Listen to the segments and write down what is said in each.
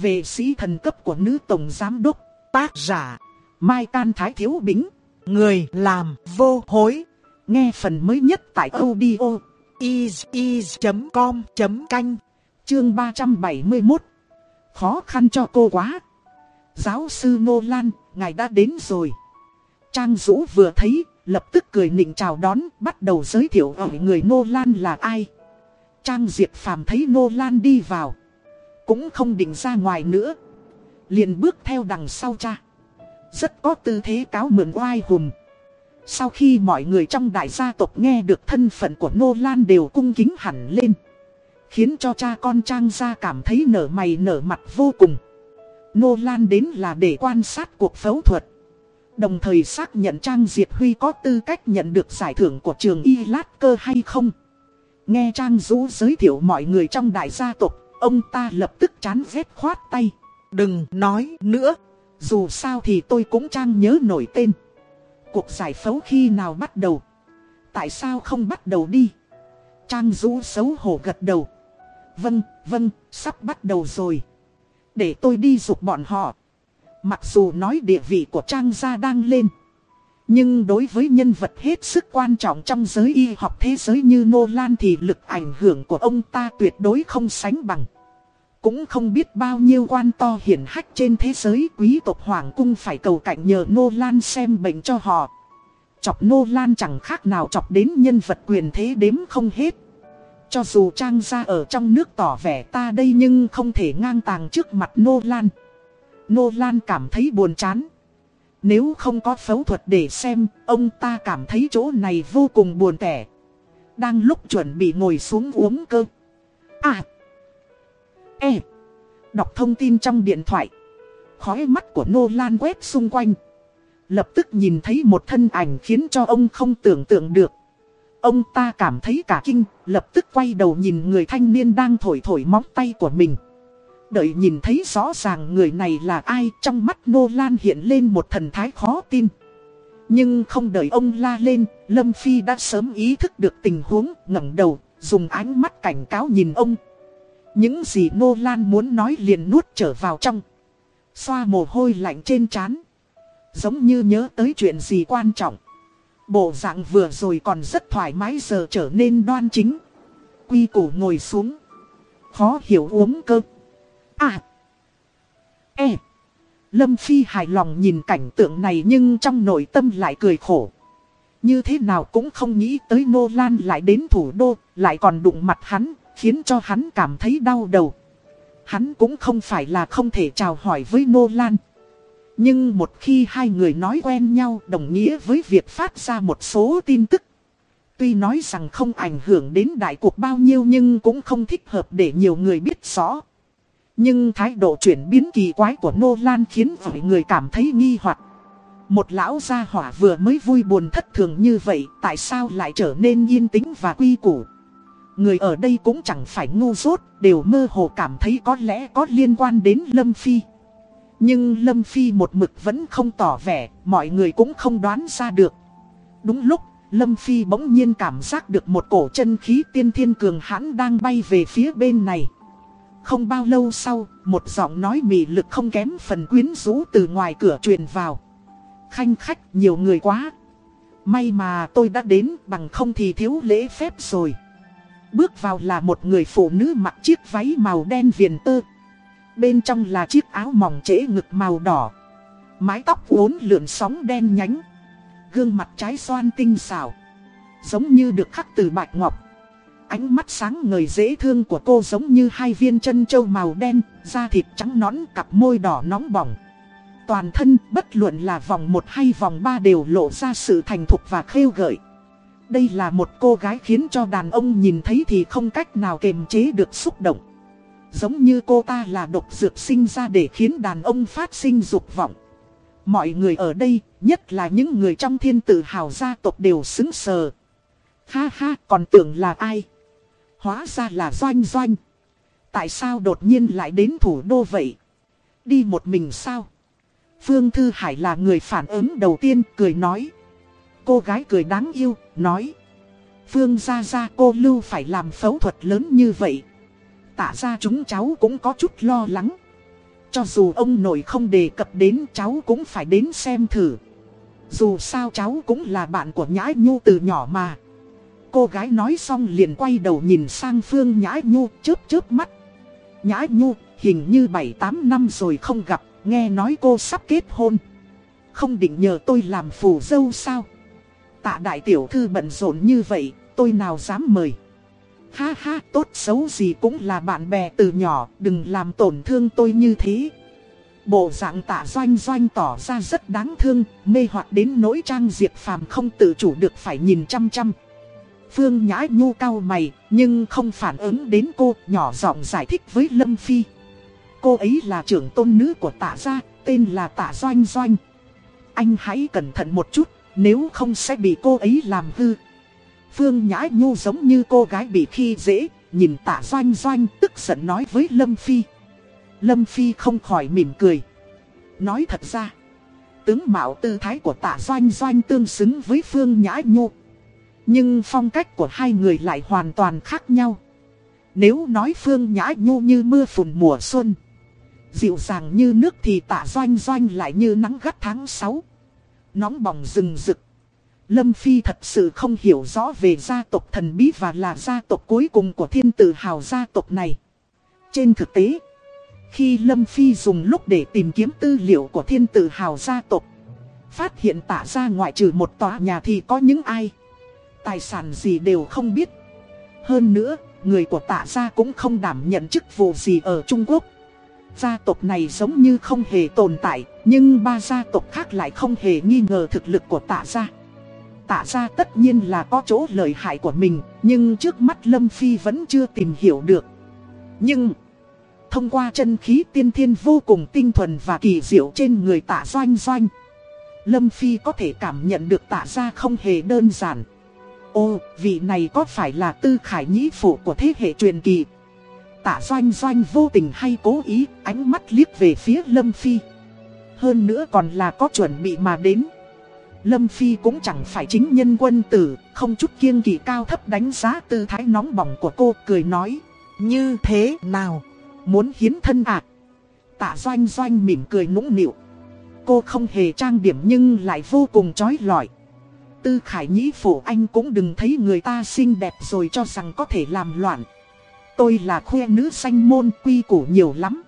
về sĩ thần cấp của nữ tổng giám đốc, tác giả, Mai Can Thái Thiếu Bính, người làm vô hối. Nghe phần mới nhất tại audio is.com.canh, chương 371. Khó khăn cho cô quá. Giáo sư Nô Lan, ngài đã đến rồi. Trang Dũ vừa thấy, lập tức cười nịnh chào đón, bắt đầu giới thiệu ở người Nô Lan là ai. Trang Diệp Phàm thấy Nô Lan đi vào. Cũng không định ra ngoài nữa. Liền bước theo đằng sau cha. Rất có tư thế cáo mượn oai hùm. Sau khi mọi người trong đại gia tộc nghe được thân phận của Nô Lan đều cung kính hẳn lên. Khiến cho cha con Trang gia cảm thấy nở mày nở mặt vô cùng. Nô Lan đến là để quan sát cuộc phẫu thuật. Đồng thời xác nhận Trang Diệt Huy có tư cách nhận được giải thưởng của trường Y Lát Cơ hay không. Nghe Trang Dũ giới thiệu mọi người trong đại gia tộc, ông ta lập tức chán ghét khoát tay. Đừng nói nữa, dù sao thì tôi cũng Trang nhớ nổi tên. Cuộc giải phẫu khi nào bắt đầu? Tại sao không bắt đầu đi? Trang rũ xấu hổ gật đầu. Vâng, vâng, sắp bắt đầu rồi. Để tôi đi dục bọn họ. Mặc dù nói địa vị của Trang gia đang lên. Nhưng đối với nhân vật hết sức quan trọng trong giới y học thế giới như Nô Lan thì lực ảnh hưởng của ông ta tuyệt đối không sánh bằng. Cũng không biết bao nhiêu quan to hiển hách trên thế giới quý tộc Hoàng cung phải cầu cạnh nhờ Nô Lan xem bệnh cho họ. Chọc Nô Lan chẳng khác nào chọc đến nhân vật quyền thế đếm không hết. Cho dù Trang gia ở trong nước tỏ vẻ ta đây nhưng không thể ngang tàng trước mặt Nô Lan. Nô Lan cảm thấy buồn chán. Nếu không có phẫu thuật để xem, ông ta cảm thấy chỗ này vô cùng buồn tẻ. Đang lúc chuẩn bị ngồi xuống uống cơ. À! E! Đọc thông tin trong điện thoại. Khói mắt của Nô Lan quét xung quanh. Lập tức nhìn thấy một thân ảnh khiến cho ông không tưởng tượng được. Ông ta cảm thấy cả kinh, lập tức quay đầu nhìn người thanh niên đang thổi thổi móng tay của mình. Đợi nhìn thấy rõ ràng người này là ai trong mắt Nô Lan hiện lên một thần thái khó tin. Nhưng không đợi ông la lên, Lâm Phi đã sớm ý thức được tình huống, ngẩng đầu, dùng ánh mắt cảnh cáo nhìn ông. Những gì Nô Lan muốn nói liền nuốt trở vào trong. Xoa mồ hôi lạnh trên trán Giống như nhớ tới chuyện gì quan trọng. Bộ dạng vừa rồi còn rất thoải mái giờ trở nên đoan chính. Quy củ ngồi xuống. Khó hiểu uống cơm À. E. Lâm Phi hài lòng nhìn cảnh tượng này nhưng trong nội tâm lại cười khổ. Như thế nào cũng không nghĩ tới Nô Lan lại đến thủ đô, lại còn đụng mặt hắn, khiến cho hắn cảm thấy đau đầu. Hắn cũng không phải là không thể chào hỏi với Nô Lan. Nhưng một khi hai người nói quen nhau đồng nghĩa với việc phát ra một số tin tức. Tuy nói rằng không ảnh hưởng đến đại cuộc bao nhiêu nhưng cũng không thích hợp để nhiều người biết rõ. Nhưng thái độ chuyển biến kỳ quái của Nô Lan khiến mọi người cảm thấy nghi hoặc. Một lão gia hỏa vừa mới vui buồn thất thường như vậy, tại sao lại trở nên yên tĩnh và quy củ? Người ở đây cũng chẳng phải ngu dốt, đều mơ hồ cảm thấy có lẽ có liên quan đến Lâm Phi. Nhưng Lâm Phi một mực vẫn không tỏ vẻ, mọi người cũng không đoán ra được. Đúng lúc, Lâm Phi bỗng nhiên cảm giác được một cổ chân khí tiên thiên cường hãn đang bay về phía bên này. Không bao lâu sau, một giọng nói mị lực không kém phần quyến rũ từ ngoài cửa truyền vào. Khanh khách nhiều người quá. May mà tôi đã đến bằng không thì thiếu lễ phép rồi. Bước vào là một người phụ nữ mặc chiếc váy màu đen viền tơ. Bên trong là chiếc áo mỏng trễ ngực màu đỏ. Mái tóc uốn lượn sóng đen nhánh. Gương mặt trái xoan tinh xảo. Giống như được khắc từ bạch ngọc. Ánh mắt sáng ngời dễ thương của cô giống như hai viên chân trâu màu đen, da thịt trắng nõn cặp môi đỏ nóng bỏng. Toàn thân, bất luận là vòng 1 hay vòng 3 đều lộ ra sự thành thục và khêu gợi. Đây là một cô gái khiến cho đàn ông nhìn thấy thì không cách nào kềm chế được xúc động. Giống như cô ta là độc dược sinh ra để khiến đàn ông phát sinh dục vọng. Mọi người ở đây, nhất là những người trong thiên tử hào gia tộc đều xứng sờ. Ha ha, còn tưởng là ai? Hóa ra là doanh doanh. Tại sao đột nhiên lại đến thủ đô vậy? Đi một mình sao? Phương Thư Hải là người phản ứng đầu tiên cười nói. Cô gái cười đáng yêu, nói. Phương ra ra cô Lưu phải làm phẫu thuật lớn như vậy. Tạ ra chúng cháu cũng có chút lo lắng. Cho dù ông nội không đề cập đến cháu cũng phải đến xem thử. Dù sao cháu cũng là bạn của nhãi Nhu từ nhỏ mà. Cô gái nói xong liền quay đầu nhìn sang Phương Nhã Nhu chớp chớp mắt. Nhã Nhu hình như 7-8 năm rồi không gặp, nghe nói cô sắp kết hôn. Không định nhờ tôi làm phù dâu sao? Tạ đại tiểu thư bận rộn như vậy, tôi nào dám mời. Ha ha, tốt xấu gì cũng là bạn bè từ nhỏ, đừng làm tổn thương tôi như thế. Bộ dạng tạ doanh doanh tỏ ra rất đáng thương, mê hoặc đến nỗi trang diệt phàm không tự chủ được phải nhìn chăm chăm. Phương Nhã Nhu cao mày, nhưng không phản ứng đến cô, nhỏ giọng giải thích với Lâm Phi. Cô ấy là trưởng tôn nữ của tạ gia, tên là tạ doanh doanh. Anh hãy cẩn thận một chút, nếu không sẽ bị cô ấy làm hư. Phương Nhã Nhu giống như cô gái bị khi dễ, nhìn tạ doanh doanh tức giận nói với Lâm Phi. Lâm Phi không khỏi mỉm cười. Nói thật ra, tướng mạo tư thái của tạ doanh doanh tương xứng với Phương Nhã Nhu. Nhưng phong cách của hai người lại hoàn toàn khác nhau. Nếu nói Phương Nhã Nhu như mưa phùn mùa xuân, dịu dàng như nước thì tạ doanh doanh lại như nắng gắt tháng 6. Nóng bỏng rừng rực. Lâm Phi thật sự không hiểu rõ về gia tộc thần bí và là gia tộc cuối cùng của thiên tử hào gia tộc này. Trên thực tế, khi Lâm Phi dùng lúc để tìm kiếm tư liệu của thiên tử hào gia tộc, phát hiện tạ ra ngoại trừ một tòa nhà thì có những ai, tài sản gì đều không biết. Hơn nữa, người của tạ gia cũng không đảm nhận chức vụ gì ở Trung Quốc. Gia tộc này giống như không hề tồn tại, nhưng ba gia tộc khác lại không hề nghi ngờ thực lực của tạ gia. Tạ gia tất nhiên là có chỗ lợi hại của mình, nhưng trước mắt Lâm Phi vẫn chưa tìm hiểu được. Nhưng, thông qua chân khí tiên thiên vô cùng tinh thuần và kỳ diệu trên người tạ doanh doanh, Lâm Phi có thể cảm nhận được tạ gia không hề đơn giản. Ô, vị này có phải là tư khải nhĩ phụ của thế hệ truyền kỳ? Tạ doanh doanh vô tình hay cố ý, ánh mắt liếc về phía Lâm Phi. Hơn nữa còn là có chuẩn bị mà đến. Lâm Phi cũng chẳng phải chính nhân quân tử, không chút kiêng kỳ cao thấp đánh giá tư thái nóng bỏng của cô, cười nói. Như thế nào? Muốn hiến thân à? Tạ doanh doanh mỉm cười nũng nịu. Cô không hề trang điểm nhưng lại vô cùng trói lọi. Tư Khải Nhĩ Phổ Anh cũng đừng thấy người ta xinh đẹp rồi cho rằng có thể làm loạn. Tôi là khuê nữ xanh môn quy củ nhiều lắm.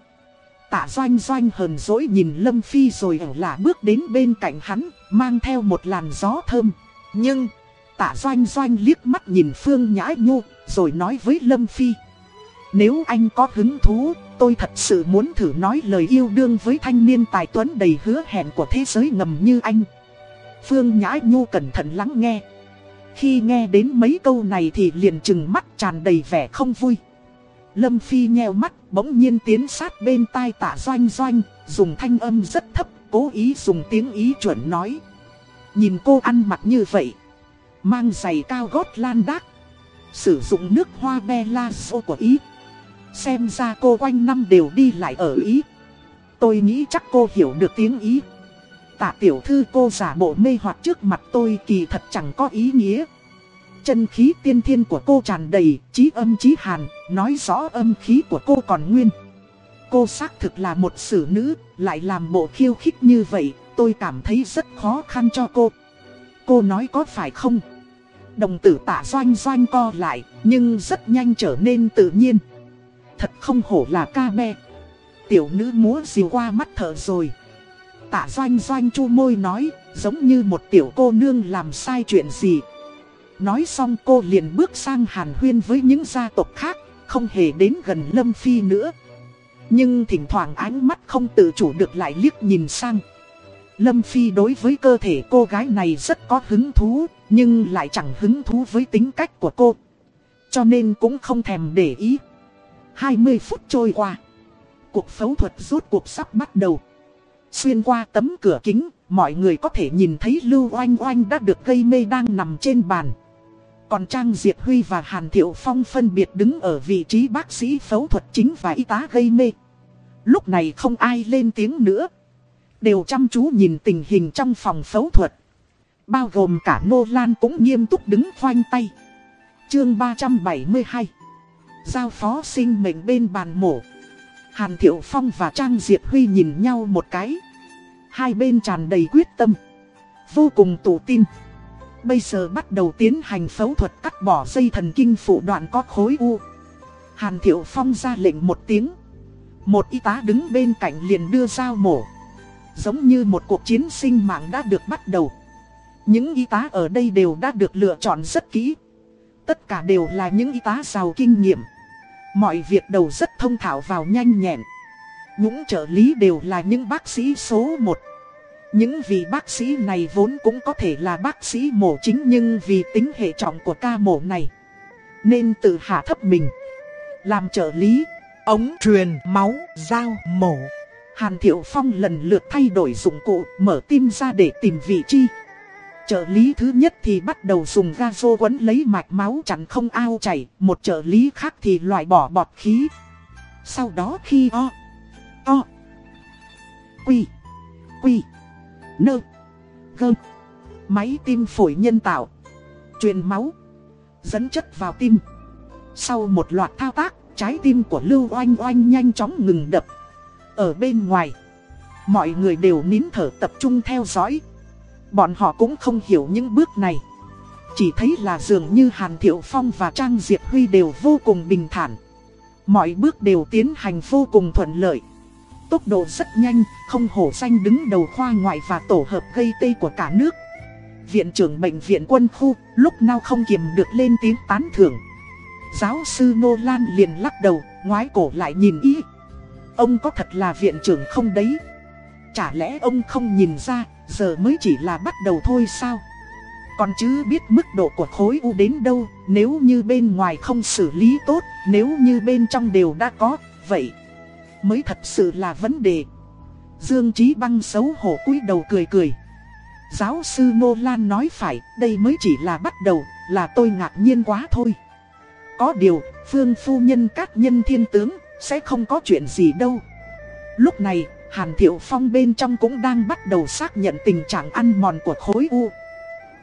Tạ doanh doanh hờn dỗi nhìn Lâm Phi rồi ở là bước đến bên cạnh hắn, mang theo một làn gió thơm. Nhưng, tạ doanh doanh liếc mắt nhìn Phương Nhã Nhu, rồi nói với Lâm Phi. Nếu anh có hứng thú, tôi thật sự muốn thử nói lời yêu đương với thanh niên tài tuấn đầy hứa hẹn của thế giới ngầm như anh. Phương Nhã Nhu cẩn thận lắng nghe. Khi nghe đến mấy câu này thì liền trừng mắt tràn đầy vẻ không vui. Lâm Phi nheo mắt bỗng nhiên tiến sát bên tai tạ doanh doanh, dùng thanh âm rất thấp, cố ý dùng tiếng ý chuẩn nói. Nhìn cô ăn mặc như vậy, mang giày cao gót lan đác, sử dụng nước hoa bella của Ý. Xem ra cô quanh năm đều đi lại ở Ý. Tôi nghĩ chắc cô hiểu được tiếng Ý tạ tiểu thư cô giả bộ mê hoặc trước mặt tôi kỳ thật chẳng có ý nghĩa. Chân khí tiên thiên của cô tràn đầy, trí âm trí hàn, nói rõ âm khí của cô còn nguyên. Cô xác thực là một xử nữ, lại làm bộ khiêu khích như vậy, tôi cảm thấy rất khó khăn cho cô. Cô nói có phải không? Đồng tử tạ doanh doanh co lại, nhưng rất nhanh trở nên tự nhiên. Thật không hổ là ca me Tiểu nữ múa diều qua mắt thở rồi tạ doanh doanh chu môi nói, giống như một tiểu cô nương làm sai chuyện gì. Nói xong cô liền bước sang hàn huyên với những gia tộc khác, không hề đến gần Lâm Phi nữa. Nhưng thỉnh thoảng ánh mắt không tự chủ được lại liếc nhìn sang. Lâm Phi đối với cơ thể cô gái này rất có hứng thú, nhưng lại chẳng hứng thú với tính cách của cô. Cho nên cũng không thèm để ý. 20 phút trôi qua. Cuộc phẫu thuật rốt cuộc sắp bắt đầu. Xuyên qua tấm cửa kính, mọi người có thể nhìn thấy Lưu Oanh Oanh đã được gây mê đang nằm trên bàn. Còn Trang Diệp Huy và Hàn Thiệu Phong phân biệt đứng ở vị trí bác sĩ phẫu thuật chính và y tá gây mê. Lúc này không ai lên tiếng nữa. Đều chăm chú nhìn tình hình trong phòng phẫu thuật. Bao gồm cả Nô Lan cũng nghiêm túc đứng khoanh tay. Chương 372 Giao phó sinh mệnh bên bàn mổ Hàn Thiệu Phong và Trang Diệp Huy nhìn nhau một cái. Hai bên tràn đầy quyết tâm. Vô cùng tự tin. Bây giờ bắt đầu tiến hành phẫu thuật cắt bỏ dây thần kinh phụ đoạn có khối u. Hàn Thiệu Phong ra lệnh một tiếng. Một y tá đứng bên cạnh liền đưa dao mổ. Giống như một cuộc chiến sinh mạng đã được bắt đầu. Những y tá ở đây đều đã được lựa chọn rất kỹ. Tất cả đều là những y tá giàu kinh nghiệm. Mọi việc đầu rất thông thạo vào nhanh nhẹn. Những trợ lý đều là những bác sĩ số 1. Những vị bác sĩ này vốn cũng có thể là bác sĩ mổ chính nhưng vì tính hệ trọng của ca mổ này. Nên tự hạ thấp mình. Làm trợ lý, ống truyền máu, dao mổ. Hàn Thiệu Phong lần lượt thay đổi dụng cụ, mở tim ra để tìm vị trí. Trợ lý thứ nhất thì bắt đầu dùng ga vô quấn lấy mạch máu chặn không ao chảy, một trợ lý khác thì loại bỏ bọt khí. Sau đó khi o, o, quy, quy, nơ, gơ, máy tim phổi nhân tạo, truyền máu, dẫn chất vào tim. Sau một loạt thao tác, trái tim của Lưu Oanh Oanh nhanh chóng ngừng đập. Ở bên ngoài, mọi người đều nín thở tập trung theo dõi. Bọn họ cũng không hiểu những bước này. Chỉ thấy là dường như Hàn Thiệu Phong và Trang Diệp Huy đều vô cùng bình thản. Mọi bước đều tiến hành vô cùng thuận lợi. Tốc độ rất nhanh, không hổ danh đứng đầu khoa ngoại và tổ hợp gây tê của cả nước. Viện trưởng bệnh viện quân khu lúc nào không kiềm được lên tiếng tán thưởng. Giáo sư Nô Lan liền lắc đầu, ngoái cổ lại nhìn ý. Ông có thật là viện trưởng không đấy? Chả lẽ ông không nhìn ra, giờ mới chỉ là bắt đầu thôi sao? Còn chứ biết mức độ của khối u đến đâu, nếu như bên ngoài không xử lý tốt, nếu như bên trong đều đã có, vậy mới thật sự là vấn đề. Dương Chí Băng xấu hổ cúi đầu cười cười. Giáo sư Nô Lan nói phải, đây mới chỉ là bắt đầu, là tôi ngạc nhiên quá thôi. Có điều, Phương Phu Nhân các nhân thiên tướng, sẽ không có chuyện gì đâu. Lúc này, Hàn Thiệu Phong bên trong cũng đang bắt đầu xác nhận tình trạng ăn mòn của khối u.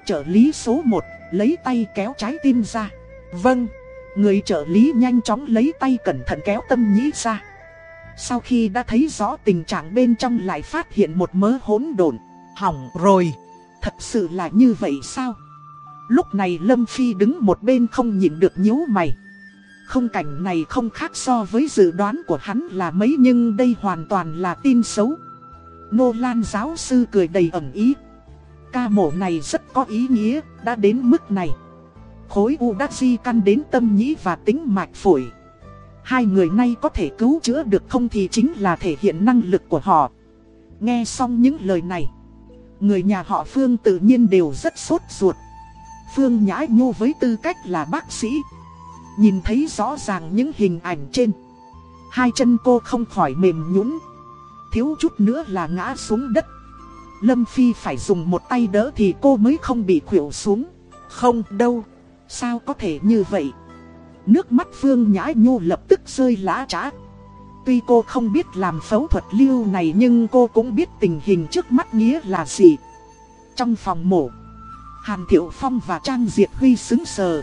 Trợ lý số 1, lấy tay kéo trái tim ra. Vâng, người trợ lý nhanh chóng lấy tay cẩn thận kéo tâm nhĩ ra. Sau khi đã thấy rõ tình trạng bên trong lại phát hiện một mớ hỗn độn, hỏng rồi. Thật sự là như vậy sao? Lúc này Lâm Phi đứng một bên không nhìn được nhíu mày. Không cảnh này không khác so với dự đoán của hắn là mấy nhưng đây hoàn toàn là tin xấu. Nô Lan giáo sư cười đầy ẩn ý. Ca mổ này rất có ý nghĩa, đã đến mức này. Khối u đã di căn đến tâm nhĩ và tính mạch phổi. Hai người nay có thể cứu chữa được không thì chính là thể hiện năng lực của họ. Nghe xong những lời này, người nhà họ Phương tự nhiên đều rất sốt ruột. Phương nhãi nhô với tư cách là bác sĩ Nhìn thấy rõ ràng những hình ảnh trên. Hai chân cô không khỏi mềm nhũn. Thiếu chút nữa là ngã xuống đất. Lâm Phi phải dùng một tay đỡ thì cô mới không bị khuỷu xuống. Không đâu, Sao có thể như vậy? Nước mắt Phương Nhã Nhu lập tức rơi lã trá Tuy cô không biết làm phẫu thuật lưu này nhưng cô cũng biết tình hình trước mắt nghĩa là gì. Trong phòng mổ, Hàn Thiệu Phong và Trang Diệt Huy xứng sờ.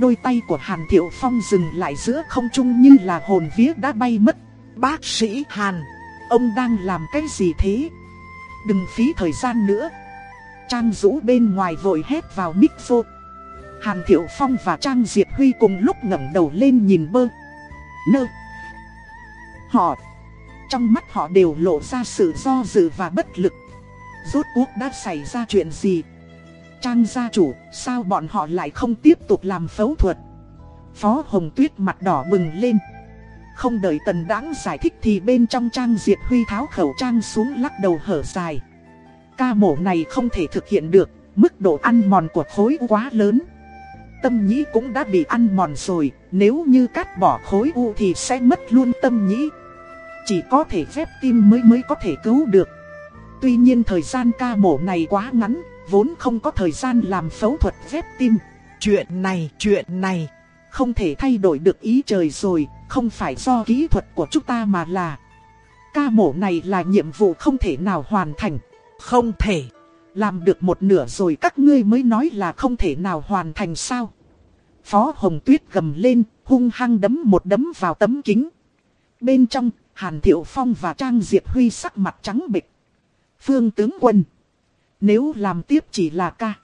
Đôi tay của Hàn Thiệu Phong dừng lại giữa không trung như là hồn vía đã bay mất. Bác sĩ Hàn, ông đang làm cái gì thế? Đừng phí thời gian nữa. Trang Dũ bên ngoài vội hét vào mic vô. Hàn Thiệu Phong và Trang Diệt Huy cùng lúc ngẩng đầu lên nhìn bơ. Nơ. Họ. Trong mắt họ đều lộ ra sự do dự và bất lực. Rốt cuộc đã xảy ra chuyện gì? Trang gia chủ, sao bọn họ lại không tiếp tục làm phẫu thuật? Phó Hồng Tuyết mặt đỏ bừng lên. Không đợi tần đáng giải thích thì bên trong trang diệt huy tháo khẩu trang xuống lắc đầu hở dài. Ca mổ này không thể thực hiện được, mức độ ăn mòn của khối quá lớn. Tâm nhĩ cũng đã bị ăn mòn rồi, nếu như cắt bỏ khối u thì sẽ mất luôn tâm nhĩ. Chỉ có thể phép tim mới mới có thể cứu được. Tuy nhiên thời gian ca mổ này quá ngắn, vốn không có thời gian làm phẫu thuật ghép tim. Chuyện này, chuyện này, không thể thay đổi được ý trời rồi, không phải do kỹ thuật của chúng ta mà là. Ca mổ này là nhiệm vụ không thể nào hoàn thành. Không thể. Làm được một nửa rồi các ngươi mới nói là không thể nào hoàn thành sao. Phó Hồng Tuyết gầm lên, hung hăng đấm một đấm vào tấm kính. Bên trong, Hàn Thiệu Phong và Trang Diệp Huy sắc mặt trắng bịch. Phương tướng quân. Nếu làm tiếp chỉ là ca.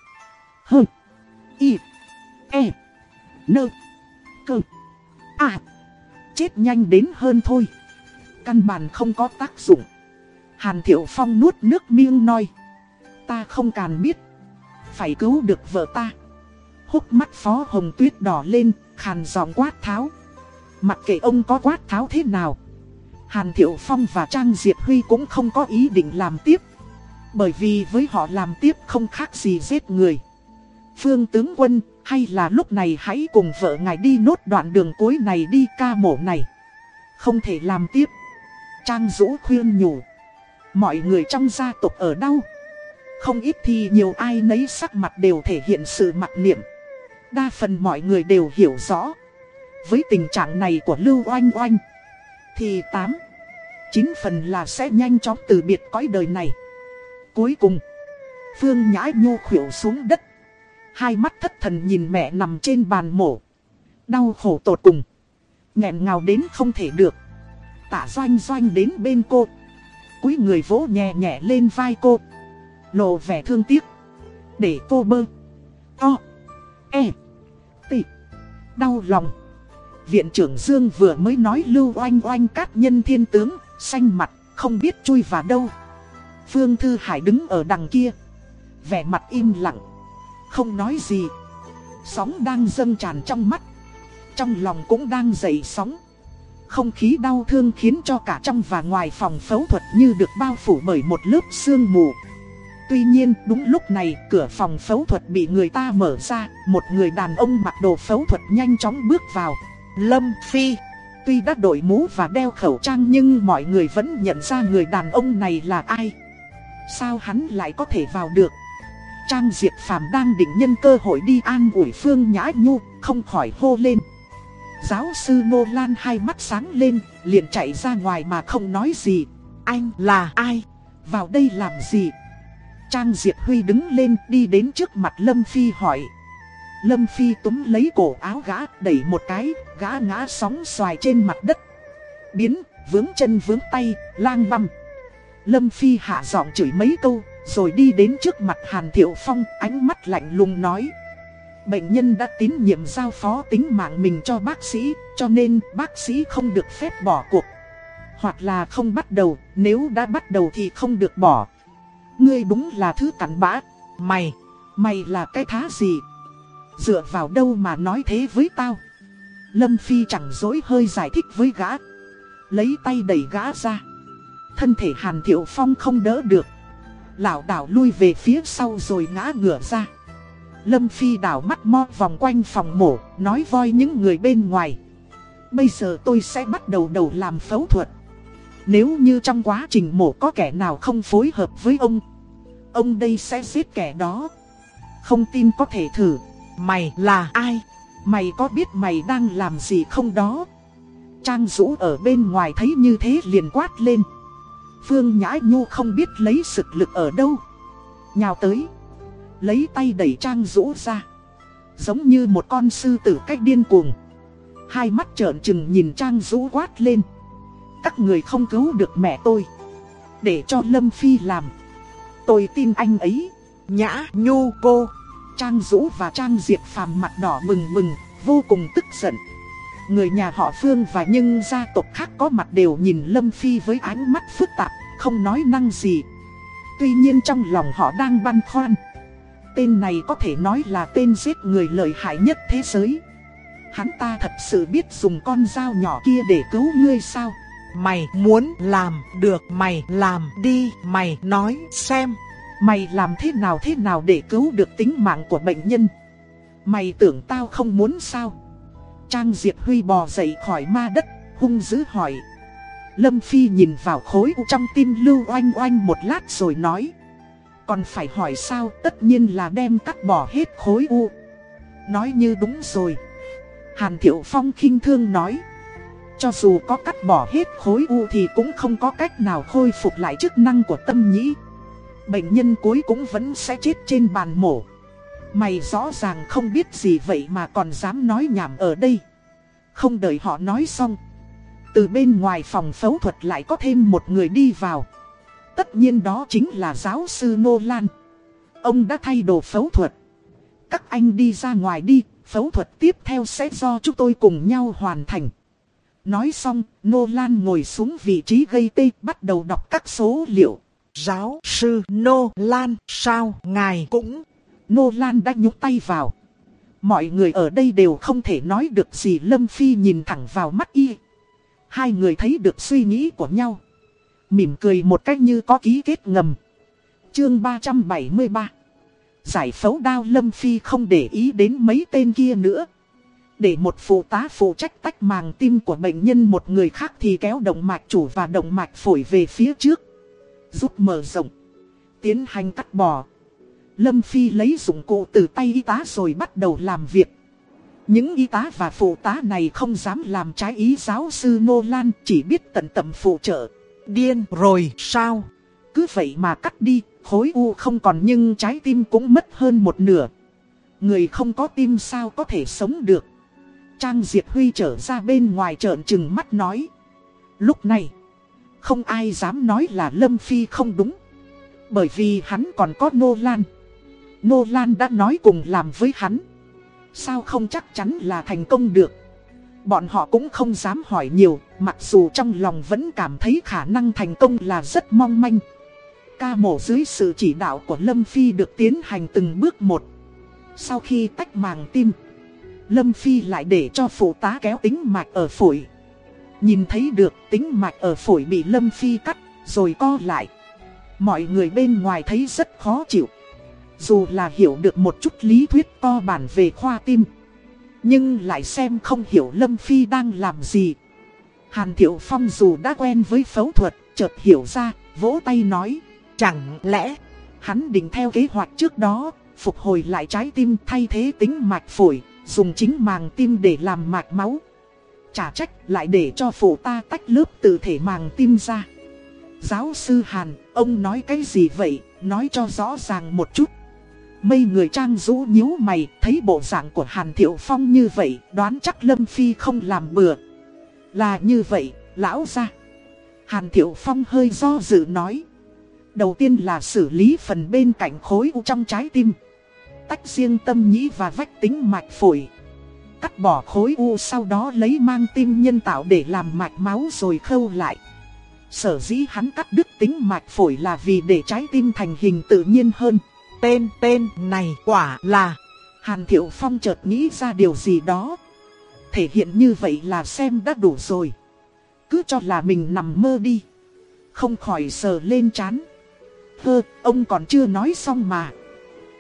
Hơ. Y. E. Nơ. Cơ. À. Chết nhanh đến hơn thôi. Căn bản không có tác dụng. Hàn Thiệu Phong nuốt nước miếng nói. Ta không cần biết. Phải cứu được vợ ta. Húc mắt Phó Hồng Tuyết đỏ lên, khàn giọng quát tháo. Mặc kệ ông có quát tháo thế nào. Hàn Thiệu Phong và Trang Diệp Huy cũng không có ý định làm tiếp. Bởi vì với họ làm tiếp không khác gì giết người. Phương tướng quân, hay là lúc này hãy cùng vợ ngài đi nốt đoạn đường cuối này đi ca mổ này. Không thể làm tiếp. Trang Dũ khuyên nhủ. Mọi người trong gia tộc ở đâu? Không ít thì nhiều ai nấy sắc mặt đều thể hiện sự mặc niệm. Đa phần mọi người đều hiểu rõ. Với tình trạng này của Lưu Oanh Oanh. Thì tám Chín phần là sẽ nhanh chóng từ biệt cõi đời này. Cuối cùng. Phương nhãi Nhu khuỷu xuống đất. Hai mắt thất thần nhìn mẹ nằm trên bàn mổ. Đau khổ tột cùng. nghẹn ngào đến không thể được. Tạ doanh doanh đến bên cô. Quý người vỗ nhẹ nhẹ lên vai cô. Lộ vẻ thương tiếc. Để cô bơ. o E. Tị. Đau lòng. Viện trưởng Dương vừa mới nói lưu oanh oanh các nhân thiên tướng. Xanh mặt. Không biết chui vào đâu. Phương Thư Hải đứng ở đằng kia. Vẻ mặt im lặng. Không nói gì. Sóng đang dâng tràn trong mắt. Trong lòng cũng đang dậy sóng. Không khí đau thương khiến cho cả trong và ngoài phòng phẫu thuật như được bao phủ bởi một lớp sương mù. Tuy nhiên, đúng lúc này, cửa phòng phẫu thuật bị người ta mở ra Một người đàn ông mặc đồ phẫu thuật nhanh chóng bước vào Lâm Phi Tuy đã đội mũ và đeo khẩu trang nhưng mọi người vẫn nhận ra người đàn ông này là ai Sao hắn lại có thể vào được Trang Diệp Phạm đang định nhân cơ hội đi an ủi Phương Nhã Nhu Không khỏi hô lên Giáo sư Nô Lan hai mắt sáng lên Liền chạy ra ngoài mà không nói gì Anh là ai Vào đây làm gì Trang Diệp Huy đứng lên đi đến trước mặt Lâm Phi hỏi. Lâm Phi túm lấy cổ áo gã đẩy một cái, gã ngã sóng xoài trên mặt đất. Biến, vướng chân vướng tay, lang băm. Lâm Phi hạ giọng chửi mấy câu, rồi đi đến trước mặt Hàn Thiệu Phong, ánh mắt lạnh lùng nói. Bệnh nhân đã tín nhiệm giao phó tính mạng mình cho bác sĩ, cho nên bác sĩ không được phép bỏ cuộc. Hoặc là không bắt đầu, nếu đã bắt đầu thì không được bỏ. Ngươi đúng là thứ cặn bã. Mày, mày là cái thá gì? Dựa vào đâu mà nói thế với tao? Lâm Phi chẳng dối hơi giải thích với gã. Lấy tay đẩy gã ra. Thân thể Hàn Thiệu Phong không đỡ được. Lão đảo lui về phía sau rồi ngã ngửa ra. Lâm Phi đảo mắt mo vòng quanh phòng mổ, nói voi những người bên ngoài. Bây giờ tôi sẽ bắt đầu đầu làm phẫu thuật. Nếu như trong quá trình mổ có kẻ nào không phối hợp với ông Ông đây sẽ giết kẻ đó Không tin có thể thử Mày là ai? Mày có biết mày đang làm gì không đó? Trang Dũ ở bên ngoài thấy như thế liền quát lên Phương Nhã Nhu không biết lấy sực lực ở đâu. Nhào tới, Lấy tay đẩy Trang Dũ ra. Giống như một con sư tử cách điên cuồng. Hai mắt trợn trừng nhìn Trang Dũ quát lên. Các người không cứu được mẹ tôi. Để cho Lâm Phi làm. Tôi tin anh ấy, Nhã Nhu cô. Trang Dũ và Trang Diệp phàm mặt đỏ bừng bừng, Vô cùng tức giận. Người nhà họ Phương và những gia tộc khác có mặt đều nhìn Lâm Phi với ánh mắt phức tạp, Không nói năng gì. Tuy nhiên trong lòng họ đang băn khoăn. Tên này có thể nói là tên giết người lợi hại nhất thế giới. Hắn ta thật sự biết dùng con dao nhỏ kia để cứu ngươi sao? Mày muốn làm được, mày làm đi, mày nói xem. Mày làm thế nào thế nào để cứu được tính mạng của bệnh nhân? Mày tưởng tao không muốn sao? Trang Diệp Huy bò dậy khỏi ma đất, hung dữ hỏi. Lâm Phi nhìn vào khối u trong tim Lưu Oanh Oanh một lát rồi nói. Còn phải hỏi sao tất nhiên là đem cắt bỏ hết khối u. Nói như đúng rồi. Hàn Thiệu Phong khinh thương nói. Cho dù có cắt bỏ hết khối u thì cũng không có cách nào khôi phục lại chức năng của tâm nhĩ. Bệnh nhân cuối cũng vẫn sẽ chết trên bàn mổ. Mày rõ ràng không biết gì vậy mà còn dám nói nhảm ở đây Không đợi họ nói xong Từ bên ngoài phòng phẫu thuật lại có thêm một người đi vào. Tất nhiên đó chính là giáo sư Nô Lan. Ông đã thay đồ phẫu thuật. Các anh đi ra ngoài đi, phẫu thuật tiếp theo sẽ do chúng tôi cùng nhau hoàn thành. Nói xong, Nô Lan ngồi xuống vị trí gây tê bắt đầu đọc các số liệu. Giáo sư Nô Lan, sao ngài cũng... Nô Lan đã nhúc tay vào. Mọi người ở đây đều không thể nói được gì, Lâm Phi nhìn thẳng vào mắt y. Hai người thấy được suy nghĩ của nhau. Mỉm cười một cách như có ký kết ngầm. Chương 373 Giải phẫu đao, Lâm Phi không để ý đến mấy tên kia nữa. Để một phụ tá phụ trách tách màng tim của bệnh nhân, một người khác thì kéo động mạch chủ và động mạch phổi về phía trước. Giúp mở rộng. Tiến hành cắt bỏ. Lâm Phi lấy dụng cụ từ tay y tá rồi bắt đầu làm việc. Những y tá và phụ tá này không dám làm trái ý giáo sư Nô Lan chỉ biết tận tầm phụ trợ. Điên rồi sao? Cứ vậy mà cắt đi, khối u không còn nhưng trái tim cũng mất hơn một nửa. Người không có tim sao có thể sống được. Trang Diệp Huy trở ra bên ngoài trợn trừng mắt nói. Lúc này, không ai dám nói là Lâm Phi không đúng. Bởi vì hắn còn có Nô Lan. Nô Lan đã nói cùng làm với hắn. Sao không chắc chắn là thành công được. Bọn họ cũng không dám hỏi nhiều, mặc dù trong lòng vẫn cảm thấy khả năng thành công là rất mong manh. Ca mổ dưới sự chỉ đạo của Lâm Phi được tiến hành từng bước một. Sau khi tách màng tim, Lâm Phi lại để cho phụ tá kéo tính mạch ở phổi. Nhìn thấy được tính mạch ở phổi bị Lâm Phi cắt, rồi co lại. Mọi người bên ngoài thấy rất khó chịu. Dù là hiểu được một chút lý thuyết to bản về khoa tim. Nhưng lại xem không hiểu Lâm Phi đang làm gì. Hàn Thiệu Phong dù đã quen với phẫu thuật, chợt hiểu ra, vỗ tay nói. Chẳng lẽ, hắn định theo kế hoạch trước đó, phục hồi lại trái tim thay thế tính mạch phổi, dùng chính màng tim để làm mạch máu. trả trách lại để cho phụ ta tách lớp từ thể màng tim ra. Giáo sư Hàn, ông nói cái gì vậy, nói cho rõ ràng một chút. Mây người trang rũ nhíu mày, thấy bộ dạng của Hàn Thiệu Phong như vậy, đoán chắc Lâm Phi không làm bừa. Là như vậy, lão ra. Hàn Thiệu Phong hơi do dự nói. Đầu tiên là xử lý phần bên cạnh khối u trong trái tim. Tách riêng tâm nhĩ và vách tính mạch phổi. Cắt bỏ khối u sau đó lấy mang tim nhân tạo để làm mạch máu rồi khâu lại. Sở dĩ hắn cắt đứt tính mạch phổi là vì để trái tim thành hình tự nhiên hơn. Tên tên này quả là Hàn Thiệu Phong chợt nghĩ ra điều gì đó. Thể hiện như vậy là xem đã đủ rồi. Cứ cho là mình nằm mơ đi. Không khỏi sờ lên chán. Hơ, ông còn chưa nói xong mà.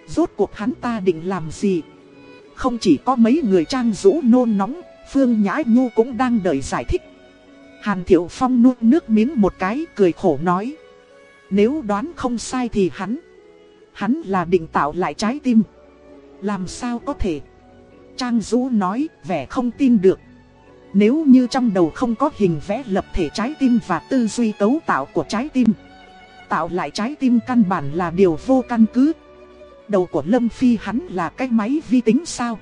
Rốt cuộc hắn ta định làm gì? Không chỉ có mấy người trang rũ nôn nóng Phương Nhã Nhu cũng đang đợi giải thích. Hàn Thiệu Phong nuốt nước miếng một cái cười khổ nói. Nếu đoán không sai thì hắn Hắn là định tạo lại trái tim. Làm sao có thể? Trang Dũ nói, vẻ không tin được. Nếu như trong đầu không có hình vẽ lập thể trái tim và tư duy cấu tạo của trái tim, Tạo lại trái tim căn bản là điều vô căn cứ. Đầu của Lâm Phi hắn là cái máy vi tính sao?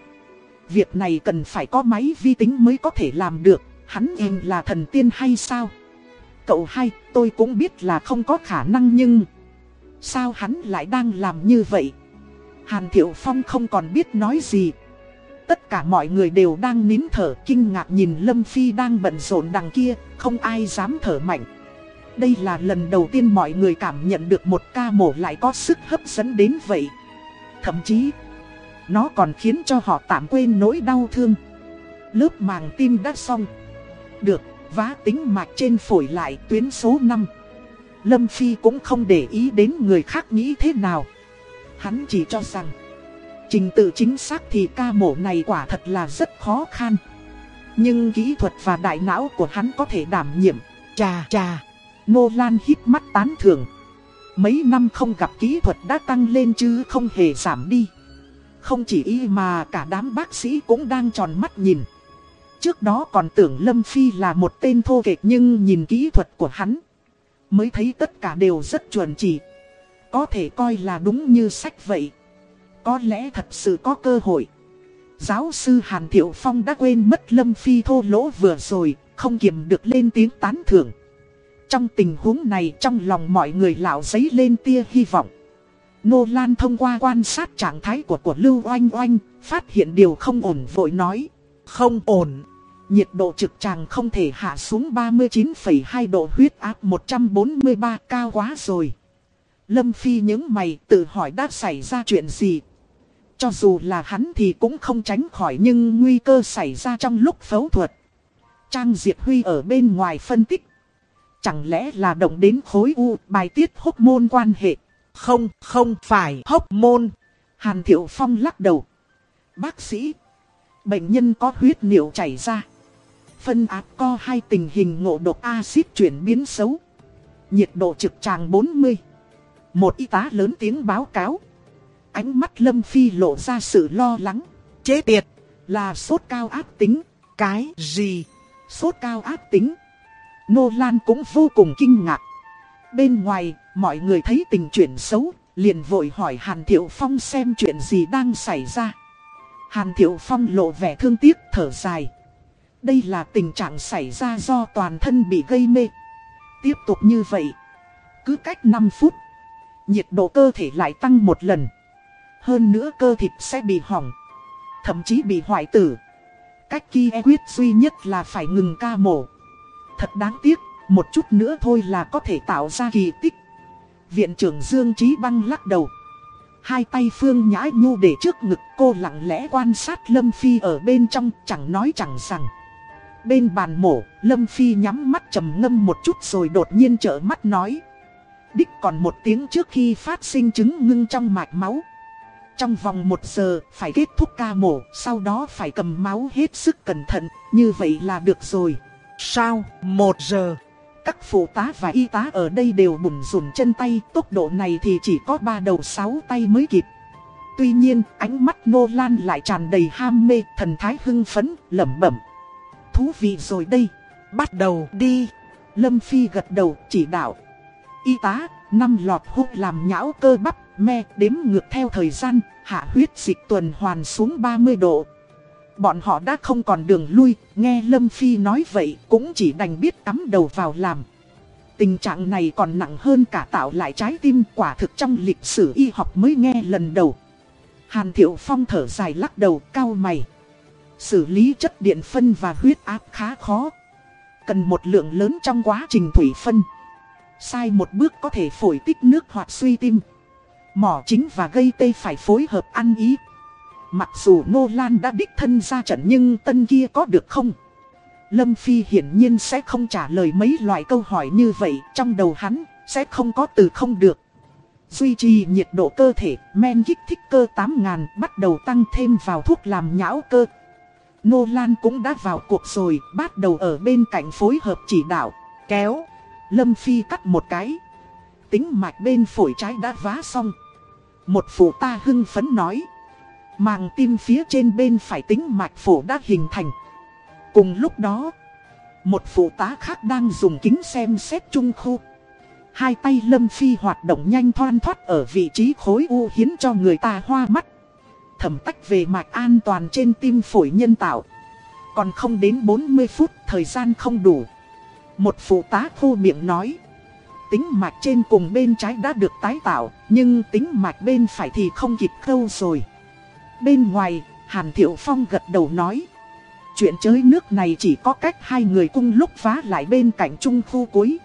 Việc này cần phải có máy vi tính mới có thể làm được, Hắn em là thần tiên hay sao? Cậu hay tôi cũng biết là không có khả năng nhưng Sao hắn lại đang làm như vậy? Hàn Thiệu Phong không còn biết nói gì. Tất cả mọi người đều đang nín thở kinh ngạc nhìn Lâm Phi đang bận rộn đằng kia, không ai dám thở mạnh. Đây là lần đầu tiên mọi người cảm nhận được một ca mổ lại có sức hấp dẫn đến vậy. Thậm chí, nó còn khiến cho họ tạm quên nỗi đau thương. Lớp màng tim đã xong. Được, vá tính mạch trên phổi lại tuyến số 5. Lâm Phi cũng không để ý đến người khác nghĩ thế nào. Hắn chỉ cho rằng, trình tự chính xác thì ca mổ này quả thật là rất khó khăn. Nhưng kỹ thuật và đại não của hắn có thể đảm nhiệm. Chà chà, Ngô Lan hít mắt tán thưởng. Mấy năm không gặp kỹ thuật đã tăng lên chứ không hề giảm đi. Không chỉ y mà cả đám bác sĩ cũng đang tròn mắt nhìn. Trước đó còn tưởng Lâm Phi là một tên thô kệch nhưng nhìn kỹ thuật của hắn mới thấy tất cả đều rất chuẩn chỉ. Có thể coi là đúng như sách vậy. Có lẽ thật sự có cơ hội. Giáo sư Hàn Thiệu Phong đã quên mất Lâm Phi thô lỗ vừa rồi, không kiềm được lên tiếng tán thưởng. Trong tình huống này trong lòng mọi người lão giấy lên tia hy vọng. Nô Lan thông qua quan sát trạng thái của của Lưu Oanh Oanh, phát hiện điều không ổn vội nói. Không ổn. Nhiệt độ trực tràng không thể hạ xuống 39,2 độ huyết áp 143 cao quá rồi. Lâm Phi những mày tự hỏi đã xảy ra chuyện gì. Cho dù là hắn thì cũng không tránh khỏi nhưng nguy cơ xảy ra trong lúc phẫu thuật. Trang Diệp Huy ở bên ngoài phân tích. Chẳng lẽ là động đến khối u bài tiết hốc môn quan hệ. Không, không phải hốc môn. Hàn Thiệu Phong lắc đầu. Bác sĩ. Bệnh nhân có huyết niệu chảy ra. Phân áp co hai tình hình ngộ độc axit chuyển biến xấu. Nhiệt độ trực tràng 40. Một y tá lớn tiếng báo cáo. Ánh mắt Lâm Phi lộ ra sự lo lắng. Chế tiệt. Là sốt cao áp tính. Cái gì? Sốt cao áp tính. Nô Lan cũng vô cùng kinh ngạc. Bên ngoài, mọi người thấy tình chuyển xấu, liền vội hỏi Hàn Thiệu Phong xem chuyện gì đang xảy ra. Hàn Thiệu Phong lộ vẻ thương tiếc thở dài. Đây là tình trạng xảy ra do toàn thân bị gây mê. Tiếp tục như vậy, cứ cách 5 phút, nhiệt độ cơ thể lại tăng một lần. Hơn nữa cơ thịt sẽ bị hỏng, thậm chí bị hoại tử. Cách kia quyết duy nhất là phải ngừng ca mổ. Thật đáng tiếc, một chút nữa thôi là có thể tạo ra kỳ tích. Viện trưởng Dương Trí Băng lắc đầu. Hai tay Phương Nhã Nhu để trước ngực cô lặng lẽ quan sát Lâm Phi ở bên trong chẳng nói chẳng rằng. Bên bàn mổ, Lâm Phi nhắm mắt trầm ngâm một chút rồi đột nhiên trở mắt nói. Đích còn một tiếng trước khi phát sinh chứng ngưng trong mạch máu. Trong vòng một giờ phải kết thúc ca mổ, sau đó phải cầm máu hết sức cẩn thận, như vậy là được rồi. Sao, một giờ? Các phụ tá và y tá ở đây đều bùn rùn chân tay, tốc độ này thì chỉ có ba đầu sáu tay mới kịp. Tuy nhiên, ánh mắt Nô Lan lại tràn đầy ham mê, thần thái hưng phấn, lẩm bẩm. Thú vị rồi đây, bắt đầu đi. Lâm Phi gật đầu chỉ đạo. Y tá, năm lọt hút làm nhão cơ bắp, me, đếm ngược theo thời gian, hạ huyết dịch tuần hoàn xuống 30 độ. Bọn họ đã không còn đường lui, nghe Lâm Phi nói vậy cũng chỉ đành biết cắm đầu vào làm. Tình trạng này còn nặng hơn cả tạo lại trái tim quả thực trong lịch sử y học mới nghe lần đầu. Hàn Thiệu Phong thở dài lắc đầu cao mày. Xử lý chất điện phân và huyết áp khá khó. Cần một lượng lớn trong quá trình thủy phân. Sai một bước có thể phổi tích nước hoặc suy tim. Mỏ chính và gây tê phải phối hợp ăn ý. Mặc dù Nô Lan đã đích thân ra trận nhưng tân kia có được không? Lâm Phi hiển nhiên sẽ không trả lời mấy loại câu hỏi như vậy trong đầu hắn, sẽ không có từ không được. Duy trì nhiệt độ cơ thể, men kích thích cơ 8.000 bắt đầu tăng thêm vào thuốc làm nhão cơ. Nô Lan cũng đã vào cuộc rồi, bắt đầu ở bên cạnh phối hợp chỉ đạo, kéo. Lâm Phi cắt một cái. Tính mạch bên phổi trái đã vá xong. Một phụ ta hưng phấn nói. Màng tim phía trên bên phải tính mạch phổ đã hình thành. Cùng lúc đó, một phụ tá khác đang dùng kính xem xét trung khu. Hai tay Lâm Phi hoạt động nhanh thoan thoát ở vị trí khối u hiến cho người ta hoa mắt. Thẩm tách về mạch an toàn trên tim phổi nhân tạo. Còn không đến 40 phút, thời gian không đủ. Một phụ tá khô miệng nói. Tính mạch trên cùng bên trái đã được tái tạo, nhưng tính mạch bên phải thì không kịp khâu rồi. Bên ngoài, Hàn Thiệu Phong gật đầu nói. Chuyện chơi nước này chỉ có cách hai người cung lúc phá lại bên cạnh trung khu cuối.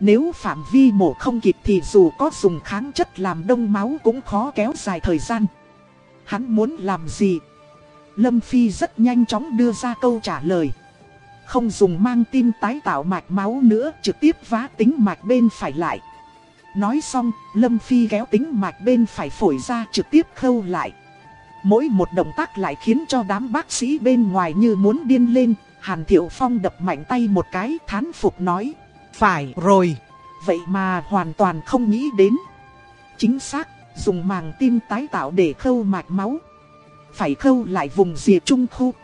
Nếu phạm vi mổ không kịp thì dù có dùng kháng chất làm đông máu cũng khó kéo dài thời gian. Hắn muốn làm gì? Lâm Phi rất nhanh chóng đưa ra câu trả lời. Không dùng mang tim tái tạo mạch máu nữa, trực tiếp vá tính mạch bên phải lại. Nói xong, Lâm Phi kéo tính mạch bên phải phổi ra trực tiếp khâu lại. Mỗi một động tác lại khiến cho đám bác sĩ bên ngoài như muốn điên lên. Hàn Thiệu Phong đập mạnh tay một cái thán phục nói. Phải rồi. Vậy mà hoàn toàn không nghĩ đến. Chính xác, dùng màng tim tái tạo để khâu mạch máu. Phải khâu lại vùng rìa trung khu.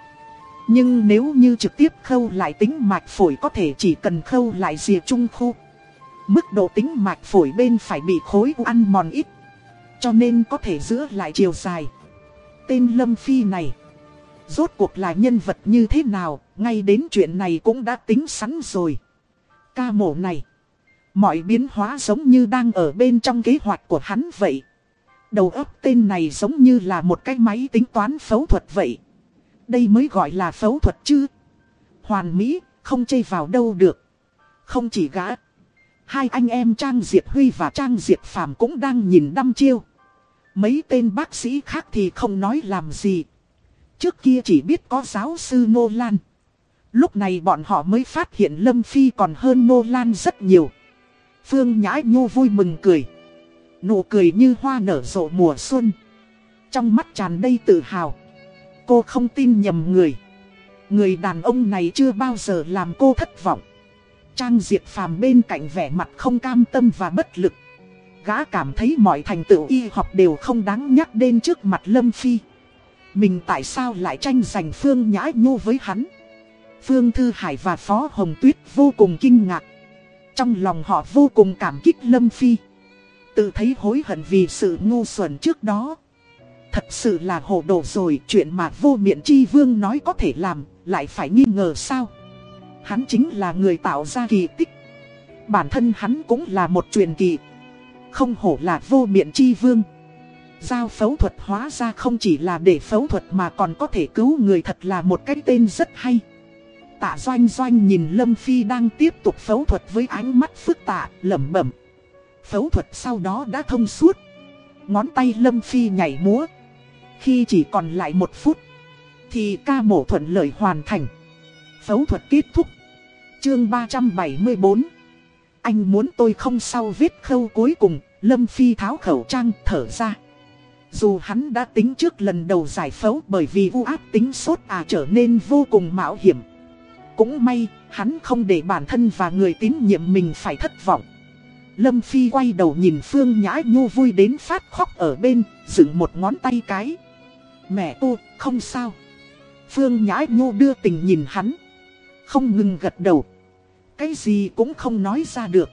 Nhưng nếu như trực tiếp khâu lại tính mạch phổi có thể chỉ cần khâu lại rìa trung khu. Mức độ tính mạch phổi bên phải bị khối u ăn mòn ít. Cho nên có thể giữ lại chiều dài tên Lâm Phi này. Rốt cuộc là nhân vật như thế nào, ngay đến chuyện này cũng đã tính sẵn rồi. Ca mổ này, mọi biến hóa giống như đang ở bên trong kế hoạch của hắn vậy. Đầu óc tên này giống như là một cái máy tính toán phẫu thuật vậy. Đây mới gọi là phẫu thuật chứ. Hoàn Mỹ, không chây vào đâu được. Không chỉ gã. Hai anh em Trang Diệp Huy và Trang Diệp Phạm cũng đang nhìn đăm chiêu. Mấy tên bác sĩ khác thì không nói làm gì. Trước kia chỉ biết có giáo sư Nô Lan. Lúc này bọn họ mới phát hiện Lâm Phi còn hơn Nô Lan rất nhiều. Phương Nhã Nhô vui mừng cười. Nụ cười như hoa nở rộ mùa xuân. Trong mắt tràn đầy tự hào. Cô không tin nhầm người. Người đàn ông này chưa bao giờ làm cô thất vọng. Trang Diệp Phàm bên cạnh vẻ mặt không cam tâm và bất lực. Gã cảm thấy mọi thành tựu y học đều không đáng nhắc đến trước mặt Lâm Phi. Mình tại sao lại tranh giành Phương Nhã Nhu với hắn? Phương Thư Hải và Phó Hồng Tuyết vô cùng kinh ngạc. Trong lòng họ vô cùng cảm kích Lâm Phi. Tự thấy hối hận vì sự ngu xuẩn trước đó. Thật sự là hồ đồ rồi chuyện mà vô miệng chi vương nói có thể làm, lại phải nghi ngờ sao? Hắn chính là người tạo ra kỳ tích. Bản thân hắn cũng là một truyền kỳ. Không hổ là vô miệng chi vương. Giao phẫu thuật hóa ra không chỉ là để phẫu thuật mà còn có thể cứu người thật là một cái tên rất hay. Tạ doanh doanh nhìn Lâm Phi đang tiếp tục phẫu thuật với ánh mắt phức tạ, lẩm bẩm. Phẫu thuật sau đó đã thông suốt. Ngón tay Lâm Phi nhảy múa. Khi chỉ còn lại một phút, thì ca mổ thuận lợi hoàn thành. Phẫu thuật kết thúc. Chương 374 Anh muốn tôi không sau vết khâu cuối cùng, Lâm Phi tháo khẩu trang thở ra. Dù hắn đã tính trước lần đầu giải phẫu bởi vì u áp tính sốt à trở nên vô cùng mạo hiểm. Cũng may, hắn không để bản thân và người tín nhiệm mình phải thất vọng. Lâm Phi quay đầu nhìn Phương Nhã Nhu vui đến phát khóc ở bên, dựng một ngón tay cái. Mẹ cô, không sao. Phương Nhã Nhu đưa tình nhìn hắn. Không ngừng gật đầu. Cái gì cũng không nói ra được.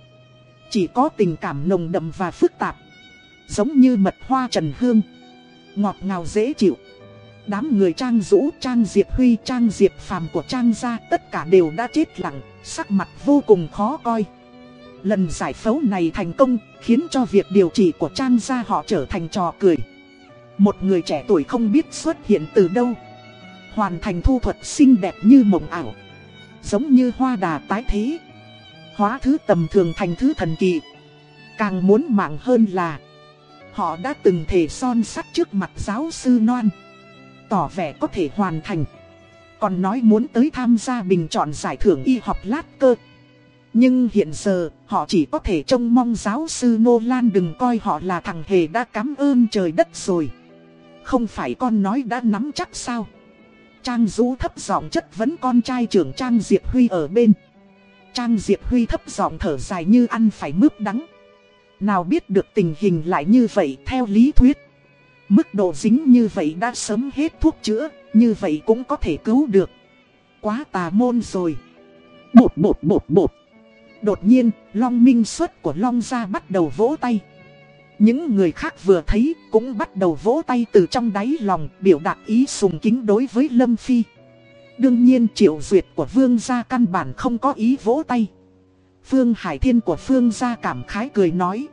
Chỉ có tình cảm nồng đậm và phức tạp. Giống như mật hoa trần hương. Ngọt ngào dễ chịu. Đám người Trang Dũ, Trang Diệp Huy, Trang Diệp Phàm của Trang gia tất cả đều đã chết lặng, sắc mặt vô cùng khó coi. Lần giải phẫu này thành công, khiến cho việc điều trị của Trang gia họ trở thành trò cười. Một người trẻ tuổi không biết xuất hiện từ đâu. Hoàn thành thu thuật xinh đẹp như mộng ảo. Giống như hoa đà tái thế. Hóa thứ tầm thường thành thứ thần kỳ. Càng muốn mạng hơn là Họ đã từng thể son sắt trước mặt giáo sư Noan Tỏ vẻ có thể hoàn thành Còn nói muốn tới tham gia bình chọn giải thưởng y học lát cơ nhưng hiện giờ họ chỉ có thể trông mong giáo sư Nô Lan đừng coi họ là thằng hề đã cảm ơn trời đất rồi Không phải con nói đã nắm chắc sao Trang Dũ thấp giọng chất vấn con trai trưởng Trang Diệp Huy ở bên Trang Diệp Huy thấp giọng thở dài như ăn phải mướp đắng nào biết được tình hình lại như vậy theo lý thuyết. Mức độ dính như vậy đã sớm hết thuốc chữa, như vậy cũng có thể cứu được. Quá tà môn rồi. Bột bột bột bột. Đột nhiên, Long Minh xuất của Long gia bắt đầu vỗ tay. Những người khác vừa thấy cũng bắt đầu vỗ tay từ trong đáy lòng biểu đạt ý sùng kính đối với Lâm Phi. Đương nhiên triệu duyệt của Vương gia căn bản không có ý vỗ tay. Phương Hải Thiên của Phương gia cảm khái cười nói.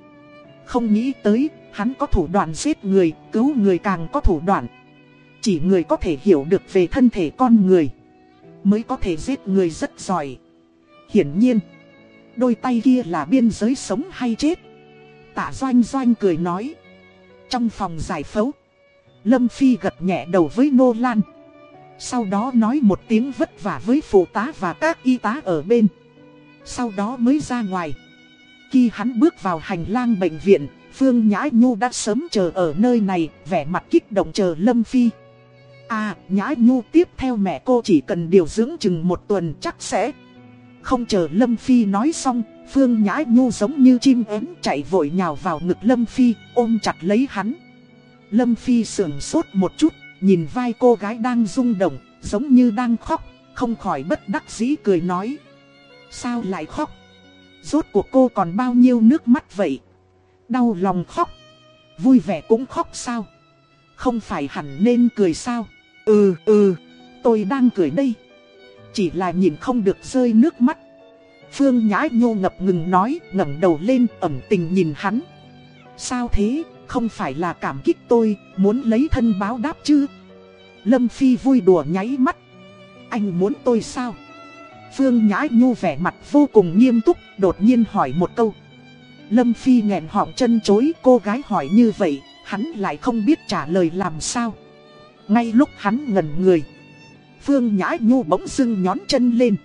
Không nghĩ tới, hắn có thủ đoạn giết người, cứu người càng có thủ đoạn. Chỉ người có thể hiểu được về thân thể con người, mới có thể giết người rất giỏi. Hiển nhiên, đôi tay kia là biên giới sống hay chết. Tạ Doanh Doanh cười nói. Trong phòng giải phẫu, Lâm Phi gật nhẹ đầu với Nô Lan. Sau đó nói một tiếng vất vả với phụ tá và các y tá ở bên. Sau đó mới ra ngoài. Khi hắn bước vào hành lang bệnh viện, Phương Nhã Nhu đã sớm chờ ở nơi này, vẻ mặt kích động chờ Lâm Phi. À, Nhã Nhu tiếp theo mẹ cô chỉ cần điều dưỡng chừng một tuần chắc sẽ. Không chờ Lâm Phi nói xong, Phương Nhã Nhu giống như chim ếm chạy vội nhào vào ngực Lâm Phi, ôm chặt lấy hắn. Lâm Phi sườn sốt một chút, nhìn vai cô gái đang rung động, giống như đang khóc, không khỏi bất đắc dĩ cười nói. Sao lại khóc? Rốt của cô còn bao nhiêu nước mắt vậy? Đau lòng khóc. Vui vẻ cũng khóc sao? Không phải hẳn nên cười sao? Ừ, ừ, tôi đang cười đây chỉ là nhìn không được rơi nước mắt. Phương Nhã Nhô ngập ngừng nói, ngẩng đầu lên, ẩm tình nhìn hắn. Sao thế, không phải là cảm kích tôi, muốn lấy thân báo đáp chứ? Lâm Phi vui đùa nháy mắt. Anh muốn tôi sao? Phương Nhã Nhu vẻ mặt vô cùng nghiêm túc, đột nhiên hỏi một câu. Lâm Phi nghẹn họng chân chối, cô gái hỏi như vậy, hắn lại không biết trả lời làm sao. Ngay lúc hắn ngẩn người, Phương Nhã Nhu bỗng dưng nhón chân lên.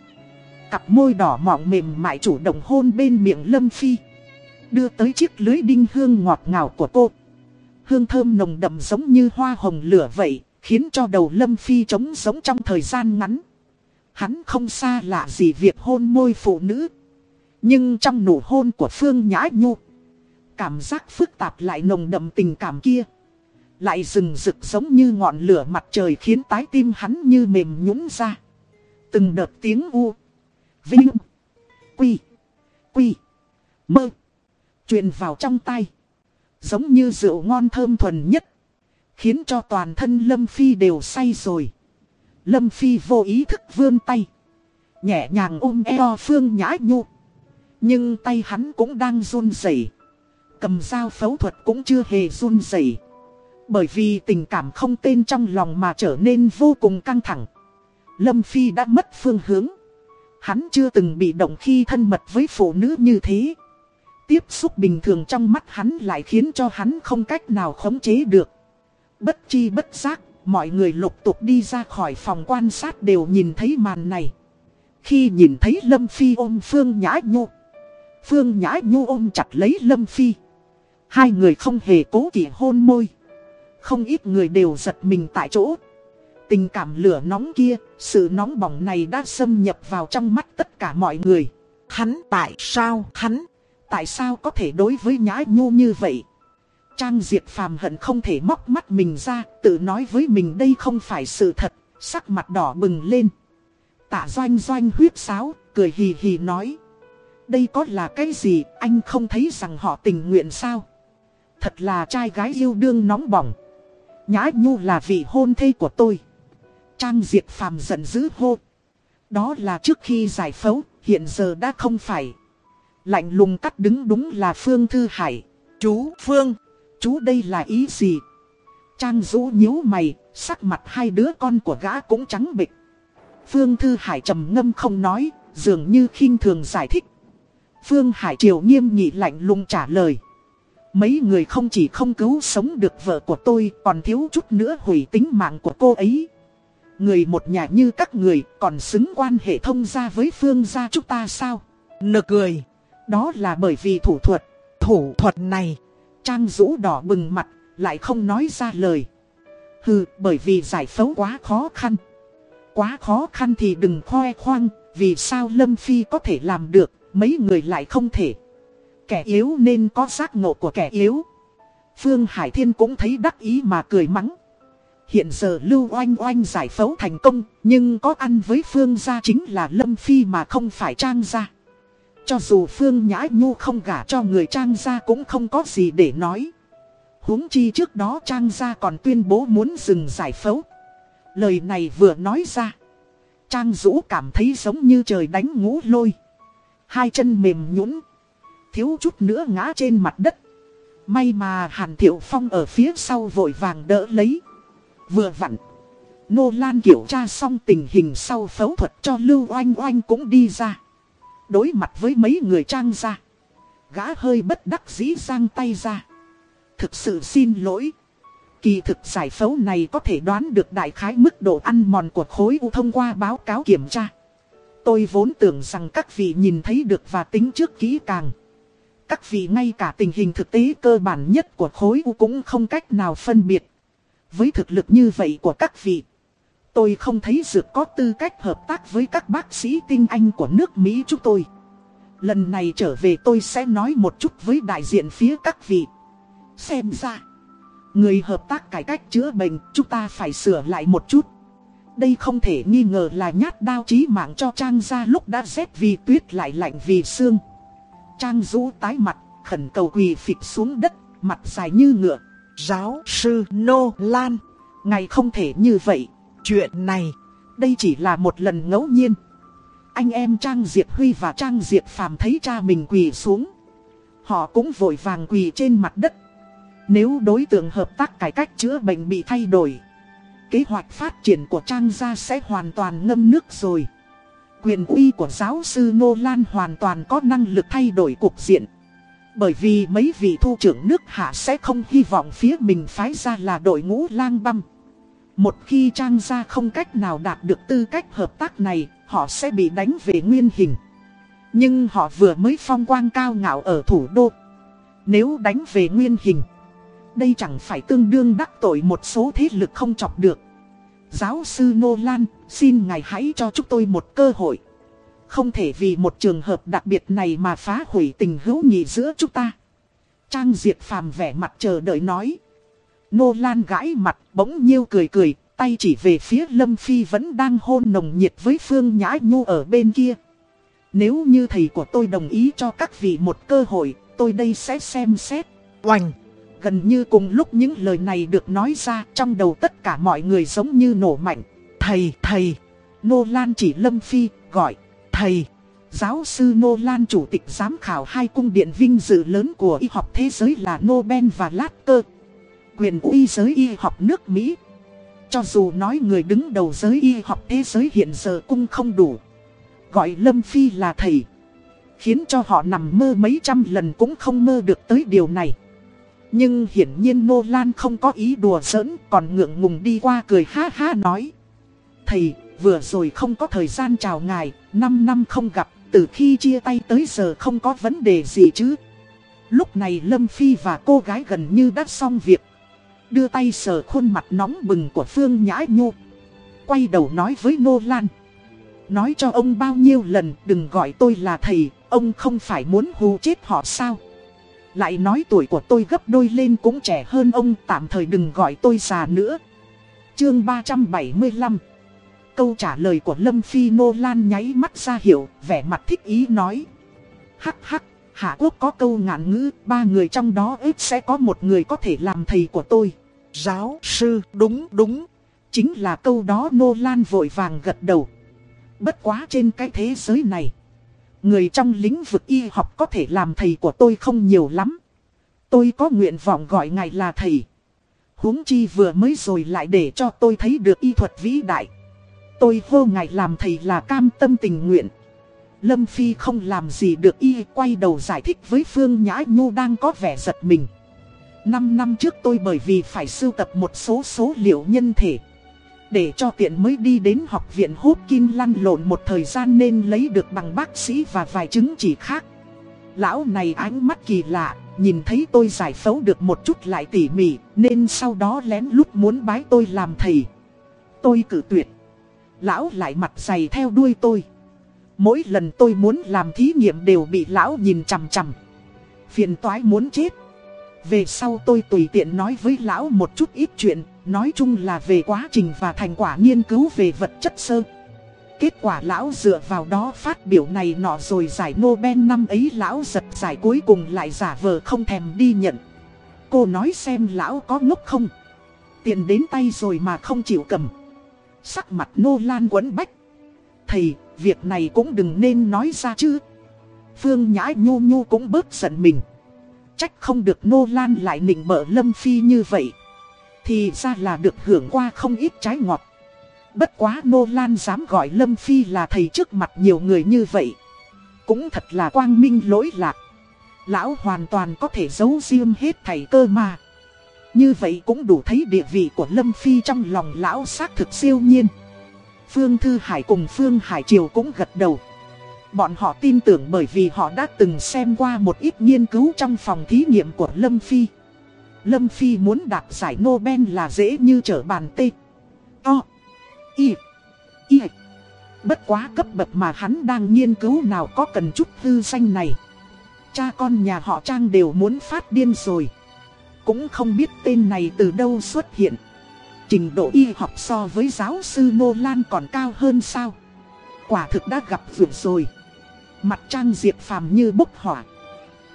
Cặp môi đỏ mọng mềm mại chủ động hôn bên miệng Lâm Phi. Đưa tới chiếc lưới đinh hương ngọt ngào của cô. Hương thơm nồng đậm giống như hoa hồng lửa vậy, khiến cho đầu Lâm Phi trống giống trong thời gian ngắn. Hắn không xa lạ gì việc hôn môi phụ nữ. Nhưng trong nụ hôn của Phương Nhã Nhu, cảm giác phức tạp lại nồng đậm tình cảm kia. Lại rừng rực giống như ngọn lửa mặt trời khiến tái tim hắn như mềm nhũn ra. Từng đợt tiếng u, vinh, quy, quy, mơ, truyền vào trong tay. Giống như rượu ngon thơm thuần nhất. Khiến cho toàn thân Lâm Phi đều say rồi. Lâm Phi vô ý thức vươn tay. Nhẹ nhàng ôm eo Phương Nhã Nhu. Nhưng tay hắn cũng đang run rẩy Cầm dao phẫu thuật cũng chưa hề run rẩy bởi vì tình cảm không tên trong lòng mà trở nên vô cùng căng thẳng. Lâm Phi đã mất phương hướng. Hắn chưa từng bị động khi thân mật với phụ nữ như thế. Tiếp xúc bình thường trong mắt hắn lại khiến cho hắn không cách nào khống chế được. Bất chi bất giác, mọi người lục tục đi ra khỏi phòng quan sát đều nhìn thấy màn này. Khi nhìn thấy Lâm Phi ôm Phương Nhã Nhu, Phương Nhã Nhu ôm chặt lấy Lâm Phi. Hai người không hề cố kỵ hôn môi. Không ít người đều giật mình tại chỗ. Tình cảm lửa nóng kia, sự nóng bỏng này đã xâm nhập vào trong mắt tất cả mọi người. Hắn tại sao hắn, tại sao có thể đối với Nhã Nhu như vậy? Trang Diệp phàm hận không thể móc mắt mình ra, tự nói với mình đây không phải sự thật, sắc mặt đỏ bừng lên. Tạ doanh doanh huyết sáo, cười hì hì nói. Đây có là cái gì, anh không thấy rằng họ tình nguyện sao? Thật là trai gái yêu đương nóng bỏng. Nhã Nhu là vị hôn thê của tôi. Trang Diệp phàm giận dữ hô. Đó là trước khi giải phẫu, hiện giờ đã không phải. Lạnh lùng cắt đứng đúng là Phương Thư Hải. Chú Phương Chú đây là ý gì? Trang Dũ nhíu mày, sắc mặt hai đứa con của gã cũng trắng bịch. Phương Thư Hải trầm ngâm không nói, dường như khinh thường giải thích. Phương Hải Triều nghiêm nghị lạnh lùng trả lời. Mấy người không chỉ không cứu sống được vợ của tôi, còn thiếu chút nữa hủy tính mạng của cô ấy. Người một nhà như các người còn xứng quan hệ thông gia với Phương gia chúng ta sao? Nực cười. Đó là bởi vì thủ thuật. Thủ thuật này Trang rũ đỏ bừng mặt, lại không nói ra lời. Hừ, bởi vì giải phẫu quá khó khăn. Quá khó khăn thì đừng khoe khoang, vì sao Lâm Phi có thể làm được, mấy người lại không thể. Kẻ yếu nên có giác ngộ của kẻ yếu. Phương Hải Thiên cũng thấy đắc ý mà cười mắng. Hiện giờ Lưu Oanh Oanh giải phẫu thành công, nhưng có ăn với Phương gia chính là Lâm Phi mà không phải Trang gia. Cho dù Phương Nhã Nhu không gả cho người Trang gia cũng không có gì để nói. huống chi trước đó Trang gia còn tuyên bố muốn dừng giải phẫu. Lời này vừa nói ra. Trang Dũ cảm thấy giống như trời đánh ngũ lôi. Hai chân mềm nhũn Thiếu chút nữa ngã trên mặt đất. May mà Hàn Thiệu Phong ở phía sau vội vàng đỡ lấy. Vừa vặn. Nô Lan kiểm tra xong tình hình sau phẫu thuật cho Lưu Oanh Oanh cũng đi ra. Đối mặt với mấy người trang ra. Gã hơi bất đắc dĩ giang tay ra. Thực sự xin lỗi. Kỳ thực giải phẫu này có thể đoán được đại khái mức độ ăn mòn của khối u thông qua báo cáo kiểm tra. Tôi vốn tưởng rằng các vị nhìn thấy được và tính trước kỹ càng. Các vị ngay cả tình hình thực tế cơ bản nhất của khối u cũng không cách nào phân biệt. Với thực lực như vậy của các vị, Tôi không thấy Dược có tư cách hợp tác với các bác sĩ tinh anh của nước Mỹ chúng tôi. Lần này trở về tôi sẽ nói một chút với đại diện phía các vị. Xem ra, người hợp tác cải cách chữa bệnh chúng ta phải sửa lại một chút. Đây không thể nghi ngờ là nhát đao chí mạng cho Trang ra lúc đã rét vì tuyết lại lạnh vì xương. Trang rũ tái mặt, khẩn cầu quỳ phịch xuống đất, mặt dài như ngựa. Giáo sư Nô Lan, ngày không thể như vậy. Chuyện này, Đây chỉ là một lần ngẫu nhiên. Anh em Trang Diệp Huy và Trang Diệp Phàm thấy cha mình quỳ xuống. Họ cũng vội vàng quỳ trên mặt đất. Nếu đối tượng hợp tác cải cách chữa bệnh bị thay đổi, kế hoạch phát triển của Trang gia sẽ hoàn toàn ngâm nước rồi. Quyền uy của giáo sư Ngô Lan hoàn toàn có năng lực thay đổi cục diện. Bởi vì mấy vị thu trưởng nước hạ sẽ không hy vọng phía mình phái ra là đội ngũ lang băm. Một khi Trang gia không cách nào đạt được tư cách hợp tác này, họ sẽ bị đánh về nguyên hình. Nhưng họ vừa mới phong quang cao ngạo ở thủ đô. Nếu đánh về nguyên hình, đây chẳng phải tương đương đắc tội một số thế lực không chọc được. Giáo sư Nô Lan, xin ngài hãy cho chúng tôi một cơ hội. Không thể vì một trường hợp đặc biệt này mà phá hủy tình hữu nghị giữa chúng ta. Trang Diệt Phàm vẻ mặt chờ đợi nói. Nô Lan gãi mặt bỗng nhiêu cười cười, tay chỉ về phía Lâm Phi vẫn đang hôn nồng nhiệt với Phương Nhã Nhu ở bên kia. Nếu như thầy của tôi đồng ý cho các vị một cơ hội, tôi đây sẽ xem xét. Oành! Gần như cùng lúc những lời này được nói ra trong đầu tất cả mọi người giống như nổ mạnh. Thầy, thầy! Nô Lan chỉ Lâm Phi, gọi. Thầy! Giáo sư Nô Lan chủ tịch giám khảo hai cung điện vinh dự lớn của y học thế giới là Nobel và Lasker. Quyền uy giới y học nước Mỹ. Cho dù nói người đứng đầu giới y học thế giới hiện giờ cũng không đủ. Gọi Lâm Phi là thầy. Khiến cho họ nằm mơ mấy trăm lần cũng không mơ được tới điều này. Nhưng hiển nhiên Nô Lan không có ý đùa giỡn còn ngượng ngùng đi qua cười ha ha nói. Thầy, vừa rồi không có thời gian chào ngài, 5 năm không gặp, từ khi chia tay tới giờ không có vấn đề gì chứ. Lúc này Lâm Phi và cô gái gần như đã xong việc. Đưa tay sờ khuôn mặt nóng bừng của Phương Nhã Nhu. Quay đầu nói với Nô Lan. Nói cho ông bao nhiêu lần đừng gọi tôi là thầy, ông không phải muốn hù chết họ sao. Lại nói tuổi của tôi gấp đôi lên cũng trẻ hơn ông tạm thời đừng gọi tôi già nữa. Chương 375 Câu trả lời của Lâm Phi Nô Lan nháy mắt ra hiểu, vẻ mặt thích ý nói. Hắc hắc, Hạ Quốc có câu ngạn ngữ, ba người trong đó ít sẽ có một người có thể làm thầy của tôi. Giáo sư, đúng đúng. Chính là câu đó Nô Lan vội vàng gật đầu. Bất quá trên cái thế giới này. Người trong lĩnh vực y học có thể làm thầy của tôi không nhiều lắm. Tôi có nguyện vọng gọi ngài là thầy. huống chi vừa mới rồi lại để cho tôi thấy được y thuật vĩ đại. Tôi hô ngài làm thầy là cam tâm tình nguyện. Lâm Phi không làm gì được y quay đầu giải thích với Phương Nhã Nhu đang có vẻ giật mình. Năm năm trước tôi bởi vì phải sưu tập một số số liệu nhân thể. Để cho tiện mới đi đến học viện Hopkins lăn lộn một thời gian nên lấy được bằng bác sĩ và vài chứng chỉ khác. Lão này ánh mắt kỳ lạ, nhìn thấy tôi giải phẫu được một chút lại tỉ mỉ, nên sau đó lén lút muốn bái tôi làm thầy. Tôi cử tuyệt. Lão lại mặt dày theo đuôi tôi. Mỗi lần tôi muốn làm thí nghiệm đều bị lão nhìn chằm chằm. Phiền toái muốn chết. Về sau tôi tùy tiện nói với lão một chút ít chuyện, nói chung là về quá trình và thành quả nghiên cứu về vật chất sơ. Kết quả lão dựa vào đó phát biểu này nọ rồi giải Nobel năm ấy lão giật giải cuối cùng lại giả vờ không thèm đi nhận. Cô nói xem lão có ngốc không? Tiền đến tay rồi mà không chịu cầm. Sắc mặt nô lan quấn bách. Thầy, việc này cũng đừng nên nói ra chứ. Phương Nhã Nhu Nhu cũng bớt giận mình. Trách không được nô lan lại nịnh bợ Lâm Phi như vậy. Thì ra là được hưởng qua không ít trái ngọt. Bất quá nô lan dám gọi Lâm Phi là thầy trước mặt nhiều người như vậy. Cũng thật là quang minh lỗi lạc. Lão hoàn toàn có thể giấu riêng hết thầy cơ mà. Như vậy cũng đủ thấy địa vị của Lâm Phi trong lòng lão xác thực siêu nhiên. Phương Thư Hải cùng Phương Hải Triều cũng gật đầu. Bọn họ tin tưởng bởi vì họ đã từng xem qua một ít nghiên cứu trong phòng thí nghiệm của Lâm Phi. Lâm Phi muốn đạt giải Nobel là dễ như trở bàn tê. O. Y. Y. Bất quá cấp bậc mà hắn đang nghiên cứu nào có cần chút tư xanh này. Cha con nhà họ Trang đều muốn phát điên rồi. Cũng không biết tên này từ đâu xuất hiện. Trình độ y học so với giáo sư Nô Lan còn cao hơn sao? Quả thực đã gặp vượt rồi. Mặt Trang Diệp phàm như bốc hỏa.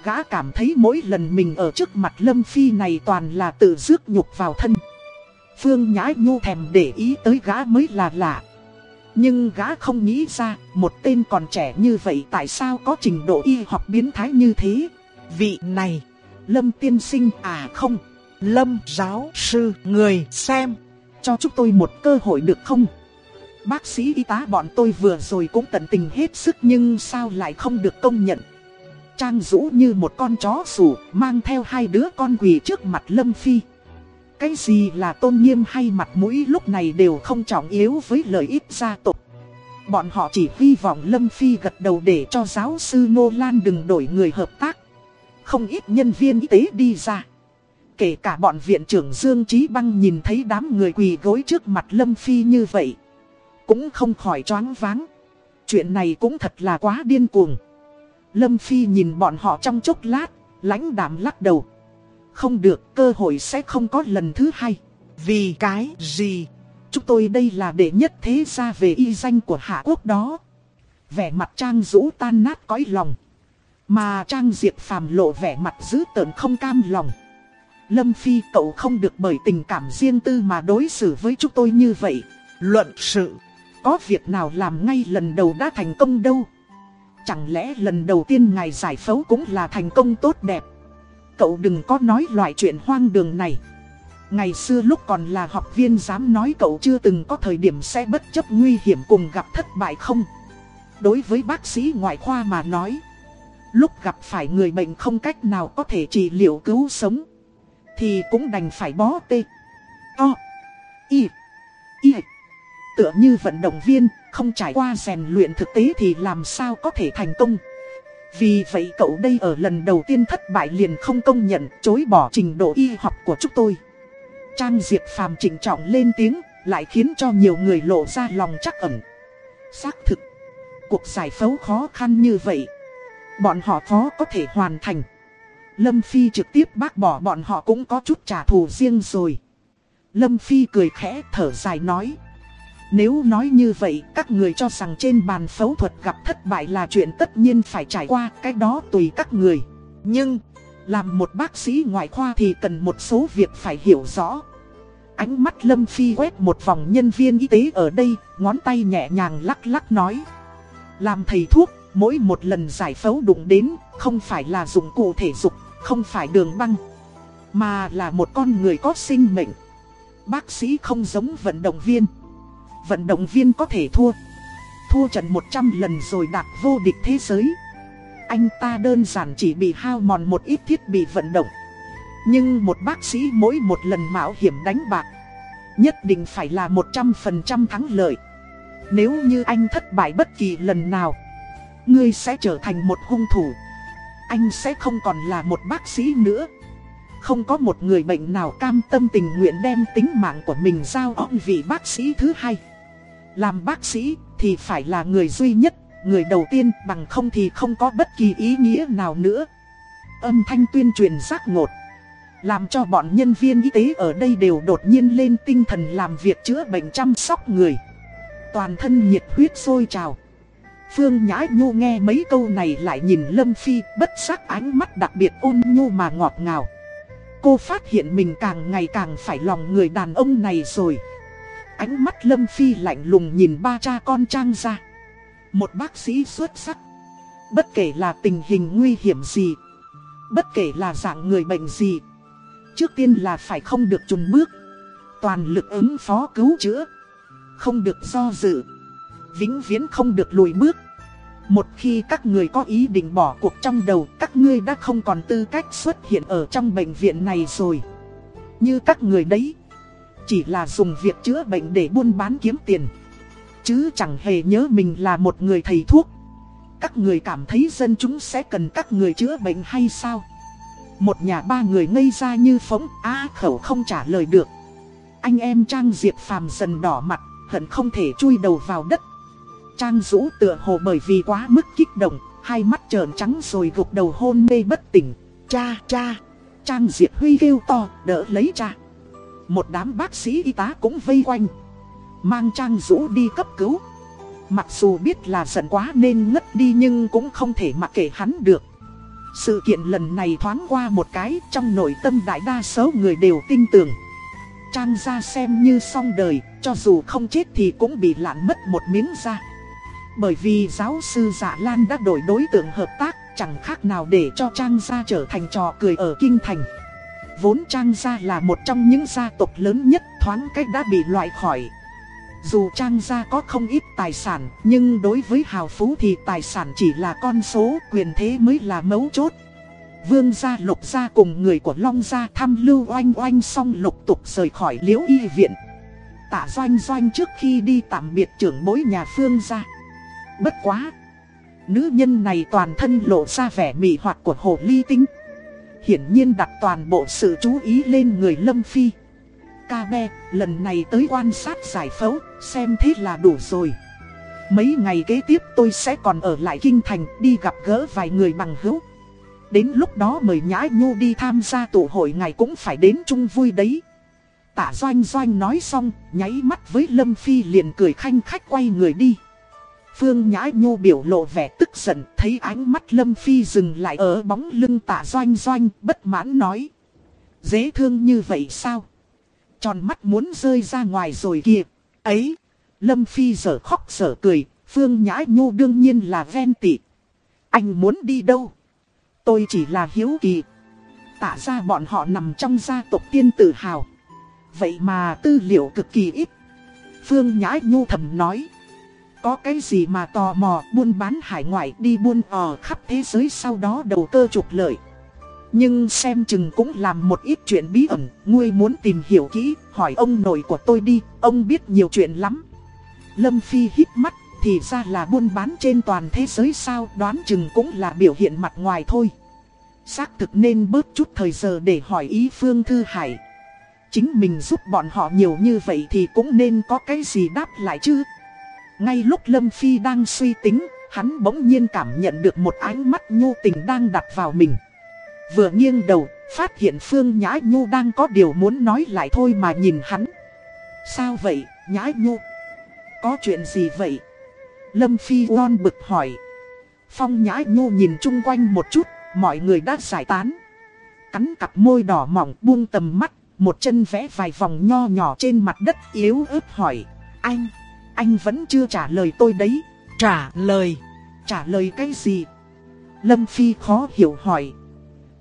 Gã cảm thấy mỗi lần mình ở trước mặt Lâm Phi này toàn là tự rước nhục vào thân. Phương nhái Nhu thèm để ý tới gã mới là lạ. Nhưng gã không nghĩ ra, một tên còn trẻ như vậy tại sao có trình độ y học biến thái như thế? Vị này, Lâm tiên sinh à không, lâm giáo sư, người xem. cho chúng tôi một cơ hội được không? Bác sĩ y tá bọn tôi vừa rồi cũng tận tình hết sức nhưng sao lại không được công nhận? Trang rũ như một con chó sủ, mang theo hai đứa con quỳ trước mặt Lâm Phi. Cái gì là tôn nghiêm hay mặt mũi lúc này đều không trọng yếu với lợi ích gia tộc. Bọn họ chỉ hy vọng Lâm Phi gật đầu để cho giáo sư Ngô Lan đừng đổi người hợp tác. Không ít nhân viên y tế đi ra. Kể cả bọn viện trưởng Dương Trí Băng nhìn thấy đám người quỳ gối trước mặt Lâm Phi như vậy. Cũng không khỏi choáng váng. Chuyện này cũng thật là quá điên cuồng. Lâm Phi nhìn bọn họ trong chốc lát, lãnh đạm lắc đầu. Không được, cơ hội sẽ không có lần thứ hai. Vì cái gì? Chúng tôi đây là đệ nhất thế gia về y danh của Hạ Quốc đó. Vẻ mặt Trang rũ tan nát cõi lòng. Mà Trang Diệp phàm lộ vẻ mặt dữ tợn không cam lòng. Lâm Phi cậu không được bởi tình cảm riêng tư mà đối xử với chúng tôi như vậy. Luận sự. Có việc nào làm ngay lần đầu đã thành công đâu. Chẳng lẽ lần đầu tiên ngài giải phẫu cũng là thành công tốt đẹp. Cậu đừng có nói loại chuyện hoang đường này. Ngày xưa lúc còn là học viên dám nói cậu chưa từng có thời điểm sẽ bất chấp nguy hiểm cùng gặp thất bại không. Đối với bác sĩ ngoại khoa mà nói. Lúc gặp phải người bệnh không cách nào có thể trị liệu cứu sống. Thì cũng đành phải bó tê. O. Y. Y. Tựa như vận động viên, không trải qua rèn luyện thực tế thì làm sao có thể thành công. Vì vậy cậu đây ở lần đầu tiên thất bại liền không công nhận chối bỏ trình độ y học của chúng tôi. Trang Diệp Phàm chỉnh trọng lên tiếng, lại khiến cho nhiều người lộ ra lòng chắc ẩn. Xác thực, cuộc giải phẫu khó khăn như vậy, bọn họ khó có thể hoàn thành. Lâm Phi trực tiếp bác bỏ bọn họ cũng có chút trả thù riêng rồi. Lâm Phi cười khẽ thở dài nói. Nếu nói như vậy, các người cho rằng trên bàn phẫu thuật gặp thất bại là chuyện tất nhiên phải trải qua, cái đó tùy các người. Nhưng, làm một bác sĩ ngoại khoa thì cần một số việc phải hiểu rõ. Ánh mắt Lâm Phi quét một vòng nhân viên y tế ở đây, ngón tay nhẹ nhàng lắc lắc nói. Làm thầy thuốc, mỗi một lần giải phẫu đụng đến, không phải là dụng cụ thể dục, không phải đường băng, mà là một con người có sinh mệnh. Bác sĩ không giống vận động viên. Vận động viên có thể thua. Thua trận 100 lần rồi đạt vô địch thế giới. Anh ta đơn giản chỉ bị hao mòn một ít thiết bị vận động. Nhưng một bác sĩ mỗi một lần mạo hiểm đánh bạc, Nhất định phải là 100% thắng lợi. Nếu như anh thất bại bất kỳ lần nào, Ngươi sẽ trở thành một hung thủ. Anh sẽ không còn là một bác sĩ nữa. Không có một người bệnh nào cam tâm tình nguyện đem tính mạng của mình giao ông vị bác sĩ thứ hai. Làm bác sĩ thì phải là người duy nhất, người đầu tiên bằng không thì không có bất kỳ ý nghĩa nào nữa. Âm thanh tuyên truyền giác ngột. Làm cho bọn nhân viên y tế ở đây đều đột nhiên lên tinh thần làm việc chữa bệnh chăm sóc người. Toàn thân nhiệt huyết sôi trào. Phương Nhã Nhu nghe mấy câu này lại nhìn Lâm Phi bất sắc ánh mắt đặc biệt ôn nhu mà ngọt ngào. Cô phát hiện mình càng ngày càng phải lòng người đàn ông này rồi. Ánh mắt Lâm Phi lạnh lùng nhìn ba cha con Trang ra. Một bác sĩ xuất sắc. Bất kể là tình hình nguy hiểm gì. Bất kể là dạng người bệnh gì. Trước tiên là phải không được trùng bước. Toàn lực ứng phó cứu chữa. Không được do dự. Vĩnh viễn không được lùi bước. Một khi các người có ý định bỏ cuộc trong đầu, các ngươi đã không còn tư cách xuất hiện ở trong bệnh viện này rồi. Như các người đấy, chỉ là dùng việc chữa bệnh để buôn bán kiếm tiền. Chứ chẳng hề nhớ mình là một người thầy thuốc. Các người cảm thấy dân chúng sẽ cần các người chữa bệnh hay sao? Một nhà ba người ngây ra như phóng, á khẩu không trả lời được. Anh em Trang Diệp Phàm dần đỏ mặt, hận không thể chui đầu vào đất. Trang rũ tựa hồ bởi vì quá mức kích động, hai mắt trợn trắng rồi gục đầu hôn mê bất tỉnh. Cha, cha, Trang Diệp Huy kêu to, đỡ lấy cha. Một đám bác sĩ y tá cũng vây quanh Mang Trang Dũ đi cấp cứu Mặc dù biết là giận quá nên ngất đi nhưng cũng không thể mặc kệ hắn được Sự kiện lần này thoáng qua một cái trong nội tâm đại đa số người đều tin tưởng Trang ra xem như xong đời, cho dù không chết thì cũng bị lạn mất một miếng da. Bởi vì giáo sư Dạ Lan đã đổi đối tượng hợp tác, chẳng khác nào để cho Trang ra trở thành trò cười ở Kinh Thành. Vốn Trang gia là một trong những gia tộc lớn nhất thoáng cách đã bị loại khỏi. Dù Trang gia có không ít tài sản, nhưng đối với Hào Phú thì tài sản chỉ là con số, quyền thế mới là mấu chốt. Vương gia lục gia cùng người của Long gia thăm lưu oanh oanh xong lục tục rời khỏi liễu y viện. Tạ doanh doanh trước khi đi tạm biệt trưởng bối nhà Phương gia. Bất quá! Nữ nhân này toàn thân lộ ra vẻ mị hoạt của hồ ly tinh. Hiển nhiên đặt toàn bộ sự chú ý lên người Lâm Phi. Ca be, lần này tới quan sát giải phẫu, xem thế là đủ rồi. Mấy ngày kế tiếp tôi sẽ còn ở lại Kinh Thành đi gặp gỡ vài người bằng hữu. Đến lúc đó mời Nhã Nhu đi tham gia tụ hội ngày cũng phải đến chung vui đấy. Tả Doanh Doanh nói xong, nháy mắt với Lâm Phi liền cười khanh khách quay người đi. Phương Nhã Nhu biểu lộ vẻ tức giận, thấy ánh mắt Lâm Phi dừng lại ở bóng lưng tạ Doanh Doanh, bất mãn nói. Dễ thương như vậy sao? Tròn mắt muốn rơi ra ngoài rồi kìa. Ấy, Lâm Phi giờ khóc giờ cười, Phương Nhã Nhu đương nhiên là ven tị. Anh muốn đi đâu? Tôi chỉ là hiếu kỳ. Tạ ra bọn họ nằm trong gia tộc tiên tự hào. Vậy mà tư liệu cực kỳ ít. Phương Nhã Nhu thầm nói. Có cái gì mà tò mò buôn bán hải ngoại đi buôn ò khắp thế giới sau đó đầu cơ trục lợi. Nhưng xem chừng cũng làm một ít chuyện bí ẩn, ngươi muốn tìm hiểu kỹ, hỏi ông nội của tôi đi, ông biết nhiều chuyện lắm. Lâm Phi hít mắt, thì ra là buôn bán trên toàn thế giới sao, đoán chừng cũng là biểu hiện mặt ngoài thôi. Xác thực nên bớt chút thời giờ để hỏi ý Phương Thư Hải. Chính mình giúp bọn họ nhiều như vậy thì cũng nên có cái gì đáp lại chứ. Ngay lúc Lâm Phi đang suy tính, hắn bỗng nhiên cảm nhận được một ánh mắt nhu tình đang đặt vào mình. Vừa nghiêng đầu, phát hiện Phương Nhã Nhu đang có điều muốn nói lại thôi mà nhìn hắn. Sao vậy, Nhã Nhu? Có chuyện gì vậy? Lâm Phi Uon bực hỏi. Phong Nhã Nhu nhìn chung quanh một chút, mọi người đã giải tán. Cắn cặp môi đỏ mỏng buông tầm mắt, một chân vẽ vài vòng nho nhỏ trên mặt đất yếu ớt hỏi. Anh, anh vẫn chưa trả lời tôi đấy. Trả lời. Trả lời cái gì? Lâm Phi khó hiểu hỏi.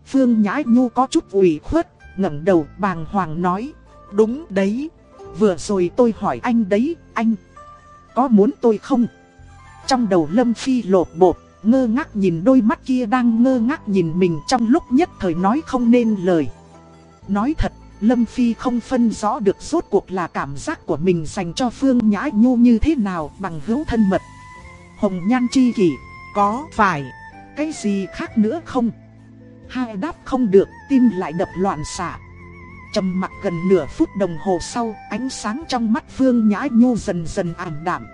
Phương Nhã Nhu có chút ủy khuất, ngẩng đầu bàng hoàng nói. Đúng đấy, vừa rồi tôi hỏi anh đấy, anh có muốn tôi không? Trong đầu Lâm Phi lột bột, ngơ ngác nhìn đôi mắt kia đang ngơ ngác nhìn mình trong lúc nhất thời nói không nên lời. Nói thật, Lâm Phi không phân rõ được rốt cuộc là cảm giác của mình dành cho Phương Nhã Nhu như thế nào bằng hữu thân mật. Hồng Nhan Chi Kỷ, có phải cái gì khác nữa không? Hai đáp không được, tim lại đập loạn xạ. trầm mặt gần nửa phút đồng hồ sau, ánh sáng trong mắt Phương Nhã Nhu dần dần ảm đạm.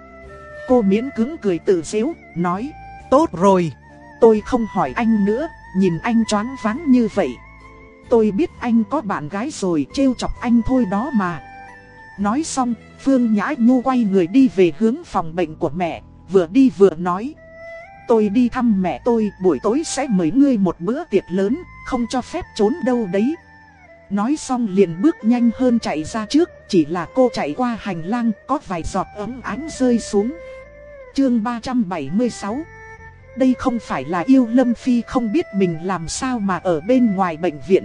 Cô miễn cứng cười tự xíu, nói, tốt rồi, tôi không hỏi anh nữa, nhìn anh choáng váng như vậy. Tôi biết anh có bạn gái rồi, trêu chọc anh thôi đó mà. Nói xong, Phương Nhã Nhu quay người đi về hướng phòng bệnh của mẹ, vừa đi vừa nói. Tôi đi thăm mẹ tôi, buổi tối sẽ mời ngươi một bữa tiệc lớn, không cho phép trốn đâu đấy. Nói xong liền bước nhanh hơn chạy ra trước, chỉ là cô chạy qua hành lang, có vài giọt ấm ánh rơi xuống. Chương 376 Đây không phải là yêu Lâm Phi không biết mình làm sao mà ở bên ngoài bệnh viện.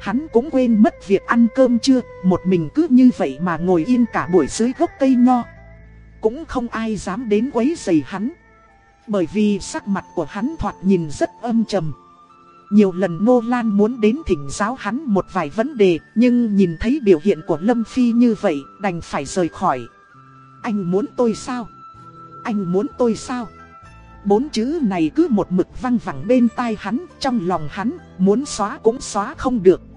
Hắn cũng quên mất việc ăn cơm chưa, một mình cứ như vậy mà ngồi yên cả buổi dưới gốc cây nho. Cũng không ai dám đến quấy rầy hắn. Bởi vì sắc mặt của hắn thoạt nhìn rất âm trầm. Nhiều lần Ngô Lan muốn đến thỉnh giáo hắn một vài vấn đề, nhưng nhìn thấy biểu hiện của Lâm Phi như vậy, đành phải rời khỏi. Anh muốn tôi sao? Anh muốn tôi sao? Bốn chữ này cứ một mực văng vẳng bên tai hắn, trong lòng hắn, muốn xóa cũng xóa không được.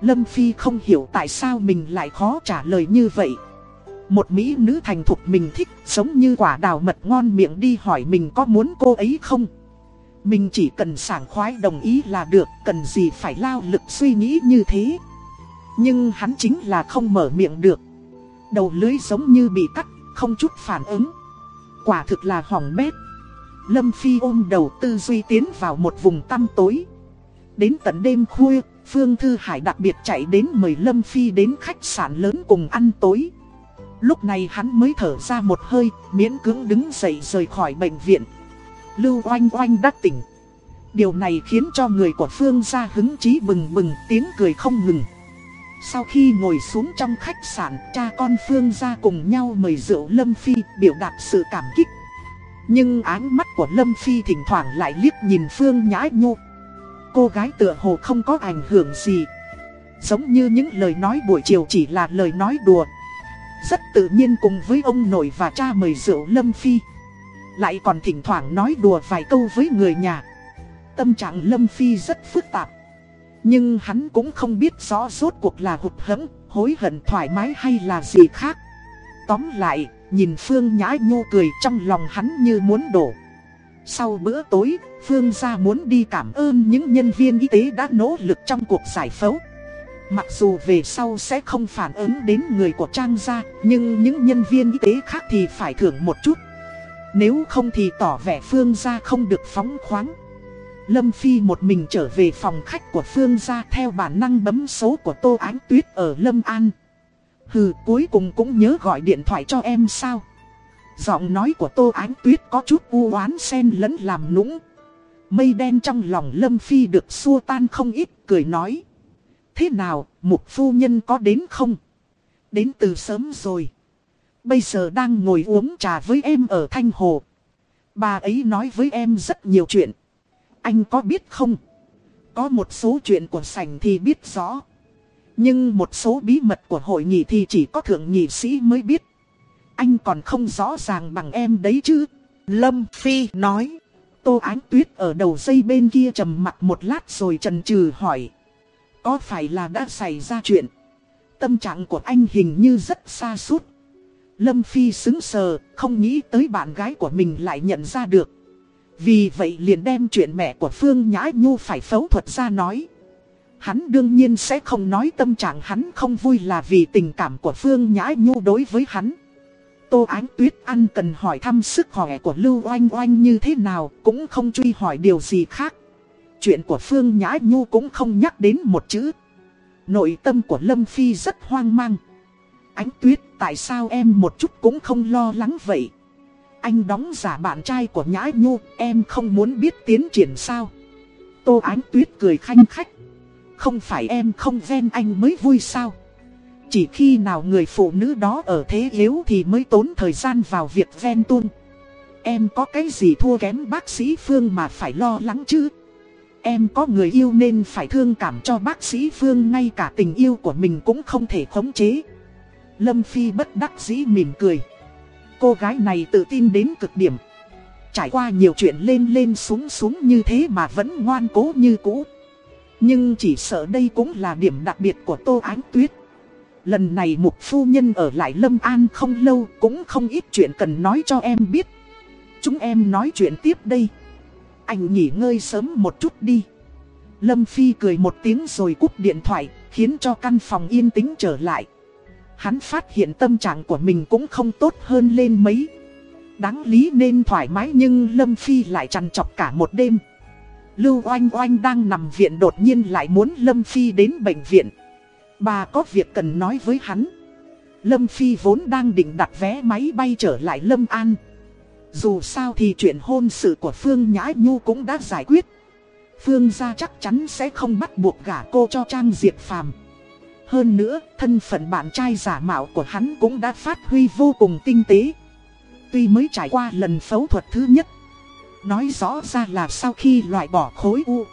Lâm Phi không hiểu tại sao mình lại khó trả lời như vậy. Một mỹ nữ thành thục mình thích, giống như quả đào mật ngon miệng đi hỏi mình có muốn cô ấy không. Mình chỉ cần sảng khoái đồng ý là được, cần gì phải lao lực suy nghĩ như thế. Nhưng hắn chính là không mở miệng được. Đầu lưới giống như bị cắt, không chút phản ứng. Quả thực là hỏng bét. Lâm Phi ôm đầu tư duy tiến vào một vùng tăm tối. Đến tận đêm khuya, Phương Thư Hải đặc biệt chạy đến mời Lâm Phi đến khách sạn lớn cùng ăn tối. Lúc này hắn mới thở ra một hơi, miễn cưỡng đứng dậy rời khỏi bệnh viện. Lưu oanh oanh đắc tỉnh. Điều này khiến cho người của Phương ra hứng chí bừng bừng tiếng cười không ngừng. Sau khi ngồi xuống trong khách sạn, cha con Phương ra cùng nhau mời rượu Lâm Phi biểu đạt sự cảm kích. Nhưng ánh mắt của Lâm Phi thỉnh thoảng lại liếc nhìn Phương Nhã Nhu. Cô gái tựa hồ không có ảnh hưởng gì. Giống như những lời nói buổi chiều chỉ là lời nói đùa. Rất tự nhiên cùng với ông nội và cha mời rượu Lâm Phi. Lại còn thỉnh thoảng nói đùa vài câu với người nhà. Tâm trạng Lâm Phi rất phức tạp. Nhưng hắn cũng không biết rõ rốt cuộc là hụt hẫng, hối hận thoải mái hay là gì khác. Tóm lại, nhìn Phương Nhã Nhô cười trong lòng hắn như muốn đổ. Sau bữa tối, Phương gia muốn đi cảm ơn những nhân viên y tế đã nỗ lực trong cuộc giải phẫu. Mặc dù về sau sẽ không phản ứng đến người của Trang gia, nhưng những nhân viên y tế khác thì phải thưởng một chút. Nếu không thì tỏ vẻ Phương gia không được phóng khoáng. Lâm Phi một mình trở về phòng khách của Phương gia theo bản năng bấm số của Tô Ánh Tuyết ở Lâm An. Hừ, cuối cùng cũng nhớ gọi điện thoại cho em sao. Giọng nói của Tô Ánh Tuyết có chút u oán xen lẫn làm nũng. Mây đen trong lòng Lâm Phi được xua tan không ít, cười nói. Thế nào, mục phu nhân có đến không? Đến từ sớm rồi. Bây giờ đang ngồi uống trà với em ở Thanh Hồ. Bà ấy nói với em rất nhiều chuyện. Anh có biết không? Có một số chuyện của sảnh thì biết rõ. Nhưng một số bí mật của hội nghị thì chỉ có thượng nghị sĩ mới biết. Anh còn không rõ ràng bằng em đấy chứ. Lâm Phi nói. Tô Ánh Tuyết ở đầu dây bên kia trầm mặt một lát rồi trần trừ hỏi. Có phải là đã xảy ra chuyện? Tâm trạng của anh hình như rất xa suốt. Lâm Phi xứng sờ, không nghĩ tới bạn gái của mình lại nhận ra được. Vì vậy liền đem chuyện mẹ của Phương Nhã Nhu phải phẫu thuật ra nói. Hắn đương nhiên sẽ không nói tâm trạng hắn không vui là vì tình cảm của Phương Nhã Nhu đối với hắn. Tô Ánh Tuyết ăn cần hỏi thăm sức khỏe của Lưu Oanh Oanh như thế nào cũng không truy hỏi điều gì khác. Chuyện của Phương Nhã Nhu cũng không nhắc đến một chữ. Nội tâm của Lâm Phi rất hoang mang. Ánh Tuyết tại sao em một chút cũng không lo lắng vậy? Anh đóng giả bạn trai của Nhã Nhu, em không muốn biết tiến triển sao? Tô Ánh Tuyết cười khanh khách. Không phải em không ven anh mới vui sao? Chỉ khi nào người phụ nữ đó ở thế yếu thì mới tốn thời gian vào việc ven tuôn. Em có cái gì thua kém bác sĩ Phương mà phải lo lắng chứ? Em có người yêu nên phải thương cảm cho bác sĩ Phương, ngay cả tình yêu của mình cũng không thể khống chế. Lâm Phi bất đắc dĩ mỉm cười. Cô gái này tự tin đến cực điểm. Trải qua nhiều chuyện lên lên xuống xuống như thế mà vẫn ngoan cố như cũ. Nhưng chỉ sợ đây cũng là điểm đặc biệt của Tô Ánh Tuyết. Lần này mục phu nhân ở lại Lâm An không lâu cũng không ít chuyện cần nói cho em biết. Chúng em nói chuyện tiếp đây. Anh nghỉ ngơi sớm một chút đi. Lâm Phi cười một tiếng rồi cúp điện thoại, khiến cho căn phòng yên tĩnh trở lại. Hắn phát hiện tâm trạng của mình cũng không tốt hơn lên mấy. Đáng lý nên thoải mái nhưng Lâm Phi lại chăn chọc cả một đêm. Lưu Oanh Oanh đang nằm viện đột nhiên lại muốn Lâm Phi đến bệnh viện. Bà có việc cần nói với hắn. Lâm Phi vốn đang định đặt vé máy bay trở lại Lâm An. Dù sao thì chuyện hôn sự của Phương Nhã Nhu cũng đã giải quyết. Phương gia chắc chắn sẽ không bắt buộc gả cô cho Trang Diệp Phàm. Hơn nữa, thân phận bạn trai giả mạo của hắn cũng đã phát huy vô cùng tinh tế. Tuy mới trải qua lần phẫu thuật thứ nhất, nói rõ ra là sau khi loại bỏ khối u,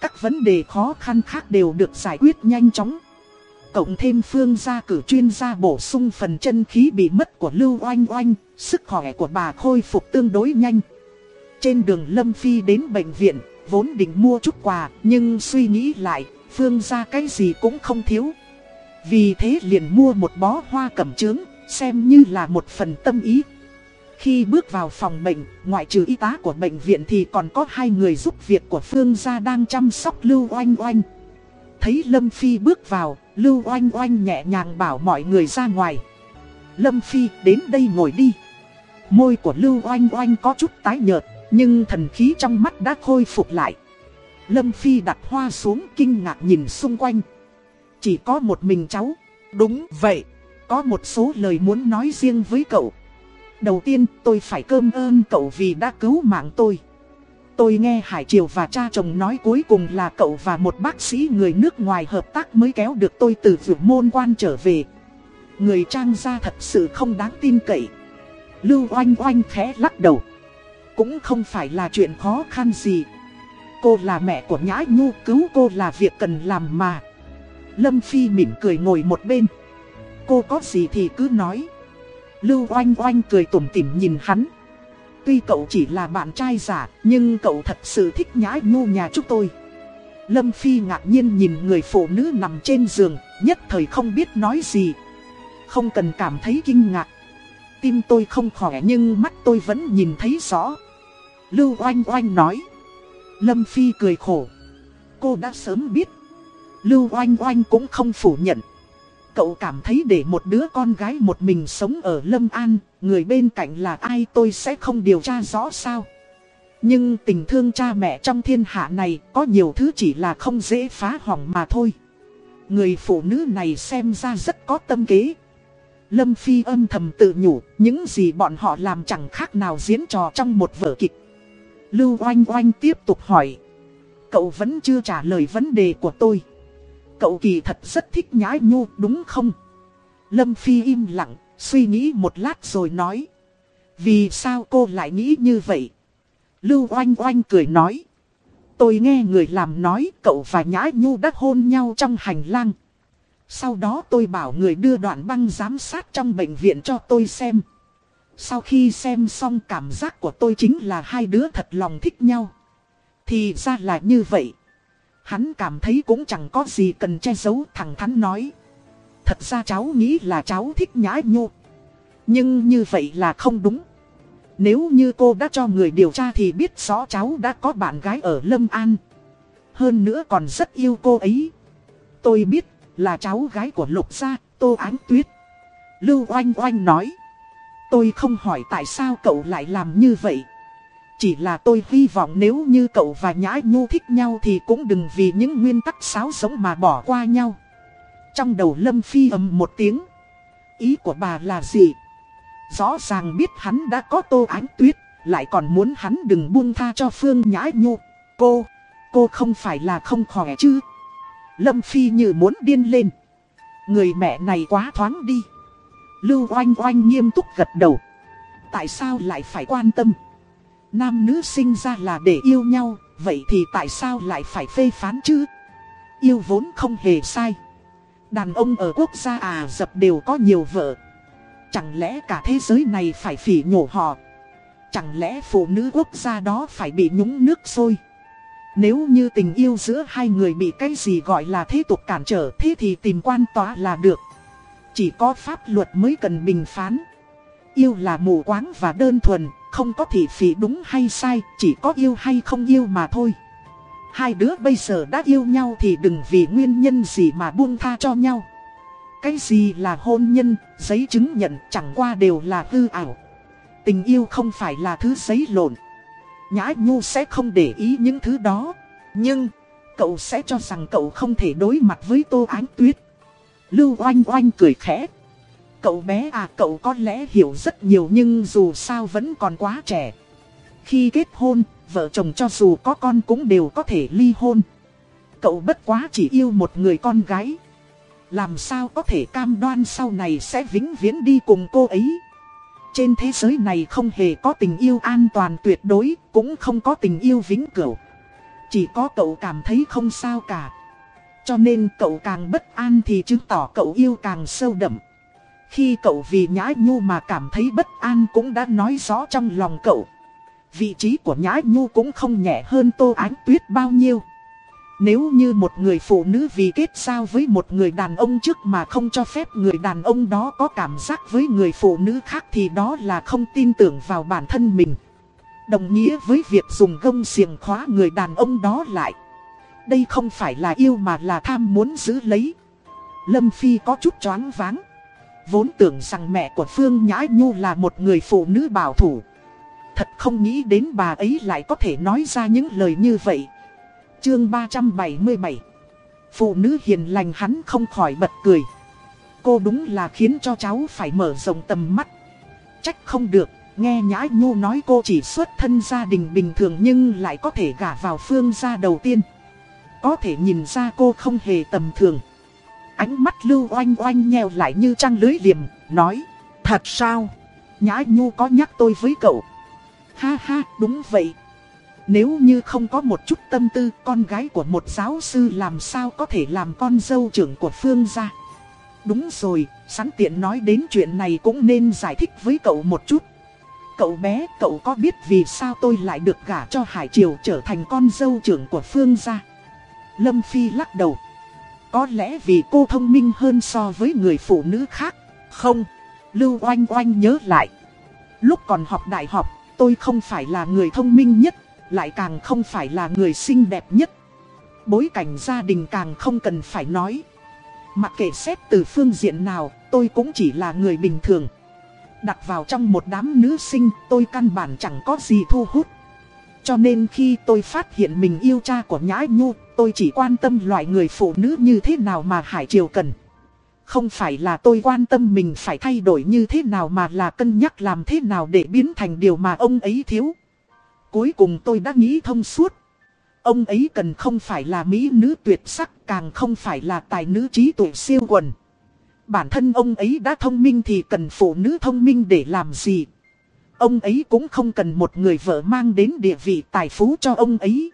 các vấn đề khó khăn khác đều được giải quyết nhanh chóng. Cộng thêm phương gia cử chuyên gia bổ sung phần chân khí bị mất của Lưu Oanh Oanh, sức khỏe của bà khôi phục tương đối nhanh. Trên đường Lâm Phi đến bệnh viện, vốn định mua chút quà, nhưng suy nghĩ lại, phương gia cái gì cũng không thiếu. Vì thế liền mua một bó hoa cẩm trướng, xem như là một phần tâm ý. Khi bước vào phòng bệnh, ngoại trừ y tá của bệnh viện thì còn có hai người giúp việc của phương gia đang chăm sóc Lưu Oanh Oanh. Thấy Lâm Phi bước vào, Lưu Oanh Oanh nhẹ nhàng bảo mọi người ra ngoài. Lâm Phi đến đây ngồi đi. Môi của Lưu Oanh Oanh có chút tái nhợt, nhưng thần khí trong mắt đã khôi phục lại. Lâm Phi đặt hoa xuống kinh ngạc nhìn xung quanh. Chỉ có một mình cháu. Đúng vậy. Có một số lời muốn nói riêng với cậu. Đầu tiên tôi phải cơm ơn cậu vì đã cứu mạng tôi. Tôi nghe Hải Triều và cha chồng nói cuối cùng là cậu và một bác sĩ người nước ngoài hợp tác mới kéo được tôi từ vượt môn quan trở về. Người trang gia thật sự không đáng tin cậy. Lưu oanh oanh khẽ lắc đầu. Cũng không phải là chuyện khó khăn gì. Cô là mẹ của Nhã Nhu, cứu cô là việc cần làm mà. Lâm Phi mỉm cười ngồi một bên. Cô có gì thì cứ nói. Lưu oanh oanh cười tủm tỉm nhìn hắn. Tuy cậu chỉ là bạn trai giả, nhưng cậu thật sự thích nhã nhu nhà chúng tôi. Lâm Phi ngạc nhiên nhìn người phụ nữ nằm trên giường, nhất thời không biết nói gì. Không cần cảm thấy kinh ngạc. Tim tôi không khỏe nhưng mắt tôi vẫn nhìn thấy rõ. Lưu oanh oanh nói. Lâm Phi cười khổ. Cô đã sớm biết. Lưu oanh oanh cũng không phủ nhận. Cậu cảm thấy để một đứa con gái một mình sống ở Lâm An, người bên cạnh là ai tôi sẽ không điều tra rõ sao. Nhưng tình thương cha mẹ trong thiên hạ này có nhiều thứ chỉ là không dễ phá hỏng mà thôi. Người phụ nữ này xem ra rất có tâm kế. Lâm Phi âm thầm tự nhủ, những gì bọn họ làm chẳng khác nào diễn trò trong một vở kịch. Lưu Oanh Oanh tiếp tục hỏi. Cậu vẫn chưa trả lời vấn đề của tôi. Cậu kỳ thật rất thích nhái nhu đúng không? Lâm Phi im lặng, suy nghĩ một lát rồi nói. Vì sao cô lại nghĩ như vậy? Lưu oanh oanh cười nói. Tôi nghe người làm nói cậu và Nhã Nhu đã hôn nhau trong hành lang. Sau đó tôi bảo người đưa đoạn băng giám sát trong bệnh viện cho tôi xem. Sau khi xem xong cảm giác của tôi chính là hai đứa thật lòng thích nhau. Thì ra là như vậy. Hắn cảm thấy cũng chẳng có gì cần che giấu thẳng thắn nói. Thật ra cháu nghĩ là cháu thích nhã nhô. Nhưng như vậy là không đúng. Nếu như cô đã cho người điều tra thì biết rõ cháu đã có bạn gái ở Lâm An. Hơn nữa còn rất yêu cô ấy. Tôi biết là cháu gái của Lục Gia, Tô Ánh Tuyết. Lưu Oanh Oanh nói. Tôi không hỏi tại sao cậu lại làm như vậy. Chỉ là tôi hy vọng nếu như cậu và Nhã Nhu thích nhau thì cũng đừng vì những nguyên tắc sáo sống mà bỏ qua nhau. Trong đầu Lâm Phi ầm một tiếng. Ý của bà là gì? Rõ ràng biết hắn đã có tô ánh tuyết, lại còn muốn hắn đừng buông tha cho Phương Nhã Nhu. Cô, cô không phải là không khỏe chứ? Lâm Phi như muốn điên lên. Người mẹ này quá thoáng đi. Lưu oanh oanh nghiêm túc gật đầu. Tại sao lại phải quan tâm? Nam nữ sinh ra là để yêu nhau, vậy thì tại sao lại phải phê phán chứ? Yêu vốn không hề sai. Đàn ông ở quốc gia Ả Rập đều có nhiều vợ. Chẳng lẽ cả thế giới này phải phỉ nhổ họ? Chẳng lẽ phụ nữ quốc gia đó phải bị nhúng nước sôi? Nếu như tình yêu giữa hai người bị cái gì gọi là thế tục cản trở thế thì tìm quan tòa là được. Chỉ có pháp luật mới cần bình phán. Yêu là mù quáng và đơn thuần, không có thị phỉ đúng hay sai, chỉ có yêu hay không yêu mà thôi. Hai đứa bây giờ đã yêu nhau thì đừng vì nguyên nhân gì mà buông tha cho nhau. Cái gì là hôn nhân, giấy chứng nhận chẳng qua đều là hư ảo. Tình yêu không phải là thứ giấy lộn. Nhã Nhu sẽ không để ý những thứ đó. Nhưng, cậu sẽ cho rằng cậu không thể đối mặt với Tô Ánh Tuyết. Lưu oanh oanh cười khẽ. Cậu bé à cậu có lẽ hiểu rất nhiều nhưng dù sao vẫn còn quá trẻ. Khi kết hôn, vợ chồng cho dù có con cũng đều có thể ly hôn. Cậu bất quá chỉ yêu một người con gái. Làm sao có thể cam đoan sau này sẽ vĩnh viễn đi cùng cô ấy. Trên thế giới này không hề có tình yêu an toàn tuyệt đối, cũng không có tình yêu vĩnh cửu. Chỉ có cậu cảm thấy không sao cả. Cho nên cậu càng bất an thì chứng tỏ cậu yêu càng sâu đậm. Khi cậu vì Nhã Nhu mà cảm thấy bất an cũng đã nói rõ trong lòng cậu. Vị trí của Nhã Nhu cũng không nhẹ hơn Tô Ánh Tuyết bao nhiêu. Nếu như một người phụ nữ vì kết giao với một người đàn ông trước mà không cho phép người đàn ông đó có cảm giác với người phụ nữ khác thì đó là không tin tưởng vào bản thân mình. Đồng nghĩa với việc dùng gông xiềng khóa người đàn ông đó lại. Đây không phải là yêu mà là tham muốn giữ lấy. Lâm Phi có chút choáng váng. Vốn tưởng rằng mẹ của Phương Nhã Nhu là một người phụ nữ bảo thủ. Thật không nghĩ đến bà ấy lại có thể nói ra những lời như vậy. Chương 377 Phụ nữ hiền lành hắn không khỏi bật cười. Cô đúng là khiến cho cháu phải mở rộng tầm mắt. Trách không được, nghe Nhã Nhu nói cô chỉ xuất thân gia đình bình thường nhưng lại có thể gả vào phương gia đầu tiên. Có thể nhìn ra cô không hề tầm thường. Ánh mắt lưu oanh oanh nheo lại như trăng lưới liềm, nói. Thật sao? Nhã Nhu có nhắc tôi với cậu. Ha ha, đúng vậy. Nếu như không có một chút tâm tư, con gái của một giáo sư làm sao có thể làm con dâu trưởng của Phương gia. Đúng rồi, sẵn tiện nói đến chuyện này cũng nên giải thích với cậu một chút. Cậu bé, cậu có biết vì sao tôi lại được gả cho Hải Triều trở thành con dâu trưởng của Phương gia? Lâm Phi lắc đầu. Có lẽ vì cô thông minh hơn so với người phụ nữ khác. Không, Lưu Oanh Oanh nhớ lại. Lúc còn học đại học, tôi không phải là người thông minh nhất, lại càng không phải là người xinh đẹp nhất. Bối cảnh gia đình càng không cần phải nói. Mặc kệ xét từ phương diện nào, tôi cũng chỉ là người bình thường. Đặt vào trong một đám nữ sinh, tôi căn bản chẳng có gì thu hút. Cho nên khi tôi phát hiện mình yêu cha của Nhã Nhu, tôi chỉ quan tâm loại người phụ nữ như thế nào mà Hải Triều cần. Không phải là tôi quan tâm mình phải thay đổi như thế nào mà là cân nhắc làm thế nào để biến thành điều mà ông ấy thiếu. Cuối cùng tôi đã nghĩ thông suốt. Ông ấy cần không phải là mỹ nữ tuyệt sắc, càng không phải là tài nữ trí tuệ siêu quần. Bản thân ông ấy đã thông minh thì cần phụ nữ thông minh để làm gì. Ông ấy cũng không cần một người vợ mang đến địa vị tài phú cho ông ấy.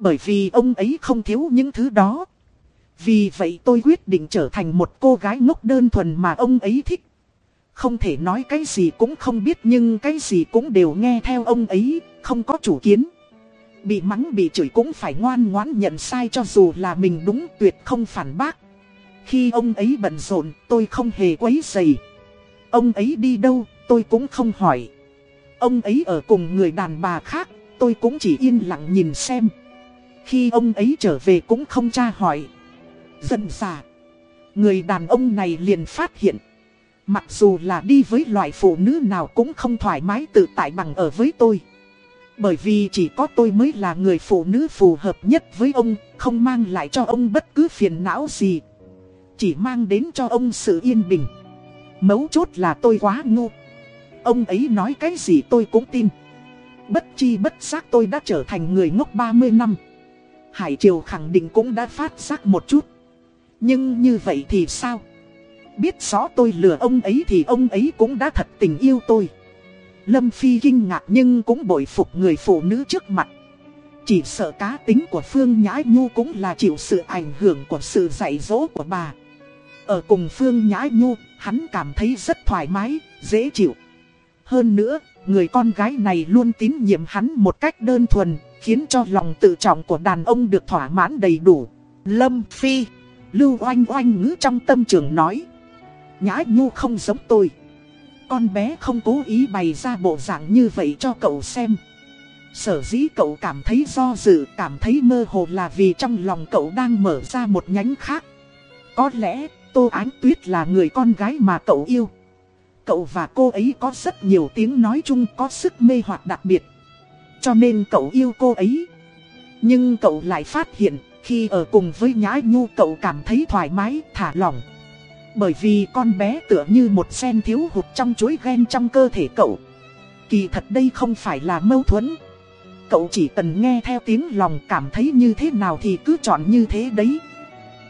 Bởi vì ông ấy không thiếu những thứ đó. Vì vậy tôi quyết định trở thành một cô gái ngốc đơn thuần mà ông ấy thích. Không thể nói cái gì cũng không biết nhưng cái gì cũng đều nghe theo ông ấy, không có chủ kiến. Bị mắng bị chửi cũng phải ngoan ngoãn nhận sai cho dù là mình đúng tuyệt không phản bác. Khi ông ấy bận rộn tôi không hề quấy dày. Ông ấy đi đâu tôi cũng không hỏi. Ông ấy ở cùng người đàn bà khác tôi cũng chỉ yên lặng nhìn xem. Khi ông ấy trở về cũng không tra hỏi. Dần dà. Người đàn ông này liền phát hiện. Mặc dù là đi với loại phụ nữ nào cũng không thoải mái tự tại bằng ở với tôi. Bởi vì chỉ có tôi mới là người phụ nữ phù hợp nhất với ông, không mang lại cho ông bất cứ phiền não gì. Chỉ mang đến cho ông sự yên bình. Mấu chốt là tôi quá ngu. Ông ấy nói cái gì tôi cũng tin. Bất chi bất giác tôi đã trở thành người ngốc 30 năm. Hải Triều khẳng định cũng đã phát giác một chút. Nhưng như vậy thì sao? Biết rõ tôi lừa ông ấy thì ông ấy cũng đã thật tình yêu tôi. Lâm Phi kinh ngạc nhưng cũng bội phục người phụ nữ trước mặt. Chỉ sợ cá tính của Phương Nhã Nhu cũng là chịu sự ảnh hưởng của sự dạy dỗ của bà. Ở cùng Phương Nhã Nhu, hắn cảm thấy rất thoải mái, dễ chịu. Hơn nữa, người con gái này luôn tín nhiệm hắn một cách đơn thuần, khiến cho lòng tự trọng của đàn ông được thỏa mãn đầy đủ. Lâm Phi, Lưu Oanh Oanh ngữ trong tâm trường nói. Nhã Nhu không giống tôi. Con bé không cố ý bày ra bộ dạng như vậy cho cậu xem. Sở dĩ cậu cảm thấy do dự, cảm thấy mơ hồ là vì trong lòng cậu đang mở ra một nhánh khác. Có lẽ, Tô Ánh Tuyết là người con gái mà cậu yêu. Cậu và cô ấy có rất nhiều tiếng nói chung có sức mê hoặc đặc biệt. Cho nên cậu yêu cô ấy. Nhưng cậu lại phát hiện, khi ở cùng với Nhã Nhu cậu cảm thấy thoải mái, thả lỏng. Bởi vì con bé tựa như một sen thiếu hụt trong chuối gen trong cơ thể cậu. Kỳ thật đây không phải là mâu thuẫn. Cậu chỉ cần nghe theo tiếng lòng cảm thấy như thế nào thì cứ chọn như thế đấy.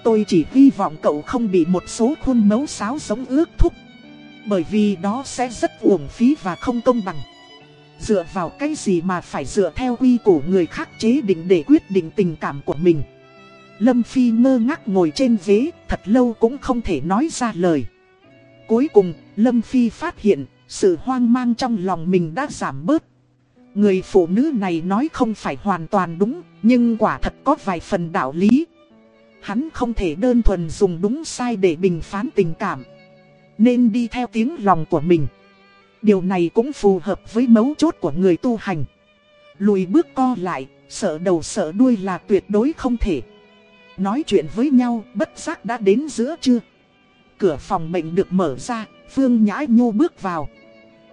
Tôi chỉ hy vọng cậu không bị một số khuôn mẫu sáo sống ước thúc. Bởi vì đó sẽ rất uổng phí và không công bằng. Dựa vào cái gì mà phải dựa theo quy của người khác chế định để quyết định tình cảm của mình. Lâm Phi ngơ ngác ngồi trên ghế, thật lâu cũng không thể nói ra lời. Cuối cùng, Lâm Phi phát hiện, sự hoang mang trong lòng mình đã giảm bớt. Người phụ nữ này nói không phải hoàn toàn đúng, nhưng quả thật có vài phần đạo lý. Hắn không thể đơn thuần dùng đúng sai để bình phán tình cảm. Nên đi theo tiếng lòng của mình. Điều này cũng phù hợp với mấu chốt của người tu hành. Lùi bước co lại, sợ đầu sợ đuôi là tuyệt đối không thể. Nói chuyện với nhau, bất giác đã đến giữa trưa. Cửa phòng bệnh được mở ra, Phương Nhã Nhu bước vào.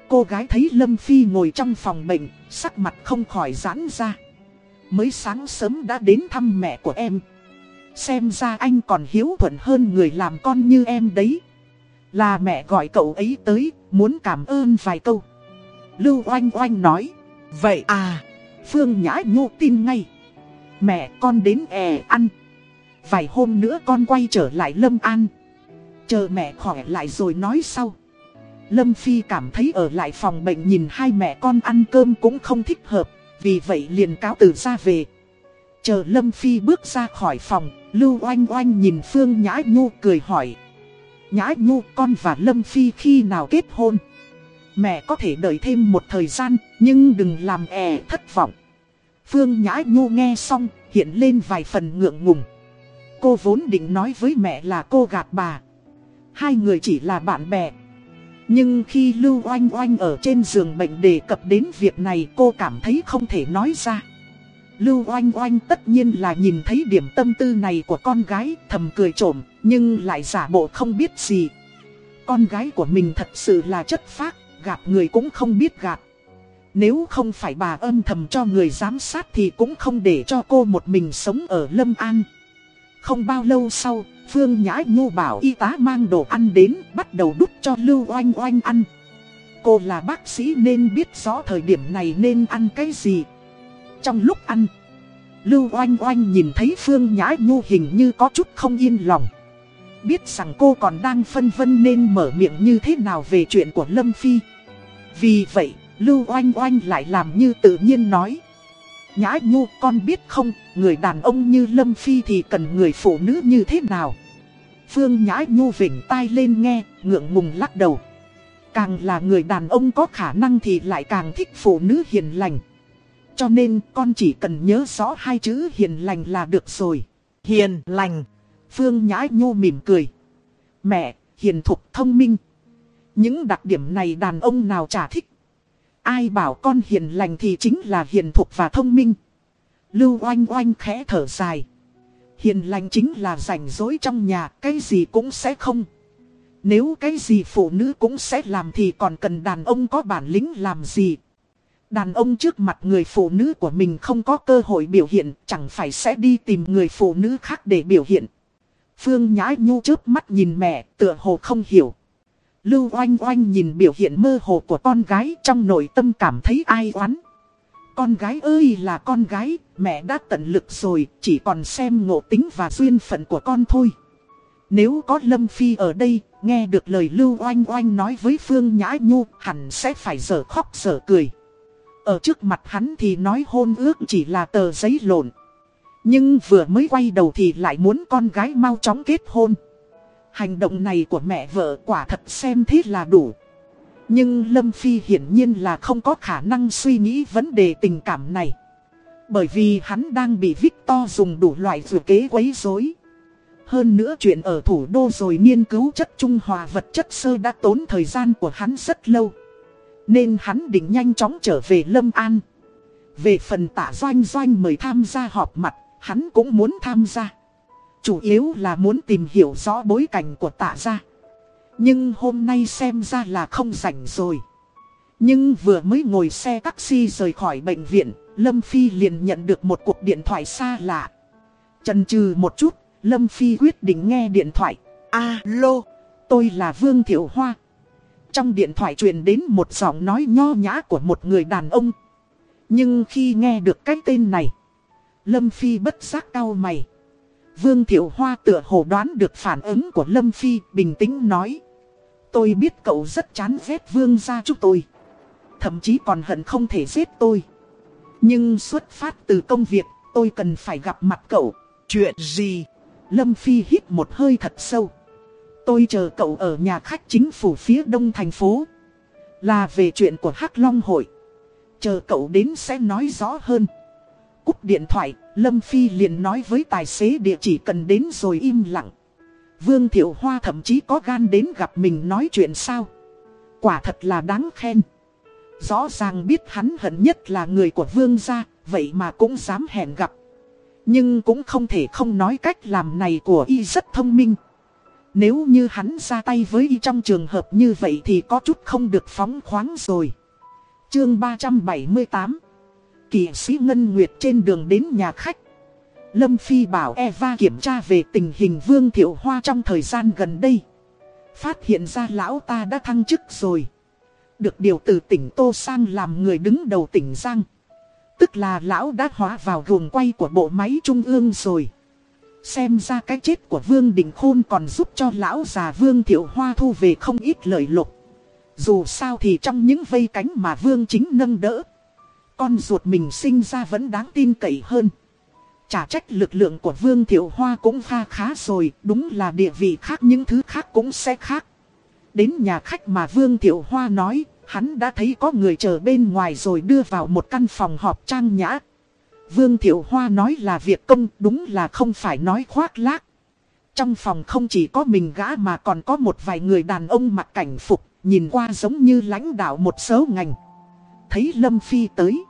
Cô gái thấy Lâm Phi ngồi trong phòng bệnh, sắc mặt không khỏi giãn ra. Mới sáng sớm đã đến thăm mẹ của em Xem ra anh còn hiếu thuận hơn người làm con như em đấy là mẹ gọi cậu ấy tới, Muốn cảm ơn vài câu. Lưu oanh oanh nói, Vậy à Phương Nhã Nhu tin ngay. Mẹ con đến è ăn. Vài hôm nữa con quay trở lại Lâm An. Chờ mẹ khỏe lại rồi nói sau. Lâm Phi cảm thấy ở lại phòng bệnh nhìn hai mẹ con ăn cơm cũng không thích hợp, Vì vậy liền cáo từ ra về. Chờ Lâm Phi bước ra khỏi phòng, Lưu oanh oanh nhìn Phương Nhã Nhu cười hỏi Nhã Nhu, con và Lâm Phi khi nào kết hôn? Mẹ có thể đợi thêm một thời gian, Nhưng đừng làm ẻ thất vọng. Phương Nhã Nhu nghe xong, hiện lên vài phần ngượng ngùng. Cô vốn định nói với mẹ là cô gạt bà. Hai người chỉ là bạn bè. Nhưng khi Lưu Oanh Oanh ở trên giường bệnh đề cập đến việc này, cô cảm thấy không thể nói ra. Lưu Oanh Oanh tất nhiên là nhìn thấy điểm tâm tư này của con gái, thầm cười trộm, Nhưng lại giả bộ không biết gì. Con gái của mình thật sự là chất phác gặp người cũng không biết gạt. Nếu không phải bà âm thầm cho người giám sát thì cũng không để cho cô một mình sống ở Lâm An. Không bao lâu sau, Phương Nhã Nhu bảo y tá mang đồ ăn đến, bắt đầu đút cho Lưu Oanh Oanh ăn. Cô là bác sĩ nên biết rõ thời điểm này nên ăn cái gì trong lúc ăn, Lưu Oanh Oanh nhìn thấy Phương Nhã Nhu hình như có chút không yên lòng. Biết rằng cô còn đang phân vân nên mở miệng như thế nào về chuyện của Lâm Phi. Vì vậy, Lưu Oanh Oanh lại làm như tự nhiên nói. Nhã Nhu con biết không, người đàn ông như Lâm Phi thì cần người phụ nữ như thế nào. Phương Nhã Nhu vỉnh tai lên nghe, ngượng ngùng lắc đầu. Càng là người đàn ông có khả năng thì lại càng thích phụ nữ hiền lành. Cho nên con chỉ cần nhớ rõ hai chữ hiền lành là được rồi. Hiền lành. Phương Nhã Nhô mỉm cười. Mẹ, hiền thục thông minh. Những đặc điểm này đàn ông nào chả thích. Ai bảo con hiền lành thì chính là hiền thục và thông minh. Lưu oanh oanh khẽ thở dài. Hiền lành chính là rảnh rỗi trong nhà, cái gì cũng sẽ không. Nếu cái gì phụ nữ cũng sẽ làm thì còn cần đàn ông có bản lĩnh làm gì. Đàn ông trước mặt người phụ nữ của mình không có cơ hội biểu hiện, chẳng phải sẽ đi tìm người phụ nữ khác để biểu hiện. Phương Nhã Nhu trước mắt nhìn mẹ, tựa hồ không hiểu. Lưu oanh oanh nhìn biểu hiện mơ hồ của con gái trong nội tâm cảm thấy ai oán. Con gái ơi là con gái, mẹ đã tận lực rồi, chỉ còn xem ngộ tính và duyên phận của con thôi. Nếu có Lâm Phi ở đây, nghe được lời Lưu Oanh Oanh nói với Phương Nhã Nhu, hẳn sẽ phải giờ khóc giờ cười. Ở trước mặt hắn thì nói hôn ước chỉ là tờ giấy lộn. Nhưng vừa mới quay đầu thì lại muốn con gái mau chóng kết hôn. Hành động này của mẹ vợ quả thật xem thế là đủ. Nhưng Lâm Phi hiển nhiên là không có khả năng suy nghĩ vấn đề tình cảm này. Bởi vì hắn đang bị Victor dùng đủ loại dự kế quấy rối. Hơn nữa chuyện ở thủ đô rồi nghiên cứu chất trung hòa vật chất sơ đã tốn thời gian của hắn rất lâu. Nên hắn định nhanh chóng trở về Lâm An. Về phần tạ doanh doanh mời tham gia họp mặt Hắn cũng muốn tham gia. Chủ yếu là muốn tìm hiểu rõ bối cảnh của tạ gia. Nhưng hôm nay xem ra là không rảnh rồi. Nhưng vừa mới ngồi xe taxi rời khỏi bệnh viện Lâm Phi liền nhận được một cuộc điện thoại xa lạ. Chần chừ một chút Lâm Phi quyết định nghe điện thoại. Alo, tôi là Vương Thiệu Hoa trong điện thoại truyền đến một giọng nói nho nhã của một người đàn ông. Nhưng khi nghe được cái tên này, Lâm Phi bất giác cau mày. Vương Thiệu Hoa tựa hồ đoán được phản ứng của Lâm Phi, bình tĩnh nói. Tôi biết cậu rất chán ghét Vương gia chúc tôi. Thậm chí còn hận không thể giết tôi. Nhưng xuất phát từ công việc, tôi cần phải gặp mặt cậu. Chuyện gì? Lâm Phi hít một hơi thật sâu. Tôi chờ cậu ở nhà khách chính phủ phía đông thành phố. Là về chuyện của Hắc Long hội. Chờ cậu đến sẽ nói rõ hơn. Cúp điện thoại, Lâm Phi liền nói với tài xế địa chỉ cần đến rồi im lặng. Vương Thiệu Hoa thậm chí có gan đến gặp mình nói chuyện sao. Quả thật là đáng khen. Rõ ràng biết hắn hận nhất là người của Vương gia, vậy mà cũng dám hẹn gặp. Nhưng cũng không thể không nói cách làm này của y rất thông minh. Nếu như hắn ra tay với y trong trường hợp như vậy thì có chút không được phóng khoáng rồi. Chương 378 Kỵ sĩ Ngân Nguyệt trên đường đến nhà khách. Lâm Phi bảo Eva kiểm tra về tình hình Vương Thiệu Hoa trong thời gian gần đây. Phát hiện ra lão ta đã thăng chức rồi. Được điều từ tỉnh Tô sang làm người đứng đầu tỉnh Giang. Tức là lão đã hóa vào guồng quay của bộ máy trung ương rồi. Xem ra cái chết của Vương Đình Khôn còn giúp cho lão già Vương Thiệu Hoa thu về không ít lợi lộc. Dù sao thì trong những vây cánh mà Vương chính nâng đỡ. Con ruột mình sinh ra vẫn đáng tin cậy hơn. Chả trách lực lượng của Vương Thiệu Hoa cũng pha khá rồi, đúng là địa vị khác những thứ khác cũng sẽ khác. Đến nhà khách mà Vương Thiệu Hoa nói, hắn đã thấy có người chờ bên ngoài rồi đưa vào một căn phòng họp trang nhã. Vương Thiệu Hoa nói là việc công, đúng là không phải nói khoác lác. Trong phòng không chỉ có mình gã mà còn có một vài người đàn ông mặc cảnh phục, nhìn qua giống như lãnh đạo một số ngành. Thấy Lâm Phi tới.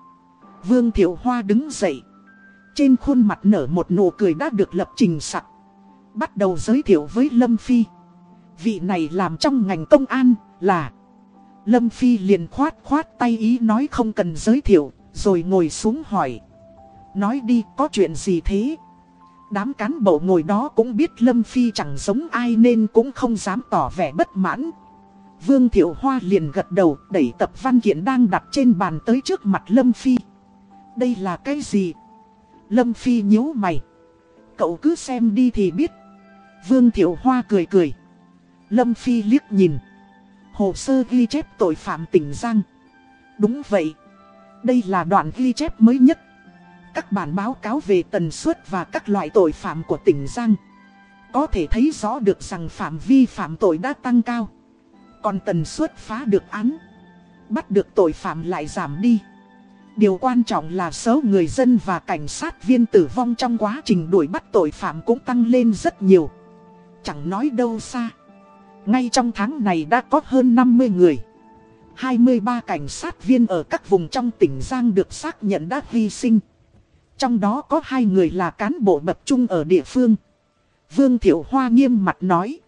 Vương Thiệu Hoa đứng dậy. Trên khuôn mặt nở một nụ cười đã được lập trình sẵn Bắt đầu giới thiệu với Lâm Phi. Vị này làm trong ngành công an là... Lâm Phi liền khoát khoát tay ý nói không cần giới thiệu, rồi ngồi xuống hỏi. Nói đi, có chuyện gì thế? Đám cán bộ ngồi đó cũng biết Lâm Phi chẳng giống ai nên cũng không dám tỏ vẻ bất mãn. Vương Thiệu Hoa liền gật đầu, đẩy tập văn kiện đang đặt trên bàn tới trước mặt Lâm Phi. Đây là cái gì? Lâm Phi nhíu mày. Cậu cứ xem đi thì biết. Vương Thiệu Hoa cười cười. Lâm Phi liếc nhìn. Hồ sơ ghi chép tội phạm tỉnh Giang. Đúng vậy. Đây là đoạn ghi chép mới nhất. Các bản báo cáo về tần suất và các loại tội phạm của tỉnh Giang. Có thể thấy rõ được rằng phạm vi phạm tội đã tăng cao. Còn tần suất phá được án. Bắt được tội phạm lại giảm đi. Điều quan trọng là số người dân và cảnh sát viên tử vong trong quá trình đuổi bắt tội phạm cũng tăng lên rất nhiều. Chẳng nói đâu xa. Ngay trong tháng này đã có hơn 50 người. 23 cảnh sát viên ở các vùng trong tỉnh Giang được xác nhận đã hy sinh. Trong đó có hai người là cán bộ bậc trung ở địa phương. Vương Thiệu Hoa nghiêm mặt nói.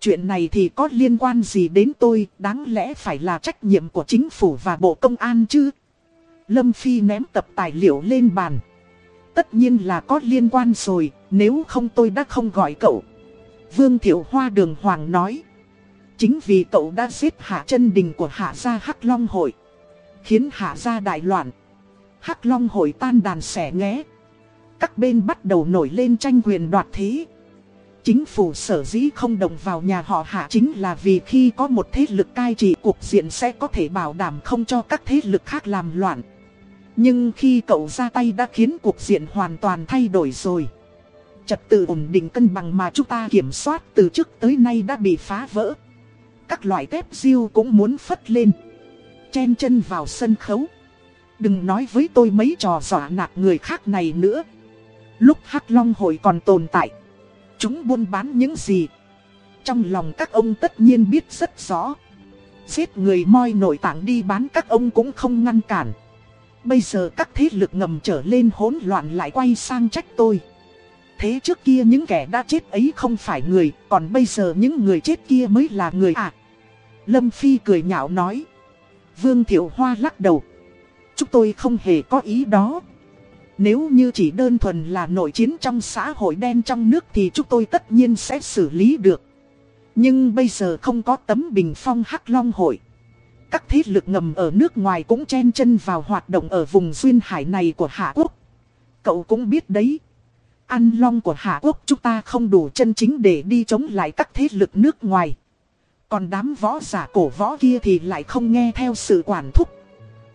Chuyện này thì có liên quan gì đến tôi, đáng lẽ phải là trách nhiệm của chính phủ và bộ công an chứ? Lâm Phi ném tập tài liệu lên bàn. Tất nhiên là có liên quan rồi, nếu không tôi đã không gọi cậu. Vương Thiệu Hoa đường hoàng nói. Chính vì cậu đã giết hạ chân đình của hạ gia Hắc Long Hội. Khiến hạ gia đại loạn. Hắc Long Hội tan đàn xẻ nghé. Các bên bắt đầu nổi lên tranh quyền đoạt thế. Chính phủ sở dĩ không đồng vào nhà họ hạ chính là vì khi có một thế lực cai trị, cuộc diện sẽ có thể bảo đảm không cho các thế lực khác làm loạn. Nhưng khi cậu ra tay đã khiến cuộc diện hoàn toàn thay đổi rồi. Trật tự ổn định cân bằng mà chúng ta kiểm soát từ trước tới nay đã bị phá vỡ. Các loại tép diêu cũng muốn phất lên. Chen chân vào sân khấu. Đừng nói với tôi mấy trò dọa nạt người khác này nữa. Lúc Hắc Long hội còn tồn tại. Chúng buôn bán những gì? Trong lòng các ông tất nhiên biết rất rõ. Giết người moi nội tạng đi bán các ông cũng không ngăn cản. Bây giờ các thế lực ngầm trở lên hỗn loạn lại quay sang trách tôi. Thế trước kia những kẻ đã chết ấy không phải người, còn bây giờ những người chết kia mới là người à. Lâm Phi cười nhạo nói. Vương Thiệu Hoa lắc đầu. Chúng tôi không hề có ý đó. Nếu như chỉ đơn thuần là nội chiến trong xã hội đen trong nước thì chúng tôi tất nhiên sẽ xử lý được. Nhưng bây giờ không có tấm bình phong hắc long hội. Các thế lực ngầm ở nước ngoài cũng chen chân vào hoạt động ở vùng duyên hải này của Hạ Quốc. Cậu cũng biết đấy. Ăn long của Hạ Quốc chúng ta không đủ chân chính để đi chống lại các thế lực nước ngoài. Còn đám võ giả cổ võ kia thì lại không nghe theo sự quản thúc.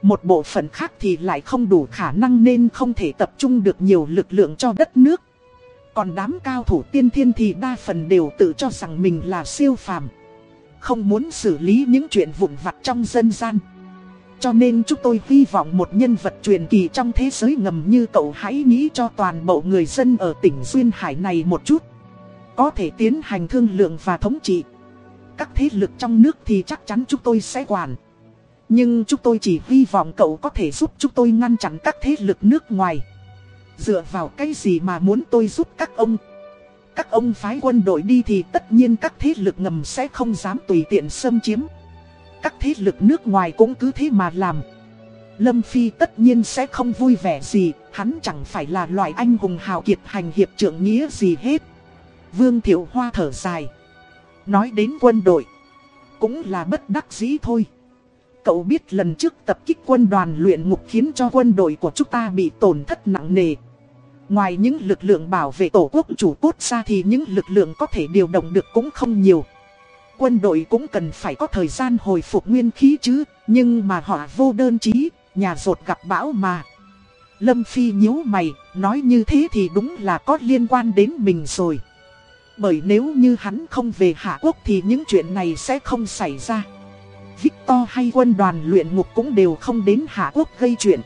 Một bộ phận khác thì lại không đủ khả năng nên không thể tập trung được nhiều lực lượng cho đất nước. Còn đám cao thủ tiên thiên thì đa phần đều tự cho rằng mình là siêu phàm. Không muốn xử lý những chuyện vụn vặt trong dân gian. Cho nên chúng tôi hy vọng một nhân vật truyền kỳ trong thế giới ngầm như cậu hãy nghĩ cho toàn bộ người dân ở tỉnh Duyên Hải này một chút. Có thể tiến hành thương lượng và thống trị. Các thế lực trong nước thì chắc chắn chúng tôi sẽ quản. Nhưng chúng tôi chỉ hy vọng cậu có thể giúp chúng tôi ngăn chặn các thế lực nước ngoài. Dựa vào cái gì mà muốn tôi giúp các ông? Các ông phái quân đội đi thì tất nhiên các thế lực ngầm sẽ không dám tùy tiện xâm chiếm. Các thế lực nước ngoài cũng cứ thế mà làm. Lâm Phi tất nhiên sẽ không vui vẻ gì, hắn chẳng phải là loại anh hùng hào kiệt hành hiệp trưởng nghĩa gì hết. Vương Thiệu Hoa thở dài. Nói đến quân đội, cũng là bất đắc dĩ thôi. Cậu biết lần trước tập kích quân đoàn luyện ngục khiến cho quân đội của chúng ta bị tổn thất nặng nề. Ngoài những lực lượng bảo vệ tổ quốc chủ cốt ra thì những lực lượng có thể điều động được cũng không nhiều. Quân đội cũng cần phải có thời gian hồi phục nguyên khí chứ, nhưng mà họ vô đơn chí, nhà rột gặp bão mà. Lâm Phi nhíu mày, nói như thế thì đúng là có liên quan đến mình rồi. Bởi nếu như hắn không về Hạ Quốc thì những chuyện này sẽ không xảy ra. Victor hay quân đoàn luyện ngục cũng đều không đến Hạ Quốc gây chuyện.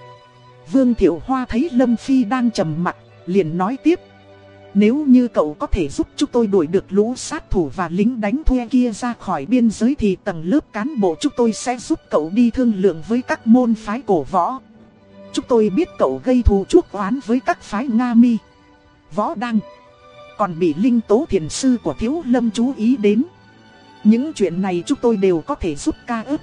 Vương Thiệu Hoa thấy Lâm Phi đang trầm mặt, liền nói tiếp. Nếu như cậu có thể giúp chúng tôi đuổi được lũ sát thủ và lính đánh thuê kia ra khỏi biên giới thì tầng lớp cán bộ chúng tôi sẽ giúp cậu đi thương lượng với các môn phái cổ võ. Chúng tôi biết cậu gây thù chuốc oán với các phái Nga mi, võ đăng. Còn bị linh tố thiền sư của thiếu lâm chú ý đến. Những chuyện này chúng tôi đều có thể giúp ca ức.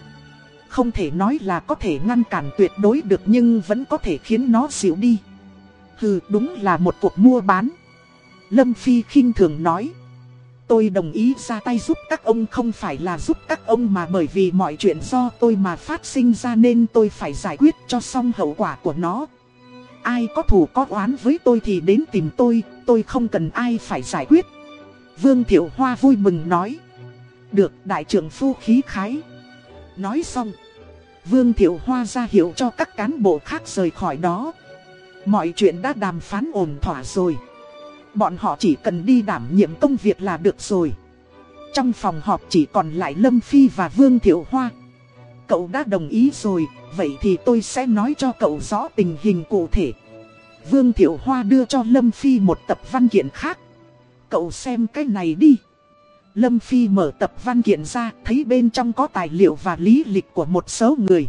Không thể nói là có thể ngăn cản tuyệt đối được nhưng vẫn có thể khiến nó dịu đi. Hừ đúng là một cuộc mua bán. Lâm Phi khinh thường nói. Tôi đồng ý ra tay giúp các ông không phải là giúp các ông mà bởi vì mọi chuyện do tôi mà phát sinh ra nên tôi phải giải quyết cho xong hậu quả của nó. Ai có thù có oán với tôi thì đến tìm tôi, tôi không cần ai phải giải quyết. Vương Thiệu Hoa vui mừng nói. Được đại trưởng phu khí khái. Nói xong. Vương Thiệu Hoa ra hiệu cho các cán bộ khác rời khỏi đó. Mọi chuyện đã đàm phán ổn thỏa rồi. Bọn họ chỉ cần đi đảm nhiệm công việc là được rồi. Trong phòng họp chỉ còn lại Lâm Phi và Vương Thiệu Hoa. Cậu đã đồng ý rồi, vậy thì tôi sẽ nói cho cậu rõ tình hình cụ thể. Vương Thiệu Hoa đưa cho Lâm Phi một tập văn kiện khác. Cậu xem cái này đi. Lâm Phi mở tập văn kiện ra, thấy bên trong có tài liệu và lý lịch của một số người.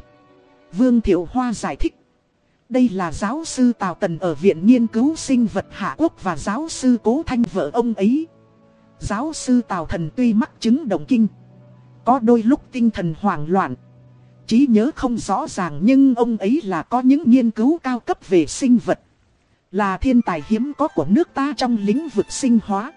Vương Thiệu Hoa giải thích. Đây là giáo sư Tào Tần ở Viện Nghiên cứu Sinh vật Hạ Quốc và giáo sư Cố Thanh vợ ông ấy. Giáo sư Tào Thần tuy mắc chứng động kinh. Có đôi lúc tinh thần hoảng loạn. trí nhớ không rõ ràng nhưng ông ấy là có những nghiên cứu cao cấp về sinh vật. Là thiên tài hiếm có của nước ta trong lĩnh vực sinh hóa.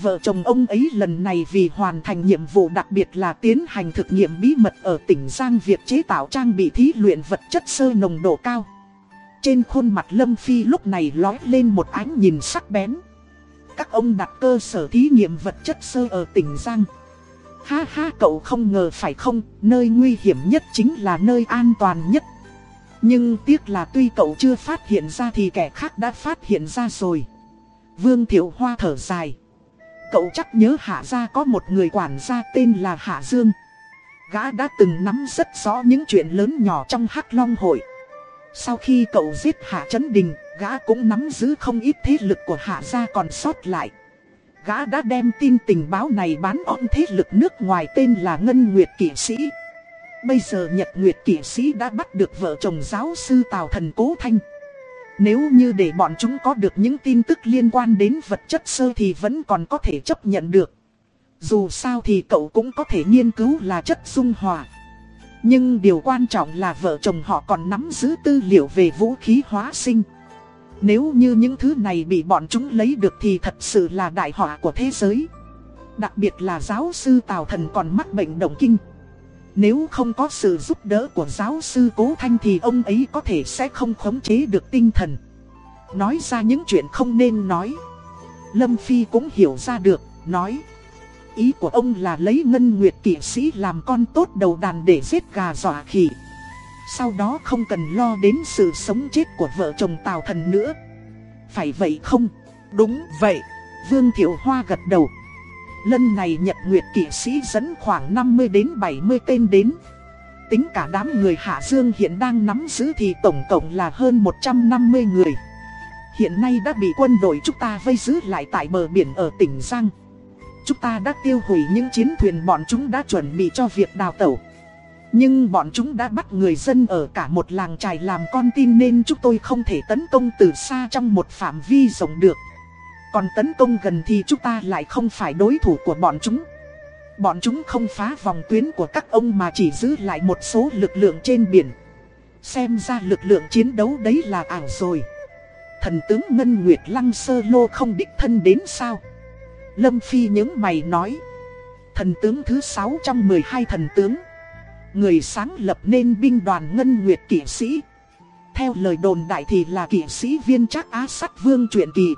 Vợ chồng ông ấy lần này vì hoàn thành nhiệm vụ đặc biệt là tiến hành thực nghiệm bí mật ở tỉnh Giang việc chế tạo trang bị thí luyện vật chất sơ nồng độ cao. Trên khuôn mặt Lâm Phi lúc này lói lên một ánh nhìn sắc bén. Các ông đặt cơ sở thí nghiệm vật chất sơ ở tỉnh Giang. Ha ha cậu không ngờ phải không, nơi nguy hiểm nhất chính là nơi an toàn nhất. Nhưng tiếc là tuy cậu chưa phát hiện ra thì kẻ khác đã phát hiện ra rồi. Vương Thiệu Hoa thở dài. Cậu chắc nhớ Hạ Gia có một người quản gia tên là Hạ Dương. Gã đã từng nắm rất rõ những chuyện lớn nhỏ trong Hắc Long hội. Sau khi cậu giết Hạ Trấn Đình, gã cũng nắm giữ không ít thế lực của Hạ gia còn sót lại. Gã đã đem tin tình báo này bán on thế lực nước ngoài tên là Ngân Nguyệt Kỵ Sĩ. Bây giờ Nhật Nguyệt Kỵ Sĩ đã bắt được vợ chồng giáo sư Tào Thần Cố Thanh. Nếu như để bọn chúng có được những tin tức liên quan đến vật chất sơ thì vẫn còn có thể chấp nhận được. Dù sao thì cậu cũng có thể nghiên cứu là chất dung hòa. Nhưng điều quan trọng là vợ chồng họ còn nắm giữ tư liệu về vũ khí hóa sinh. Nếu như những thứ này bị bọn chúng lấy được thì thật sự là đại họa của thế giới. Đặc biệt là giáo sư Tào Thần còn mắc bệnh động kinh. Nếu không có sự giúp đỡ của giáo sư Cố Thanh thì ông ấy có thể sẽ không khống chế được tinh thần. Nói ra những chuyện không nên nói. Lâm Phi cũng hiểu ra được, nói. Ý của ông là lấy ngân nguyệt kỷ sĩ làm con tốt đầu đàn để giết gà dọa khỉ. Sau đó không cần lo đến sự sống chết của vợ chồng Tào Thần nữa. Phải vậy không? Đúng vậy. Vương Thiệu Hoa gật đầu. Lần này Nhật Nguyệt kỵ sĩ dẫn khoảng 50 đến 70 tên đến. Tính cả đám người Hạ Dương hiện đang nắm giữ thì tổng cộng là hơn 150 người. Hiện nay đã bị quân đội chúng ta vây giữ lại tại bờ biển ở tỉnh Giang. Chúng ta đã tiêu hủy những chiến thuyền bọn chúng đã chuẩn bị cho việc đào tẩu. Nhưng bọn chúng đã bắt người dân ở cả một làng trài làm con tin nên chúng tôi không thể tấn công từ xa trong một phạm vi rộng được. Còn tấn công gần thì chúng ta lại không phải đối thủ của bọn chúng. Bọn chúng không phá vòng tuyến của các ông mà chỉ giữ lại một số lực lượng trên biển. Xem ra lực lượng chiến đấu đấy là ảo rồi. Thần tướng Ngân Nguyệt Lăng Sơ Lô không đích thân đến sao? Lâm Phi những mày nói. Thần tướng thứ 6 trong 12 thần tướng. Người sáng lập nên binh đoàn Ngân Nguyệt kỵ sĩ. Theo lời đồn đại thì là kỵ sĩ viên trác á sắt vương truyện kỳ.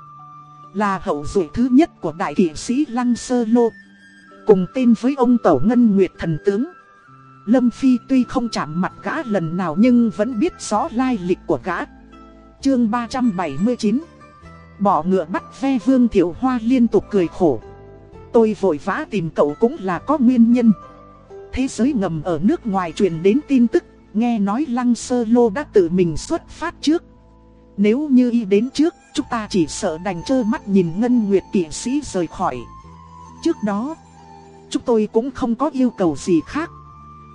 Là hậu duệ thứ nhất của đại kỵ sĩ Lăng Sơ Lô. Cùng tên với ông Tẩu Ngân Nguyệt thần tướng. Lâm Phi tuy không chạm mặt gã lần nào nhưng vẫn biết rõ lai lịch của gã. Chương 379 Bỏ ngựa bắt ve Vương Thiệu Hoa liên tục cười khổ. Tôi vội vã tìm cậu cũng là có nguyên nhân. Thế giới ngầm ở nước ngoài truyền đến tin tức, Nghe nói Lăng Sơ Lô đã tự mình xuất phát trước. Nếu như y đến trước Chúng ta chỉ sợ đành trơ mắt nhìn Ngân Nguyệt kỵ sĩ rời khỏi. Trước đó Chúng tôi cũng không có yêu cầu gì khác.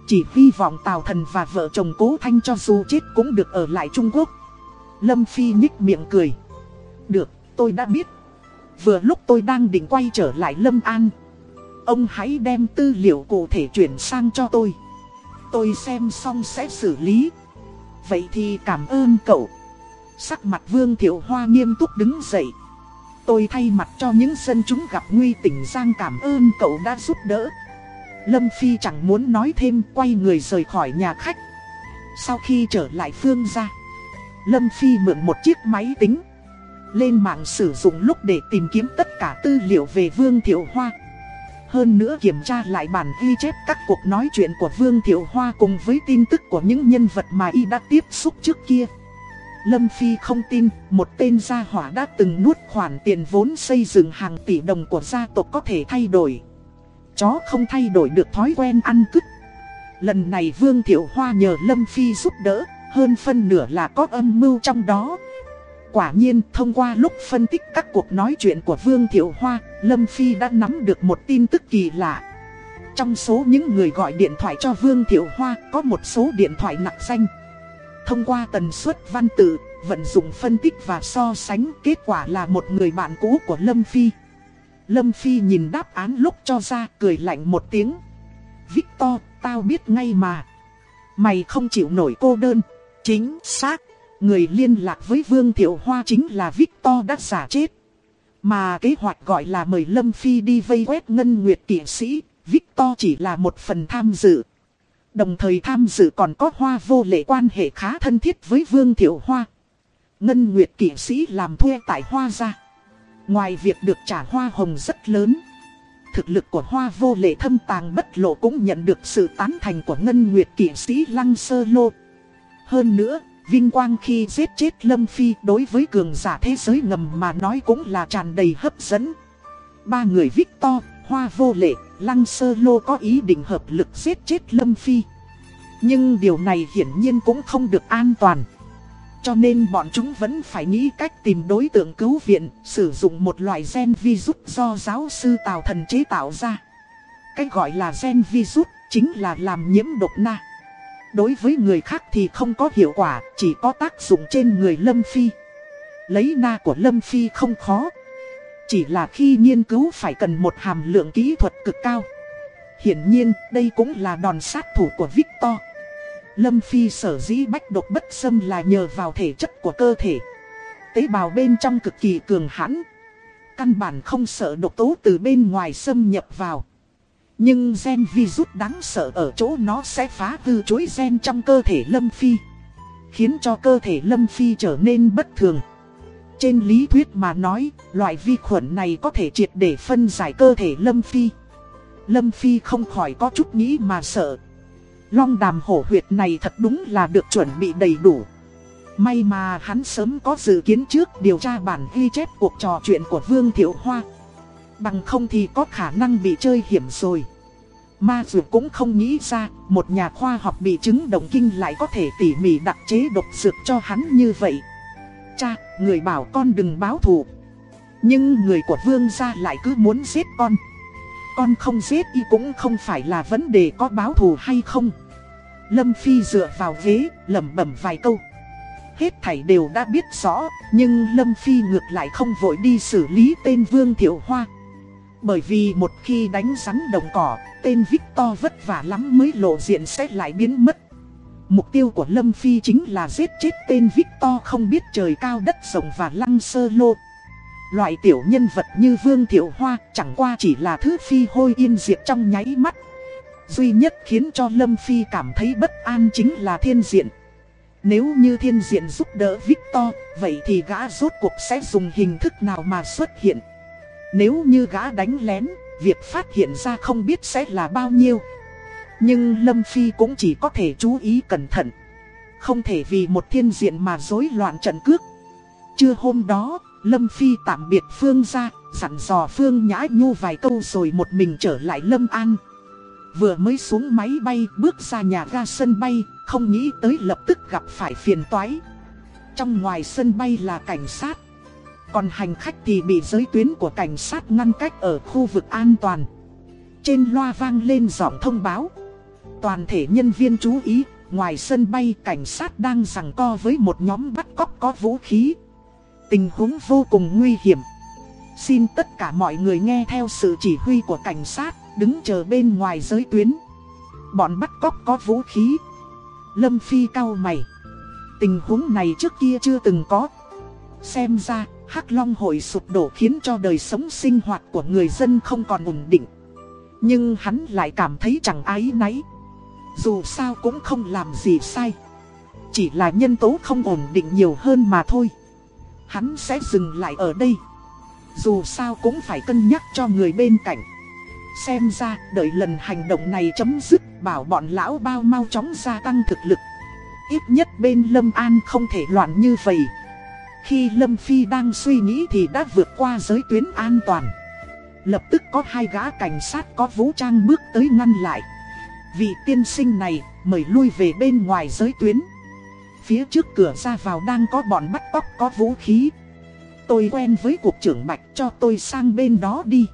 Chỉ hy vọng Tào Thần và vợ chồng Cố Thanh cho dù chết cũng được ở lại Trung Quốc. Lâm Phi nhích miệng cười. Được, tôi đã biết. Vừa lúc tôi đang định quay trở lại Lâm An. Ông hãy đem tư liệu cụ thể chuyển sang cho tôi. Tôi xem xong sẽ xử lý. Vậy thì cảm ơn cậu. Sắc mặt Vương Thiệu Hoa nghiêm túc đứng dậy. Tôi thay mặt cho những dân chúng gặp nguy tỉnh Giang cảm ơn cậu đã giúp đỡ. Lâm Phi chẳng muốn nói thêm, quay người rời khỏi nhà khách. Sau khi trở lại phương ra Lâm Phi mượn một chiếc máy tính Lên mạng sử dụng lúc để tìm kiếm tất cả tư liệu về Vương Thiệu Hoa. Hơn nữa kiểm tra lại bản ghi chép các cuộc nói chuyện của Vương Thiệu Hoa Cùng với tin tức của những nhân vật mà y đã tiếp xúc trước kia. Lâm Phi không tin một tên gia hỏa đã từng nuốt khoản tiền vốn xây dựng hàng tỷ đồng của gia tộc có thể thay đổi Chó không thay đổi được thói quen ăn cứt Lần này Vương Thiệu Hoa nhờ Lâm Phi giúp đỡ hơn phân nửa là có âm mưu trong đó. Quả nhiên thông qua lúc phân tích các cuộc nói chuyện của Vương Thiệu Hoa, Lâm Phi đã nắm được một tin tức kỳ lạ. Trong số những người gọi điện thoại cho Vương Thiệu Hoa có một số điện thoại nặng danh. Thông qua tần suất văn tự, vận dụng phân tích và so sánh kết quả là một người bạn cũ của Lâm Phi. Lâm Phi nhìn đáp án lúc cho ra cười lạnh một tiếng. Victor, tao biết ngay mà. Mày không chịu nổi cô đơn. Chính xác, người liên lạc với Vương Thiệu Hoa chính là Victor đã giả chết. Mà kế hoạch gọi là mời Lâm Phi đi vây quét ngân nguyệt kỷ sĩ, Victor chỉ là một phần tham dự. Đồng thời tham dự còn có hoa vô lệ quan hệ khá thân thiết với Vương Thiệu Hoa. Ngân Nguyệt kỷ sĩ làm thuê tại Hoa gia. Ngoài việc được trả hoa hồng rất lớn. Thực lực của Hoa vô lệ thâm tàng bất lộ cũng nhận được sự tán thành của Ngân Nguyệt kỷ sĩ Lăng Sơ Lô. Hơn nữa, vinh quang khi giết chết Lâm Phi đối với cường giả thế giới ngầm mà nói cũng là tràn đầy hấp dẫn. Ba người Victor, Hoa Vô Lệ, Lăng Sơ Lô có ý định hợp lực giết chết Lâm Phi. Nhưng điều này hiển nhiên cũng không được an toàn. Cho nên bọn chúng vẫn phải nghĩ cách tìm đối tượng cứu viện, sử dụng một loại gen virus do giáo sư Tào Thần chế tạo ra. Cách gọi là gen virus chính là làm nhiễm độc na. Đối với người khác thì không có hiệu quả, chỉ có tác dụng trên người Lâm Phi. Lấy na của Lâm Phi không khó. Chỉ là khi nghiên cứu phải cần một hàm lượng kỹ thuật cực cao. Hiển nhiên, đây cũng là đòn sát thủ của Victor. Lâm Phi sở dĩ bách độc bất xâm là nhờ vào thể chất của cơ thể. Tế bào bên trong cực kỳ cường hãn. Căn bản không sợ độc tố từ bên ngoài xâm nhập vào. Nhưng gen virus đáng sợ ở chỗ nó sẽ phá hư chuỗi gen trong cơ thể Lâm Phi. Khiến cho cơ thể Lâm Phi trở nên bất thường. Trên lý thuyết mà nói, loại vi khuẩn này có thể triệt để phân giải cơ thể Lâm Phi. Lâm Phi không khỏi có chút nghĩ mà sợ. Long đàm hổ huyệt này thật đúng là được chuẩn bị đầy đủ. May mà hắn sớm có dự kiến trước điều tra bản ghi chép cuộc trò chuyện của Vương Thiệu Hoa. Bằng không thì có khả năng bị chơi hiểm rồi. Ma dù cũng không nghĩ ra, một nhà khoa học bị chứng động kinh lại có thể tỉ mỉ đặc chế độc dược cho hắn như vậy. Cha, người bảo con đừng báo thù. Nhưng người của vương gia lại cứ muốn giết con. Con không giết y cũng không phải là vấn đề có báo thù hay không. Lâm Phi dựa vào ghế, lẩm bẩm vài câu. Hết thảy đều đã biết rõ, nhưng Lâm Phi ngược lại không vội đi xử lý tên Vương Thiệu Hoa. Bởi vì một khi đánh rắn đồng cỏ, tên Victor vất vả lắm mới lộ diện sẽ lại biến mất. Mục tiêu của Lâm Phi chính là giết chết tên Victor không biết trời cao đất rộng và lăng sơ lô. Loại tiểu nhân vật như Vương Thiệu Hoa chẳng qua chỉ là thứ phi hôi yên diệt trong nháy mắt. Duy nhất khiến cho Lâm Phi cảm thấy bất an chính là thiên diện. Nếu như thiên diện giúp đỡ Victor, vậy thì gã rốt cuộc sẽ dùng hình thức nào mà xuất hiện. Nếu như gã đánh lén, việc phát hiện ra không biết sẽ là bao nhiêu. Nhưng Lâm Phi cũng chỉ có thể chú ý cẩn thận. Không thể vì một thiên diện mà rối loạn trận cước. Trưa hôm đó, Lâm Phi tạm biệt Phương ra, dặn dò Phương Nhã Nhu vài câu rồi một mình trở lại Lâm An. Vừa mới xuống máy bay bước ra nhà ga sân bay, không nghĩ tới lập tức gặp phải phiền toái. Trong ngoài sân bay là cảnh sát. Còn hành khách thì bị giới tuyến của cảnh sát ngăn cách ở khu vực an toàn. Trên loa vang lên giọng thông báo. Toàn thể nhân viên chú ý, ngoài sân bay cảnh sát đang giằng co với một nhóm bắt cóc có vũ khí. Tình huống vô cùng nguy hiểm. Xin tất cả mọi người nghe theo sự chỉ huy của cảnh sát, đứng chờ bên ngoài giới tuyến. Bọn bắt cóc có vũ khí. Lâm Phi cao mày. Tình huống này trước kia chưa từng có. Xem ra, Hắc Long hội sụp đổ khiến cho đời sống sinh hoạt của người dân không còn ổn định. Nhưng hắn lại cảm thấy chẳng ái náy. Dù sao cũng không làm gì sai. Chỉ là nhân tố không ổn định nhiều hơn mà thôi. Hắn sẽ dừng lại ở đây. Dù sao cũng phải cân nhắc cho người bên cạnh. Xem ra, đợi lần hành động này chấm dứt, bảo bọn lão bao mau chóng gia tăng thực lực. Ít nhất bên Lâm An không thể loạn như vậy. Khi Lâm Phi đang suy nghĩ thì đã vượt qua giới tuyến an toàn. Lập tức có hai gã cảnh sát có vũ trang bước tới ngăn lại. Vị tiên sinh này mời lui về bên ngoài giới tuyến. Phía trước cửa ra vào đang có bọn bắt cóc có vũ khí. Tôi quen với cục trưởng Bạch cho tôi sang bên đó đi.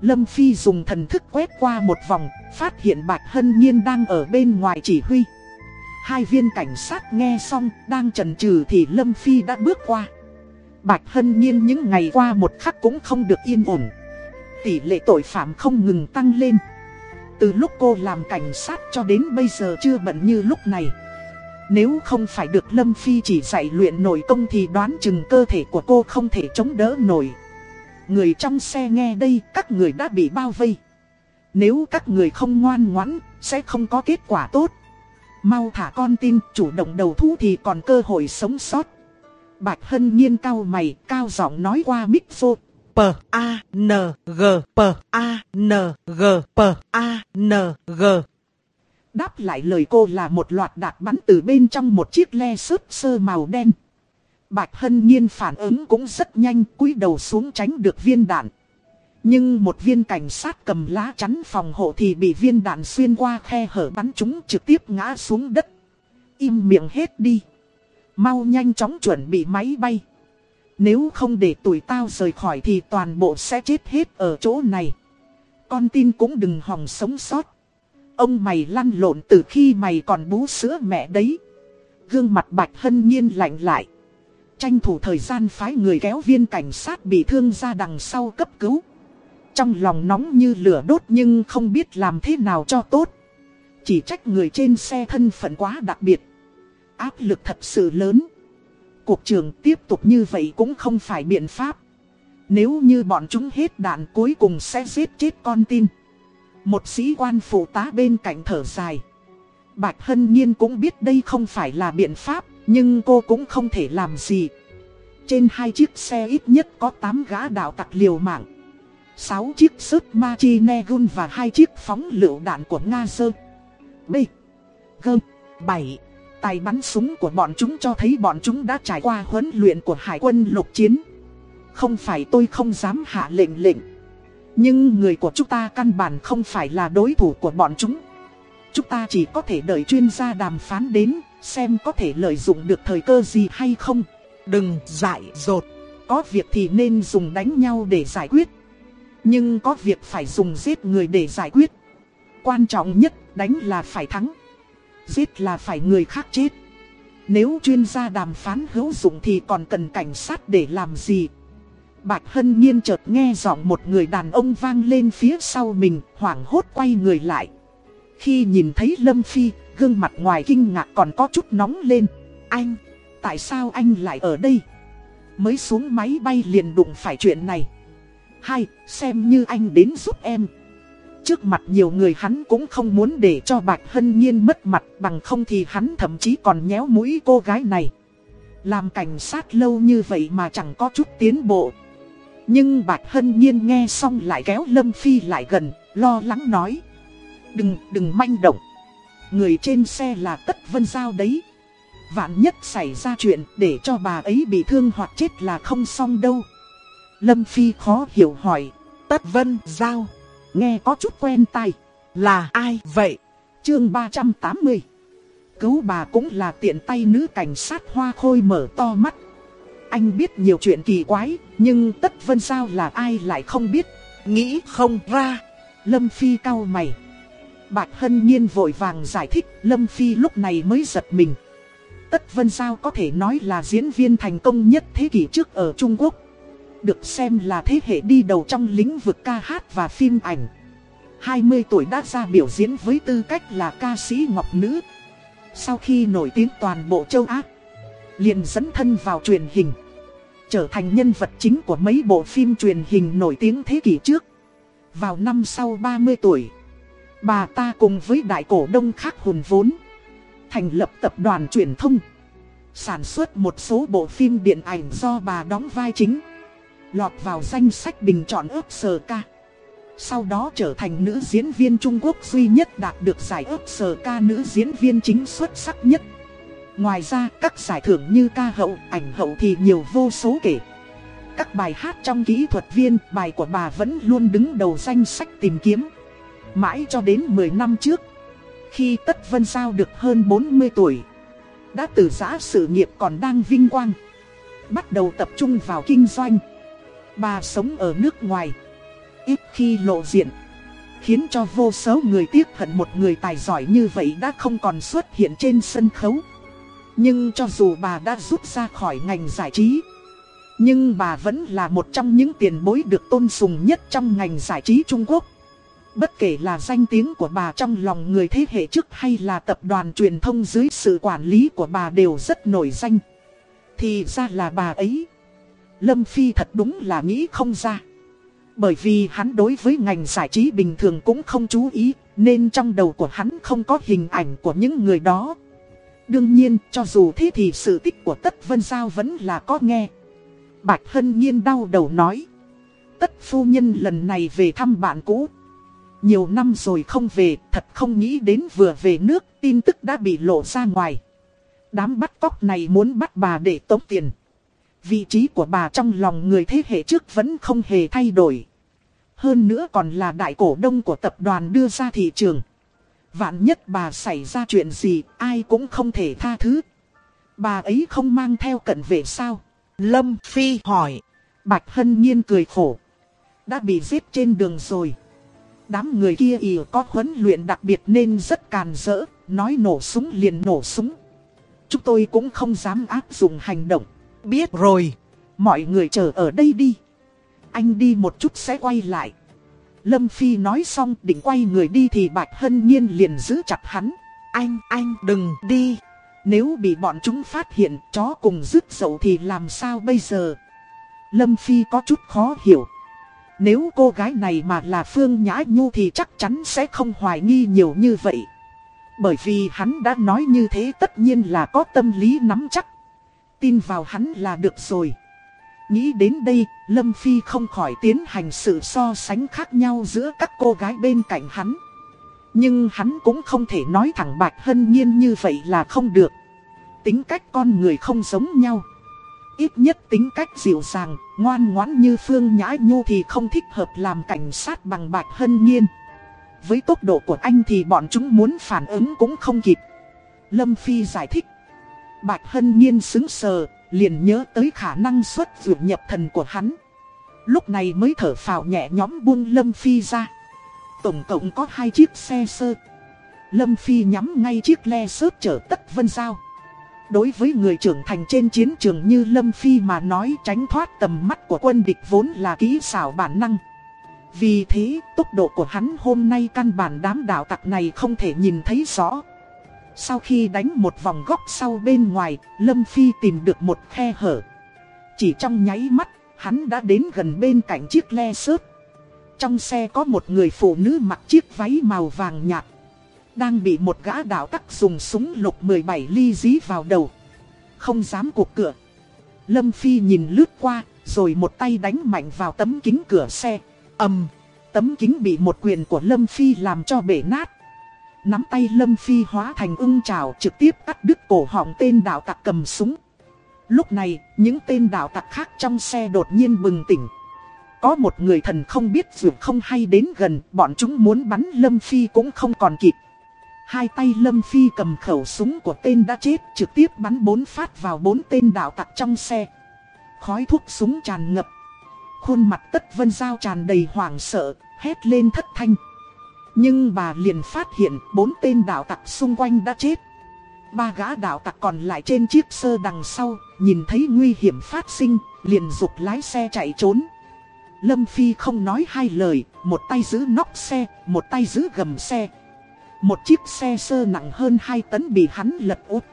Lâm Phi dùng thần thức quét qua một vòng, phát hiện Bạch Hân Nhiên đang ở bên ngoài chỉ huy. Hai viên cảnh sát nghe xong, đang chần chừ thì Lâm Phi đã bước qua. Bạch Hân Nhiên những ngày qua một khắc cũng không được yên ổn. Tỷ lệ tội phạm không ngừng tăng lên. Từ lúc cô làm cảnh sát cho đến bây giờ chưa bận như lúc này. Nếu không phải được Lâm Phi chỉ dạy luyện nổi công thì đoán chừng cơ thể của cô không thể chống đỡ nổi. Người trong xe nghe đây, các người đã bị bao vây. Nếu các người không ngoan ngoãn, sẽ không có kết quả tốt. Mau thả con tin, chủ động đầu thú thì còn cơ hội sống sót. Bạch Hân nhiên cao mày, cao giọng nói qua mic phô. P A N G P A N G P A N G Đáp lại lời cô là một loạt đạn bắn từ bên trong một chiếc le sớp sơ màu đen. Bạch Hân Nhiên phản ứng cũng rất nhanh, cúi đầu xuống tránh được viên đạn. Nhưng một viên cảnh sát cầm lá chắn phòng hộ thì bị viên đạn xuyên qua khe hở bắn chúng trực tiếp ngã xuống đất. Im miệng hết đi. Mau nhanh chóng chuẩn bị máy bay. Nếu không để tuổi tao rời khỏi thì toàn bộ sẽ chết hết ở chỗ này. Con tin cũng đừng hòng sống sót. Ông mày lăn lộn từ khi mày còn bú sữa mẹ đấy. Gương mặt Bạch Hân Nhiên lạnh lại. Tranh thủ thời gian phái người kéo viên cảnh sát bị thương ra đằng sau cấp cứu. Trong lòng nóng như lửa đốt nhưng không biết làm thế nào cho tốt. Chỉ trách người trên xe thân phận quá đặc biệt. Áp lực thật sự lớn. Cuộc trường tiếp tục như vậy cũng không phải biện pháp. Nếu như bọn chúng hết đạn cuối cùng sẽ giết chết con tin. Một sĩ quan phụ tá bên cạnh thở dài. Bạch Hân Nhiên cũng biết đây không phải là biện pháp, nhưng cô cũng không thể làm gì. Trên hai chiếc xe ít nhất có 8 gã đạo tặc liều mạng. 6 chiếc sức Machinegun và hai chiếc phóng lựu đạn của Nga Sơ. B. G. 7. Tài bắn súng của bọn chúng cho thấy bọn chúng đã trải qua huấn luyện của hải quân lục chiến. Không phải tôi không dám hạ lệnh lệnh. Nhưng người của chúng ta căn bản không phải là đối thủ của bọn chúng. Chúng ta chỉ có thể đợi chuyên gia đàm phán đến, xem có thể lợi dụng được thời cơ gì hay không. Đừng dại dột. Có việc thì nên dùng đánh nhau để giải quyết. Nhưng có việc phải dùng giết người để giải quyết. Quan trọng nhất đánh là phải thắng. Giết là phải người khác chết. Nếu chuyên gia đàm phán hữu dụng thì còn cần cảnh sát để làm gì? Bạch Hân Nhiên chợt nghe giọng một người đàn ông vang lên phía sau mình, hoảng hốt quay người lại. Khi nhìn thấy Lâm Phi, gương mặt ngoài kinh ngạc còn có chút nóng lên. Anh, tại sao anh lại ở đây? Mới xuống máy bay liền đụng phải chuyện này. Hai, xem như anh đến giúp em. Trước mặt nhiều người hắn cũng không muốn để cho Bạch Hân Nhiên mất mặt bằng không thì hắn thậm chí còn nhéo mũi cô gái này. Làm cảnh sát lâu như vậy mà chẳng có chút tiến bộ. Nhưng Bạch Hân Nhiên nghe xong lại kéo Lâm Phi lại gần, lo lắng nói. Đừng, đừng manh động. Người trên xe là Tất Vân Giao đấy. Vạn nhất xảy ra chuyện để cho bà ấy bị thương hoặc chết là không xong đâu. Lâm Phi khó hiểu hỏi. Tất Vân Giao. Nghe có chút quen tai. Là ai vậy? Chương 380 Cứu bà cũng là tiện tay nữ cảnh sát hoa khôi mở to mắt. Anh biết nhiều chuyện kỳ quái, nhưng Tất Vân Giao là ai lại không biết. Nghĩ không ra. Lâm Phi cau mày. Bạch Hân Nhiên vội vàng giải thích, Lâm Phi lúc này mới giật mình. Tất Vân Giao có thể nói là diễn viên thành công nhất thế kỷ trước ở Trung Quốc. Được xem là thế hệ đi đầu trong lĩnh vực ca hát và phim ảnh. 20 tuổi đã ra biểu diễn với tư cách là ca sĩ ngọc nữ. Sau khi nổi tiếng toàn bộ châu Á, liền dẫn thân vào truyền hình. Trở thành nhân vật chính của mấy bộ phim truyền hình nổi tiếng thế kỷ trước. Vào năm sau 30 tuổi, bà ta cùng với đại cổ đông khác hùn vốn. Thành lập tập đoàn truyền thông. Sản xuất một số bộ phim điện ảnh do bà đóng vai chính. Lọt vào danh sách bình chọn ước sờ ca. Sau đó trở thành nữ diễn viên Trung Quốc duy nhất đạt được giải ước sờ ca nữ diễn viên chính xuất sắc nhất. Ngoài ra các giải thưởng như ca hậu, ảnh hậu thì nhiều vô số kể. Các bài hát trong kỹ thuật viên, bài của bà vẫn luôn đứng đầu danh sách tìm kiếm. Mãi cho đến 10 năm trước, khi Tất Vân Giao được hơn 40 tuổi, đã từ giã sự nghiệp còn đang vinh quang. Bắt đầu tập trung vào kinh doanh. Bà sống ở nước ngoài ít khi lộ diện. Khiến cho vô số người tiếc hận một người tài giỏi như vậy đã không còn xuất hiện trên sân khấu. Nhưng cho dù bà đã rút ra khỏi ngành giải trí, Nhưng bà vẫn là một trong những tiền bối được tôn sùng nhất trong ngành giải trí Trung Quốc Bất kể là danh tiếng của bà trong lòng người thế hệ trước hay là tập đoàn truyền thông dưới sự quản lý của bà đều rất nổi danh Thì ra là bà ấy Lâm Phi thật đúng là nghĩ không ra bởi vì hắn đối với ngành giải trí bình thường cũng không chú ý, nên trong đầu của hắn không có hình ảnh của những người đó. Đương nhiên, cho dù thế thì sự tích của Tất Vân Giao vẫn là có nghe. Bạch Hân Nhiên đau đầu nói. Tất phu nhân lần này về thăm bạn cũ. Nhiều năm rồi không về, thật không nghĩ đến vừa về nước, tin tức đã bị lộ ra ngoài. Đám bắt cóc này muốn bắt bà để tống tiền. Vị trí của bà trong lòng người thế hệ trước vẫn không hề thay đổi. Hơn nữa còn là đại cổ đông của tập đoàn đưa ra thị trường. Vạn nhất bà xảy ra chuyện gì, ai cũng không thể tha thứ. Bà ấy không mang theo cận vệ sao? Lâm Phi hỏi. Bạch Hân Nhiên cười khổ. Đã bị giết trên đường rồi. Đám người kia ỉ có huấn luyện đặc biệt nên rất càn rỡ, nói nổ súng liền nổ súng. Chúng tôi cũng không dám áp dụng hành động. Biết rồi, mọi người chờ ở đây đi. Anh đi một chút sẽ quay lại. Lâm Phi nói xong định quay người đi thì Bạch Hân Nhiên liền giữ chặt hắn. Anh, anh đừng đi. Nếu bị bọn chúng phát hiện chó cùng rứt dậu thì làm sao bây giờ? Lâm Phi có chút khó hiểu. Nếu cô gái này mà là Phương Nhã Nhu thì chắc chắn sẽ không hoài nghi nhiều như vậy. Bởi vì hắn đã nói như thế tất nhiên là có tâm lý nắm chắc. Tin vào hắn là được rồi. Nghĩ đến đây, Lâm Phi không khỏi tiến hành sự so sánh khác nhau giữa các cô gái bên cạnh hắn. Nhưng hắn cũng không thể nói thẳng Bạch Hân Nhiên như vậy là không được. Tính cách con người không giống nhau. Ít nhất tính cách dịu dàng, ngoan ngoãn như Phương Nhã Nhu thì không thích hợp làm cảnh sát bằng Bạch Hân Nhiên. Với tốc độ của anh thì bọn chúng muốn phản ứng cũng không kịp. Lâm Phi giải thích. Bạch Hân Nhiên xứng sờ, liền nhớ tới khả năng xuất dược nhập thần của hắn. Lúc này mới thở phào nhẹ nhõm buông Lâm Phi ra. Tổng cộng có hai chiếc xe sơ. Lâm Phi nhắm ngay chiếc le sớt chở tất vân giao. Đối với người trưởng thành trên chiến trường như Lâm Phi mà nói tránh thoát tầm mắt của quân địch vốn là kỹ xảo bản năng. Vì thế, tốc độ của hắn hôm nay căn bản đám đạo tặc này không thể nhìn thấy rõ. Sau khi đánh một vòng góc sau bên ngoài, Lâm Phi tìm được một khe hở. Chỉ trong nháy mắt, hắn đã đến gần bên cạnh chiếc le sớt. Trong xe có một người phụ nữ mặc chiếc váy màu vàng nhạt. Đang bị một gã đạo tắc dùng súng lục 17 ly dí vào đầu. Không dám cuộc cửa. Lâm Phi nhìn lướt qua, rồi một tay đánh mạnh vào tấm kính cửa xe. Âm, tấm kính bị một quyền của Lâm Phi làm cho bể nát. Nắm tay Lâm Phi hóa thành ưng trào trực tiếp cắt đứt cổ họng tên đạo tặc cầm súng. Lúc này, những tên đạo tặc khác trong xe đột nhiên bừng tỉnh. Có một người thần không biết dù không hay đến gần, bọn chúng muốn bắn Lâm Phi cũng không còn kịp. Hai tay Lâm Phi cầm khẩu súng của tên đã chết trực tiếp bắn bốn phát vào bốn tên đạo tặc trong xe. Khói thuốc súng tràn ngập. Khuôn mặt tất vân giao tràn đầy hoảng sợ, hét lên thất thanh. Nhưng bà liền phát hiện bốn tên đạo tặc xung quanh đã chết. Ba gã đạo tặc còn lại trên chiếc sơ đằng sau, nhìn thấy nguy hiểm phát sinh, liền dục lái xe chạy trốn. Lâm Phi không nói hai lời, một tay giữ nóc xe, một tay giữ gầm xe. Một chiếc xe sơ nặng hơn 2 tấn bị hắn lật út.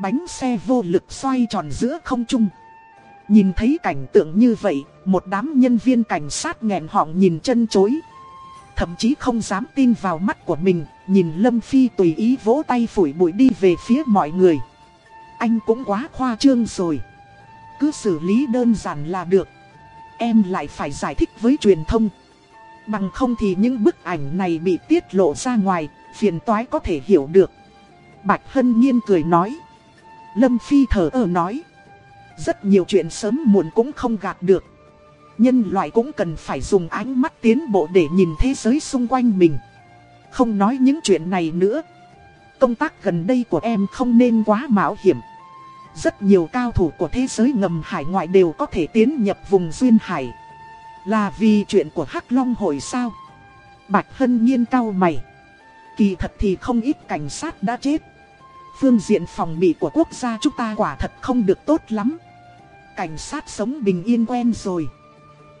Bánh xe vô lực xoay tròn giữa không trung. Nhìn thấy cảnh tượng như vậy, một đám nhân viên cảnh sát nghẹn họng nhìn chân chối. Thậm chí không dám tin vào mắt của mình, nhìn Lâm Phi tùy ý vỗ tay phủi bụi đi về phía mọi người. Anh cũng quá khoa trương rồi. Cứ xử lý đơn giản là được. Em lại phải giải thích với truyền thông. Bằng không thì những bức ảnh này bị tiết lộ ra ngoài, phiền toái có thể hiểu được. Bạch Hân Nhiên cười nói. Lâm Phi thở ơ nói. Rất nhiều chuyện sớm muộn cũng không gạt được. Nhân loại cũng cần phải dùng ánh mắt tiến bộ để nhìn thế giới xung quanh mình. Không nói những chuyện này nữa. Công tác gần đây của em không nên quá mạo hiểm. Rất nhiều cao thủ của thế giới ngầm hải ngoại đều có thể tiến nhập vùng duyên hải. Là vì chuyện của Hắc Long hội sao? Bạch Hân Nhiên cao mày. Kỳ thật thì không ít cảnh sát đã chết. Phương diện phòng bị của quốc gia chúng ta quả thật không được tốt lắm. Cảnh sát sống bình yên quen rồi.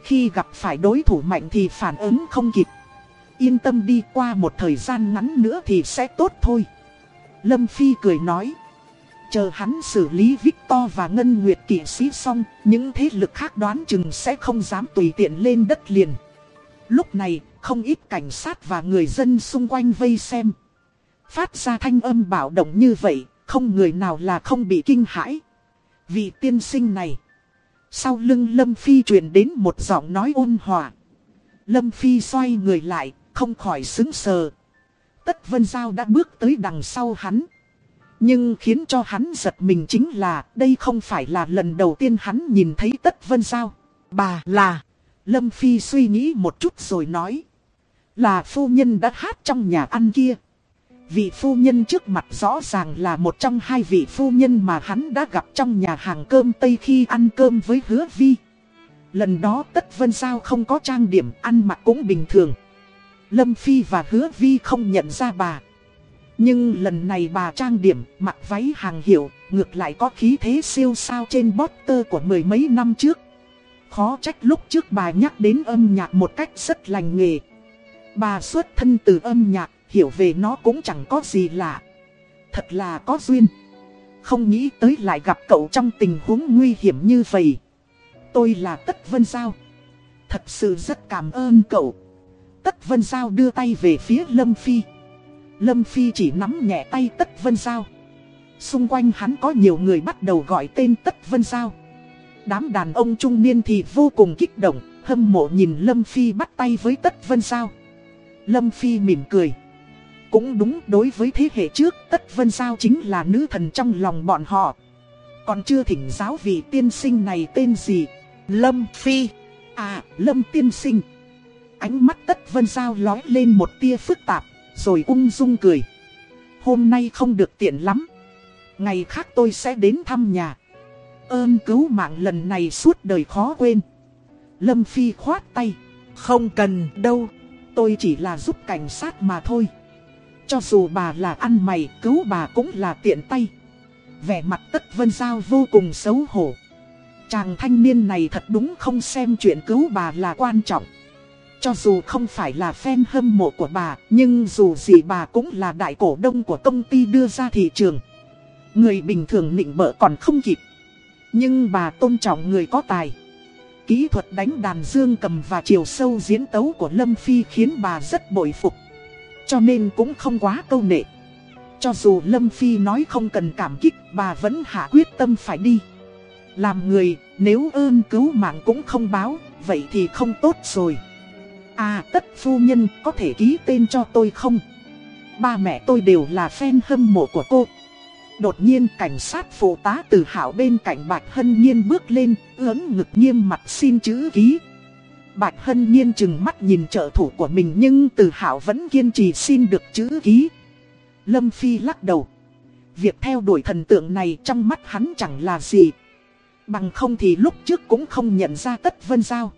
Khi gặp phải đối thủ mạnh thì phản ứng không kịp. Yên tâm đi qua một thời gian ngắn nữa thì sẽ tốt thôi. Lâm Phi cười nói. Chờ hắn xử lý Victor và Ngân Nguyệt kỵ sĩ xong, những thế lực khác đoán chừng sẽ không dám tùy tiện lên đất liền. Lúc này, không ít cảnh sát và người dân xung quanh vây xem. Phát ra thanh âm bảo động như vậy, không người nào là không bị kinh hãi. vì tiên sinh này. Sau lưng Lâm Phi truyền đến một giọng nói ôn hòa. Lâm Phi xoay người lại, không khỏi xứng sờ. Tất Vân Giao đã bước tới đằng sau hắn. Nhưng khiến cho hắn giật mình chính là đây không phải là lần đầu tiên hắn nhìn thấy Tất Vân Giao. Bà là... Lâm Phi suy nghĩ một chút rồi nói. Là phu nhân đã hát trong nhà ăn kia. Vị phu nhân trước mặt rõ ràng là một trong hai vị phu nhân mà hắn đã gặp trong nhà hàng cơm Tây khi ăn cơm với hứa vi. Lần đó Tất Vân Giao không có trang điểm ăn mặc cũng bình thường. Lâm Phi và hứa vi không nhận ra bà. Nhưng lần này bà trang điểm, mặc váy hàng hiệu, ngược lại có khí thế siêu sao trên poster của mười mấy năm trước. Khó trách lúc trước bà nhắc đến âm nhạc một cách rất lành nghề. Bà xuất thân từ âm nhạc, hiểu về nó cũng chẳng có gì lạ. Thật là có duyên. Không nghĩ tới lại gặp cậu trong tình huống nguy hiểm như vậy. Tôi là Tất Vân Giao. Thật sự rất cảm ơn cậu. Tất Vân Giao đưa tay về phía Lâm Phi. Lâm Phi chỉ nắm nhẹ tay Tất Vân Giao. Xung quanh hắn có nhiều người bắt đầu gọi tên Tất Vân Giao. Đám đàn ông trung niên thì vô cùng kích động, hâm mộ nhìn Lâm Phi bắt tay với Tất Vân Giao. Lâm Phi mỉm cười. Cũng đúng đối với thế hệ trước, Tất Vân Giao chính là nữ thần trong lòng bọn họ. Còn chưa thỉnh giáo vị tiên sinh này tên gì? Lâm Phi. À, Lâm tiên sinh. Ánh mắt Tất Vân Giao lói lên một tia phức tạp, rồi ung dung cười. Hôm nay không được tiện lắm. Ngày khác tôi sẽ đến thăm nhà. Ơn cứu mạng lần này suốt đời khó quên. Lâm Phi khoát tay. Không cần đâu. Tôi chỉ là giúp cảnh sát mà thôi. Cho dù bà là ăn mày, cứu bà cũng là tiện tay. Vẻ mặt tất vân giao vô cùng xấu hổ. Chàng thanh niên này thật đúng không xem chuyện cứu bà là quan trọng. Cho dù không phải là fan hâm mộ của bà, nhưng dù gì bà cũng là đại cổ đông của công ty đưa ra thị trường. Người bình thường nịnh bợ còn không kịp. Nhưng bà tôn trọng người có tài. Kỹ thuật đánh đàn dương cầm và chiều sâu diễn tấu của Lâm Phi khiến bà rất bội phục. Cho nên cũng không quá câu nệ. Cho dù Lâm Phi nói không cần cảm kích, bà vẫn hạ quyết tâm phải đi. Làm người, nếu ơn cứu mạng cũng không báo, vậy thì không tốt rồi. À tất phu nhân có thể ký tên cho tôi không? Ba mẹ tôi đều là fan hâm mộ của cô. Đột nhiên cảnh sát phụ tá từ hảo bên cạnh Bạch Hân Nhiên bước lên, ớn ngực nghiêm mặt xin chữ ký. Bạch Hân Nhiên chừng mắt nhìn trợ thủ của mình nhưng từ hảo vẫn kiên trì xin được chữ ký. Lâm Phi lắc đầu. Việc theo đuổi thần tượng này trong mắt hắn chẳng là gì. Bằng không thì lúc trước cũng không nhận ra tất vân giao.